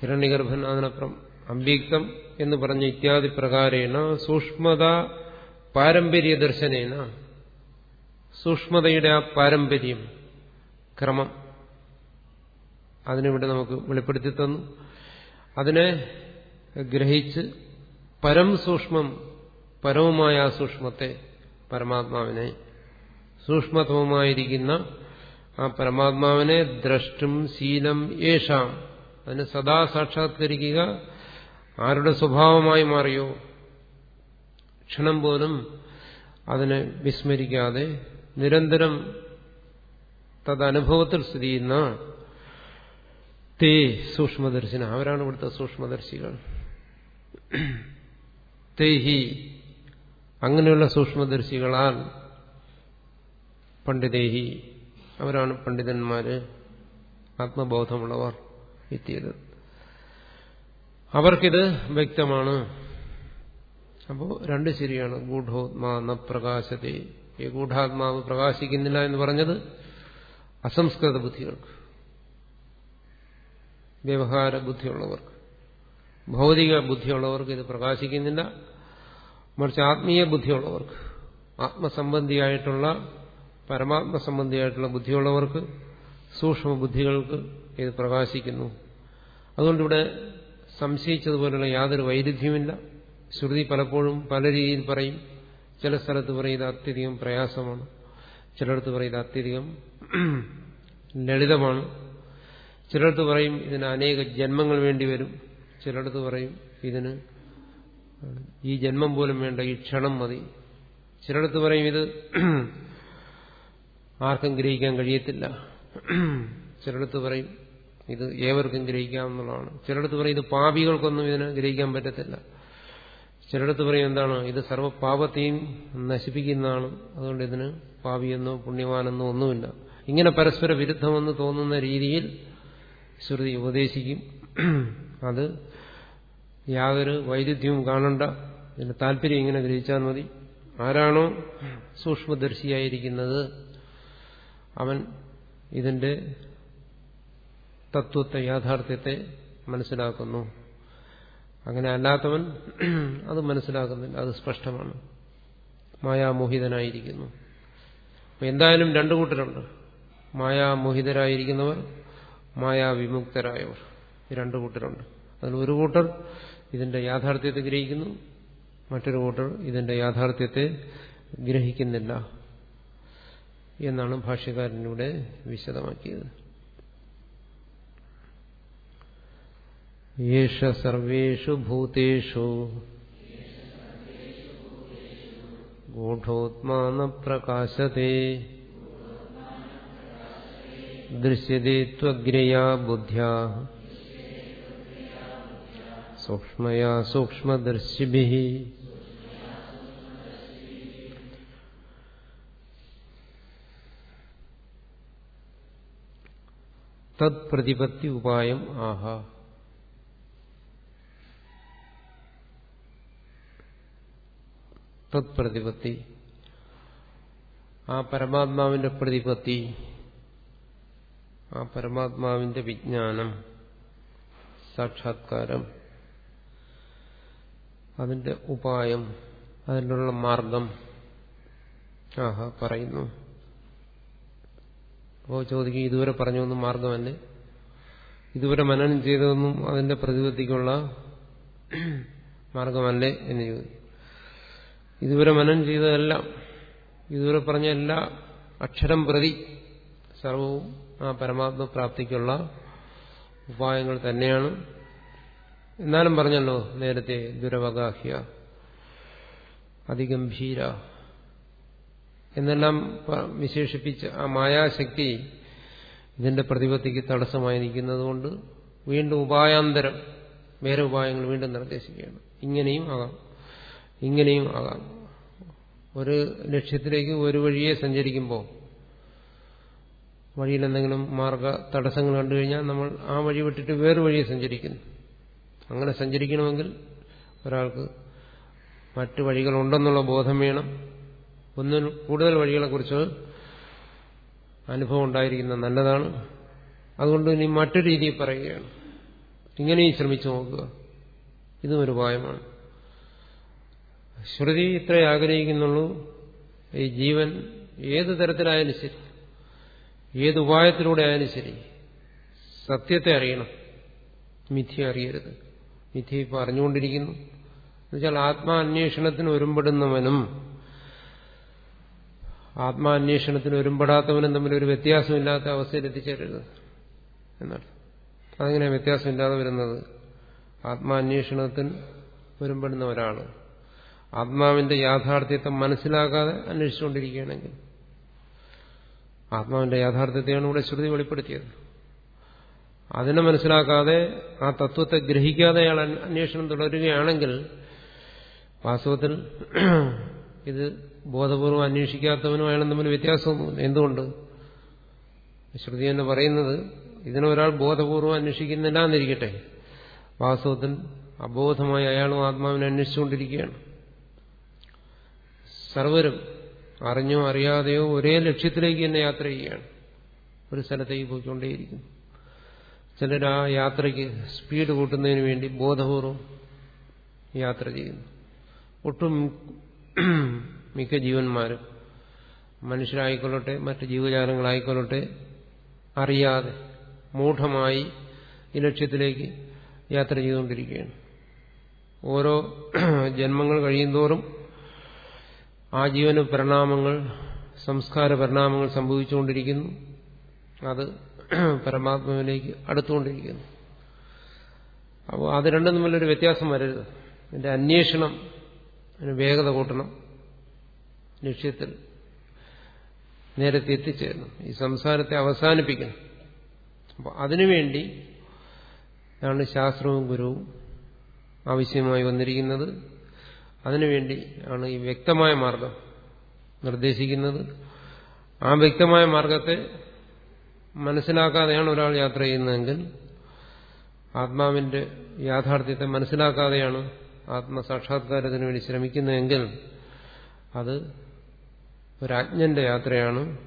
ഹിരണ്യഗർഭൻ അതിനപ്പുറം അംബീക്തം എന്ന് പറഞ്ഞ ഇത്യാദി പ്രകാരേണ സൂക്ഷ്മത പാരമ്പര്യ ദർശനേന സൂക്ഷ്മതയുടെ ആ പാരമ്പര്യം ക്രമം അതിനിവിടെ നമുക്ക് വെളിപ്പെടുത്തി തന്നു. അതിനെ ഗ്രഹിച്ച് പരം സൂക്ഷ്മം പരവുമായ ആ സൂക്ഷ്മത്തെ പരമാത്മാവിനെ സൂക്ഷ്മത്വമായിരിക്കുന്ന ആ പരമാത്മാവിനെ ദ്രഷ്ടും ശീലം യേഷാം. അതിനെ സദാ സാക്ഷാത്കരിക്കുക. ആരുടെ സ്വഭാവമായി മാറിയോ ക്ഷണം പോലും അതിനെ വിസ്മരിക്കാതെ നിരന്തരം തദനുഭവത്തിൽ സ്ഥിതി ചെയ്യുന്ന തേ സൂക്ഷ്മദർശിന. അവരാണ് ഇവിടുത്തെ സൂക്ഷ്മദർശികൾ. തേഹി അങ്ങനെയുള്ള സൂക്ഷ്മദർശികളാൽ പണ്ഡിതേഹി അവരാണ് പണ്ഡിതന്മാര്. ആത്മബോധമുള്ളവർ എത്തിയത്. അവർക്കിത് വ്യക്തമാണ്. അപ്പോൾ രണ്ട് ശരിയാണ്. ഗൂഢോത്മാ ന പ്രകാശത്തെ. ഈ ഗൂഢാത്മാവ് പ്രകാശിക്കുന്നില്ല എന്ന് പറഞ്ഞത് അസംസ്കൃത ബുദ്ധികൾക്ക്. വ്യവഹാര ബുദ്ധിയുള്ളവർക്ക്. ഭൗതിക ബുദ്ധിയുള്ളവർക്ക് ഇത് പ്രകാശിക്കുന്നില്ല. മറിച്ച് ആത്മീയ ബുദ്ധിയുള്ളവർക്ക്. ആത്മസംബന്ധിയായിട്ടുള്ള പരമാത്മ സംബന്ധിയായിട്ടുള്ള ബുദ്ധിയുള്ളവർക്ക് സൂക്ഷ്മ ബുദ്ധികൾക്ക് ഇത് പ്രകാശിക്കുന്നു. അതുകൊണ്ടിവിടെ സംശയിച്ചതുപോലുള്ള യാതൊരു വൈരുദ്ധ്യമില്ല ശ്രുതി പലപ്പോഴും പല രീതിയിൽ പറയും. ചില സ്ഥലത്ത് പറയും ഇത് അത്യധികം പ്രയാസമാണ്. ചിലടത്ത് പറയും ഇത് അത്യധികം ലളിതമാണ്. ചിലടത്ത് പറയും ഇതിന് അനേക ജന്മങ്ങൾ വേണ്ടി വരും. ചിലടത്ത് പറയും ഇതിന് ഈ ജന്മം പോലും വേണ്ട ഈ ക്ഷണം മതി. ചിലടത്ത് പറയും ഇത് ആർക്കും ഗ്രഹിക്കാൻ കഴിയത്തില്ല. ചിലടത്ത് പറയും ഇത് ഏവർക്കും ഗ്രഹിക്കാം എന്നുള്ളതാണ് ചിലടത്ത് പറയും ഇത് പാപികൾക്കൊന്നും ഇതിന് ഗ്രഹിക്കാൻ പറ്റത്തില്ല. ചിലടത്ത് പറയും എന്താണ് ഇത് സർവപാപത്തെയും നശിപ്പിക്കുന്നതാണ്. അതുകൊണ്ട് ഇതിന് പാപിയെന്നോ പുണ്യവാനെന്നോ ഒന്നുമില്ല. ഇങ്ങനെ പരസ്പര വിരുദ്ധമെന്ന് തോന്നുന്ന രീതിയിൽ ശ്രുതി ഉപദേശിക്കും. അത് യാതൊരു വൈരുദ്ധ്യവും കാണണ്ട. ഇതിന്റെ താല്പര്യം ഇങ്ങനെ ഗ്രഹിച്ചാൽ മതി. ആരാണോ സൂക്ഷ്മദർശിയായിരിക്കുന്നത് അവൻ ഇതിന്റെ തത്വത്തെ യാഥാർത്ഥ്യത്തെ മനസ്സിലാക്കുന്നു. അങ്ങനെ അല്ലാത്തവൻ അത് മനസ്സിലാക്കുന്നില്ല അത് സ്പഷ്ടമാണ്. മായാമോഹിതനായിരിക്കുന്നു. എന്തായാലും രണ്ടു കൂട്ടരുണ്ട്. മായാമോഹിതരായിരിക്കുന്നവർ മായാവിമുക്തരായവർ. രണ്ടു കൂട്ടരുണ്ട്. അതിൽ ഒരു കൂട്ടർ ഇതിന്റെ യാഥാർത്ഥ്യത്തെ ഗ്രഹിക്കുന്നു മറ്റൊരു കൂട്ടർ ഇതിന്റെ യാഥാർത്ഥ്യത്തെ ഗ്രഹിക്കുന്നില്ല എന്നാണ് ഭാഷ്യക്കാരനിവിടെ വിശദമാക്കിയത്. യേഷ സർവേഷു ഭൂതേഷു ഗൂഢോത്മാന പ്രകാശത്തെ ദൃശ്യത്തെ ത്വഗ്രയാ ബുദ്ധ്യാ സൂക്ഷ്മയാ സൂക്ഷ്മദർശിഭി തത് പ്രതിപത്തി ഉപായം ആഹ തത് പ്രതിപത്തി. ആ പരമാത്മാവിന്റെ പ്രതിപത്തി ആ പരമാത്മാവിന്റെ വിജ്ഞാനം സാക്ഷാത്കാരം അതിന്റെ ഉപായം അതിനുള്ള മാർഗം ആഹ പറയുന്നു. അപ്പോൾ ചോദിക്കും ഇതുവരെ പറഞ്ഞൊന്നും മാർഗമല്ലേ? ഇതുവരെ മനനം ചെയ്തതൊന്നും അതിന്റെ പ്രതിപത്തിക്കുള്ള മാർഗമല്ലേ എന്ന് ചോദിക്കും. ഇതുവരെ മനനം ചെയ്തതെല്ലാം ഇതുവരെ പറഞ്ഞ എല്ലാ അക്ഷരം പ്രതി സർവവും ആ പരമാത്മപ്രാപ്തിക്കുള്ള ഉപായങ്ങൾ തന്നെയാണ്. എന്നാലും പറഞ്ഞല്ലോ നേരത്തെ ദുരവഗാഹ്യ അതിഗംഭീര എന്നെല്ലാം വിശേഷിപ്പിച്ച ആ മായാശക്തി ഇതിന്റെ പ്രതിപത്തിക്ക് തടസ്സമായി നിൽക്കുന്നതുകൊണ്ട് വീണ്ടും ഉപായാന്തരം വേറെ ഉപായങ്ങൾ വീണ്ടും നിർദ്ദേശിക്കുകയാണ്. ഇങ്ങനെയും ആകാം. ഇങ്ങനെയും ആകാം. ഒരു ലക്ഷ്യത്തിലേക്ക് ഒരു വഴിയെ സഞ്ചരിക്കുമ്പോൾ വഴിയിൽ എന്തെങ്കിലും മാർഗ തടസ്സങ്ങൾ കണ്ടു കഴിഞ്ഞാൽ നമ്മൾ ആ വഴി വിട്ടിട്ട് വേറെ വഴിയെ സഞ്ചരിക്കുന്നു. അങ്ങനെ സഞ്ചരിക്കണമെങ്കിൽ ഒരാൾക്ക് മറ്റു വഴികളുണ്ടെന്നുള്ള ബോധം വേണം. ഒന്നിൽ കൂടുതൽ വഴികളെക്കുറിച്ച് അനുഭവം ഉണ്ടായിരിക്കുന്ന നല്ലതാണ്. അതുകൊണ്ട് ഇനി മറ്റു രീതിയിൽ പറയുകയാണ്. ഇങ്ങനെയും ശ്രമിച്ചു നോക്കുക. ഇതും ഒരു ഉപായമാണ്. ശ്രുതി ഇത്രേ ആഗ്രഹിക്കുന്നുള്ളൂ. ഈ ജീവൻ ഏത് തരത്തിലായാലും ശരി. ഏത് ഉപായത്തിലൂടെ ആയാലും ശരി. സത്യത്തെ അറിയണം. മിഥ്യ അറിയരുത്. മിഥ്യ ഇപ്പോൾ അറിഞ്ഞുകൊണ്ടിരിക്കുന്നു. എന്നുവെച്ചാൽ ആത്മാന്വേഷണത്തിന് ഒരുമ്പെടുന്നവനും ആത്മാന്വേഷണത്തിന് ഒരുമ്പെടാത്തവനും തമ്മിൽ ഒരു വ്യത്യാസമില്ലാത്ത അവസ്ഥയിൽ എത്തിച്ചേരരുത് എന്നാണ്. അതെങ്ങനെയാണ് വ്യത്യാസമില്ലാതെ വരുന്നത്? ആത്മാന്വേഷണത്തിന് ഒരുമ്പെടുന്ന ഒരാൾ ആത്മാവിന്റെ യാഥാർത്ഥ്യത്തെ മനസ്സിലാക്കാതെ അന്വേഷിച്ചുകൊണ്ടിരിക്കുകയാണെങ്കിൽ ആത്മാവിന്റെ യാഥാർത്ഥ്യത്തെയാണ് ഇവിടെ ശ്രുതി വെളിപ്പെടുത്തിയത്. അതിനെ മനസ്സിലാക്കാതെ ആ തത്വത്തെ ഗ്രഹിക്കാതെ അയാൾ അന്വേഷണം തുടരുകയാണെങ്കിൽ വാസ്തവത്തിൽ ഇത് ബോധപൂർവം അന്വേഷിക്കാത്തവനും അയാളും തമ്മിൽ വ്യത്യാസമൊന്നുമില്ല. എന്തുകൊണ്ട്? ശ്രുതി എന്ന് പറയുന്നത് ഇതിനൊരാൾ ബോധപൂർവം അന്വേഷിക്കുന്നില്ല എന്നിരിക്കട്ടെ വാസ്തവത്തിൽ അബോധമായി അയാളും ആത്മാവിനെ അന്വേഷിച്ചുകൊണ്ടിരിക്കുകയാണ്. സർവരും അറിഞ്ഞോ അറിയാതെയോ ഒരേ ലക്ഷ്യത്തിലേക്ക് തന്നെ യാത്ര ചെയ്യുകയാണ്. ഒരു സ്ഥലത്തേക്ക് പോയിക്കൊണ്ടേയിരിക്കുന്നു. ചിലർ ആ യാത്രയ്ക്ക് സ്പീഡ് കൂട്ടുന്നതിന് വേണ്ടി ബോധപൂർവം യാത്ര ചെയ്യുന്നു. ഒട്ടും മിക്ക ജീവന്മാരും മനുഷ്യരായിക്കൊള്ളട്ടെ മറ്റ് ജീവജാലങ്ങളായിക്കൊള്ളട്ടെ അറിയാതെ മൂഢമായി ഈ ലക്ഷ്യത്തിലേക്ക് യാത്ര ചെയ്തുകൊണ്ടിരിക്കുകയാണ്. ഓരോ ജന്മങ്ങൾ കഴിയുന്തോറും ആ ജീവന് പരിണാമങ്ങൾ സംസ്കാര പരിണാമങ്ങൾ സംഭവിച്ചുകൊണ്ടിരിക്കുന്നു. അത് പരമാത്മാവിലേക്ക് അടുത്തുകൊണ്ടിരിക്കുന്നു. അപ്പോൾ അത് രണ്ടും തമ്മിലൊരു വ്യത്യാസം വരരുത്. എന്റെ അന്വേഷണം വേഗത കൂട്ടണം. ലക്ഷ്യത്തിൽ നേരത്തെ എത്തിച്ചേരണം. ഈ സംസാരത്തെ അവസാനിപ്പിക്കണം. അപ്പോൾ അതിനുവേണ്ടി ആണ് ശാസ്ത്രവും ഗുരുവും ആവശ്യമായി വന്നിരിക്കുന്നത്. അതിനുവേണ്ടി ആണ് ഈ വ്യക്തമായ മാർഗം നിർദ്ദേശിക്കുന്നത്. ആ വ്യക്തമായ മാർഗത്തെ മനസ്സിലാക്കാതെയാണ് ഒരാൾ യാത്ര ചെയ്യുന്നതെങ്കിൽ ആത്മാവിന്റെ യാഥാർത്ഥ്യത്തെ മനസ്സിലാക്കാതെയാണ് ആത്മസാക്ഷാത്കാരത്തിന് വേണ്ടി ശ്രമിക്കുന്നതെങ്കിൽ അത് ഒരാജ്ഞന്റെ യാത്രയാണ്.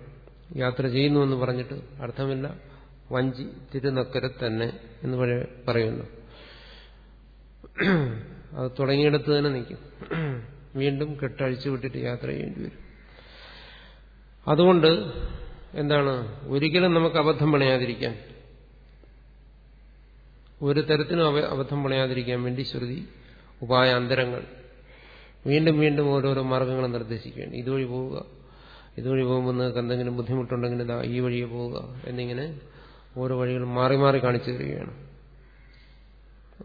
യാത്ര ചെയ്യുന്നു എന്ന് പറഞ്ഞിട്ട് അർത്ഥമില്ല. വഞ്ചി തിരുനക്കരെ തന്നെ എന്ന് പറയുന്നു. അത് തുടങ്ങിയെടുത്ത് തന്നെ നിൽക്കും. വീണ്ടും കെട്ടഴിച്ചു വിട്ടിട്ട് യാത്ര ചെയ്യേണ്ടി വരും. അതുകൊണ്ട് എന്താണ്? ഒരിക്കലും നമുക്ക് അബദ്ധം പണയാതിരിക്കാൻ ഒരു തരത്തിലും അബദ്ധം പണയാതിരിക്കാൻ വേണ്ടി ശ്രുതി ഉപായാന്തരങ്ങൾ വീണ്ടും വീണ്ടും ഓരോരോ മാർഗങ്ങൾ നിർദ്ദേശിക്കുകയാണ്. ഇതുവഴി പോവുക ഇതുവഴി പോകുമ്പോൾ നിങ്ങൾക്ക് എന്തെങ്കിലും ബുദ്ധിമുട്ടുണ്ടെങ്കിൽ ഇതാ ഈ വഴിയെ പോവുക എന്നിങ്ങനെ ഓരോ വഴികൾ മാറി മാറി കാണിച്ചു തരികയാണ്.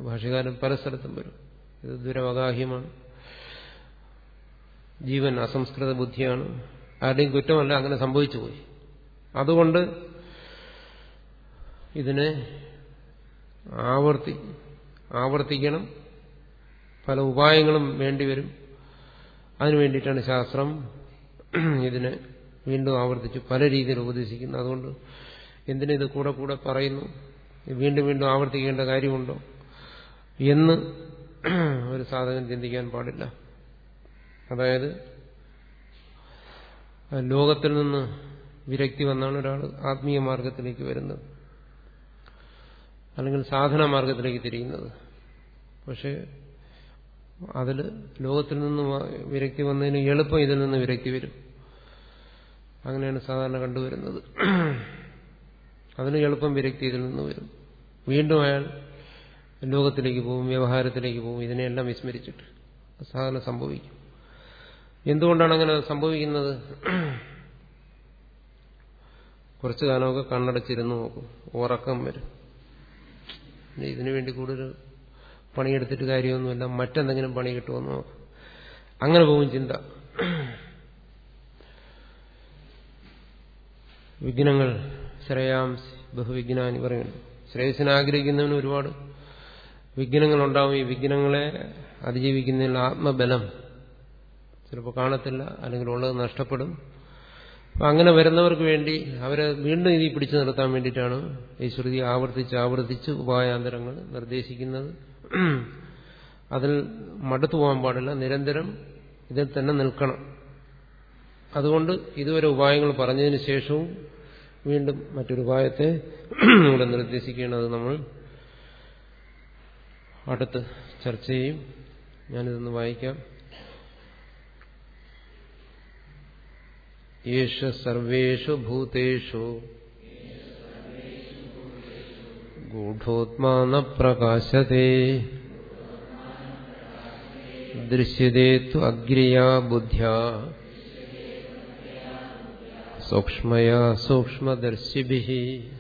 ഭാഷകാരൻ പല സ്ഥലത്തും വരും. ഇത് ദുരവഗാഹ്യമാണ്. ജീവൻ അസംസ്കൃത ബുദ്ധിയാണ്. ആരുടെയും കുറ്റമല്ല അങ്ങനെ സംഭവിച്ചു പോയി. അതുകൊണ്ട് ഇതിനെ ആവർത്തി ആവർത്തിക്കണം. പല ഉപായങ്ങളും വേണ്ടിവരും അതിനു വേണ്ടിയിട്ടാണ് ശാസ്ത്രം ഇതിനെ വീണ്ടും ആവർത്തിച്ച് പല രീതിയിൽ ഉപദേശിക്കുന്നത്. അതുകൊണ്ട് എന്തിനിത് കൂടെ കൂടെ പറയുന്നു? വീണ്ടും വീണ്ടും ആവർത്തിക്കേണ്ട കാര്യമുണ്ടോ? എന്ന് ഒരു സാധകൻ ചിന്തിക്കാൻ പാടില്ല. അതായത് ലോകത്തിൽ നിന്ന് വിരക്തി വന്നാണ് ഒരാൾ ആത്മീയ മാർഗത്തിലേക്ക് വരുന്നത്. അല്ലെങ്കിൽ സാധന മാർഗത്തിലേക്ക് തിരിയുന്നത്. പക്ഷേ അതിൽ ലോകത്തിൽ നിന്ന് വിരക്തി വന്നതിന് എളുപ്പം ഇതിൽ നിന്ന് വിരക്തി വരും. അങ്ങനെയാണ് സാധാരണ കണ്ടുവരുന്നത്. അതിന് എളുപ്പം വിരക്തി ഇതിൽ നിന്ന് വരും. വീണ്ടും അയാൾ ലോകത്തിലേക്ക് പോകും വ്യവഹാരത്തിലേക്ക് പോകും ഇതിനെയെല്ലാം വിസ്മരിച്ചിട്ട് സാധാരണ സംഭവിക്കും. എന്തുകൊണ്ടാണ് അങ്ങനെ സംഭവിക്കുന്നത്? കുറച്ചു കാലമൊക്കെ കണ്ണടച്ചിരുന്ന് നോക്കും. ഉറക്കം വരും. ഇതിനു വേണ്ടി കൂടുതൽ പണിയെടുത്തിട്ട് കാര്യമൊന്നുമില്ല. മറ്റെന്തെങ്കിലും പണി കിട്ടുമെന്ന് നോക്കും. അങ്ങനെ പോകും ചിന്ത. വിഘ്നങ്ങൾ ശ്രേയാംസ് ബഹുവിഘ്നാനി പറയുന്നു. ശ്രേയസിനെ ആഗ്രഹിക്കുന്നവന് ഒരുപാട് വിഘ്നങ്ങളുണ്ടാവും. ഈ വിഘ്നങ്ങളെ അതിജീവിക്കുന്നതിനുള്ള ആത്മബലം ചിലപ്പോൾ കാണത്തില്ല അല്ലെങ്കിൽ ഉള്ളത് നഷ്ടപ്പെടും. അപ്പം അങ്ങനെ വരുന്നവർക്ക് വേണ്ടി അവരെ വീണ്ടും ഇനി പിടിച്ചു നിർത്താൻ വേണ്ടിയിട്ടാണ് ഈ ശ്രുതി ആവർത്തിച്ച് ആവർത്തിച്ച് ഉപായാന്തരങ്ങൾ നിർദ്ദേശിക്കുന്നത്. അതിൽ മടുത്തു പോകാൻ പാടില്ല. നിരന്തരം ഇതിൽ തന്നെ നിൽക്കണം. അതുകൊണ്ട് ഇതുവരെ ഉപായങ്ങൾ പറഞ്ഞതിന് ശേഷവും വീണ്ടും മറ്റൊരു ഉപായത്തെ ഇവിടെ നിർദ്ദേശിക്കേണ്ടത് നമ്മൾ അടുത്ത് ചർച്ച ചെയ്യും ഞാനിതൊന്ന് വായിക്കാം. യേശ സർവേഷു ഭൂതേഷു. ഗൂഢോത്മാന പ്രകാശത്തെ ദൃശ്യതേ തു അഗ്രിയാ ബുദ്ധ്യാ. സൂക്ഷ്മയാ സൂക്ഷ്മദർശിഭി.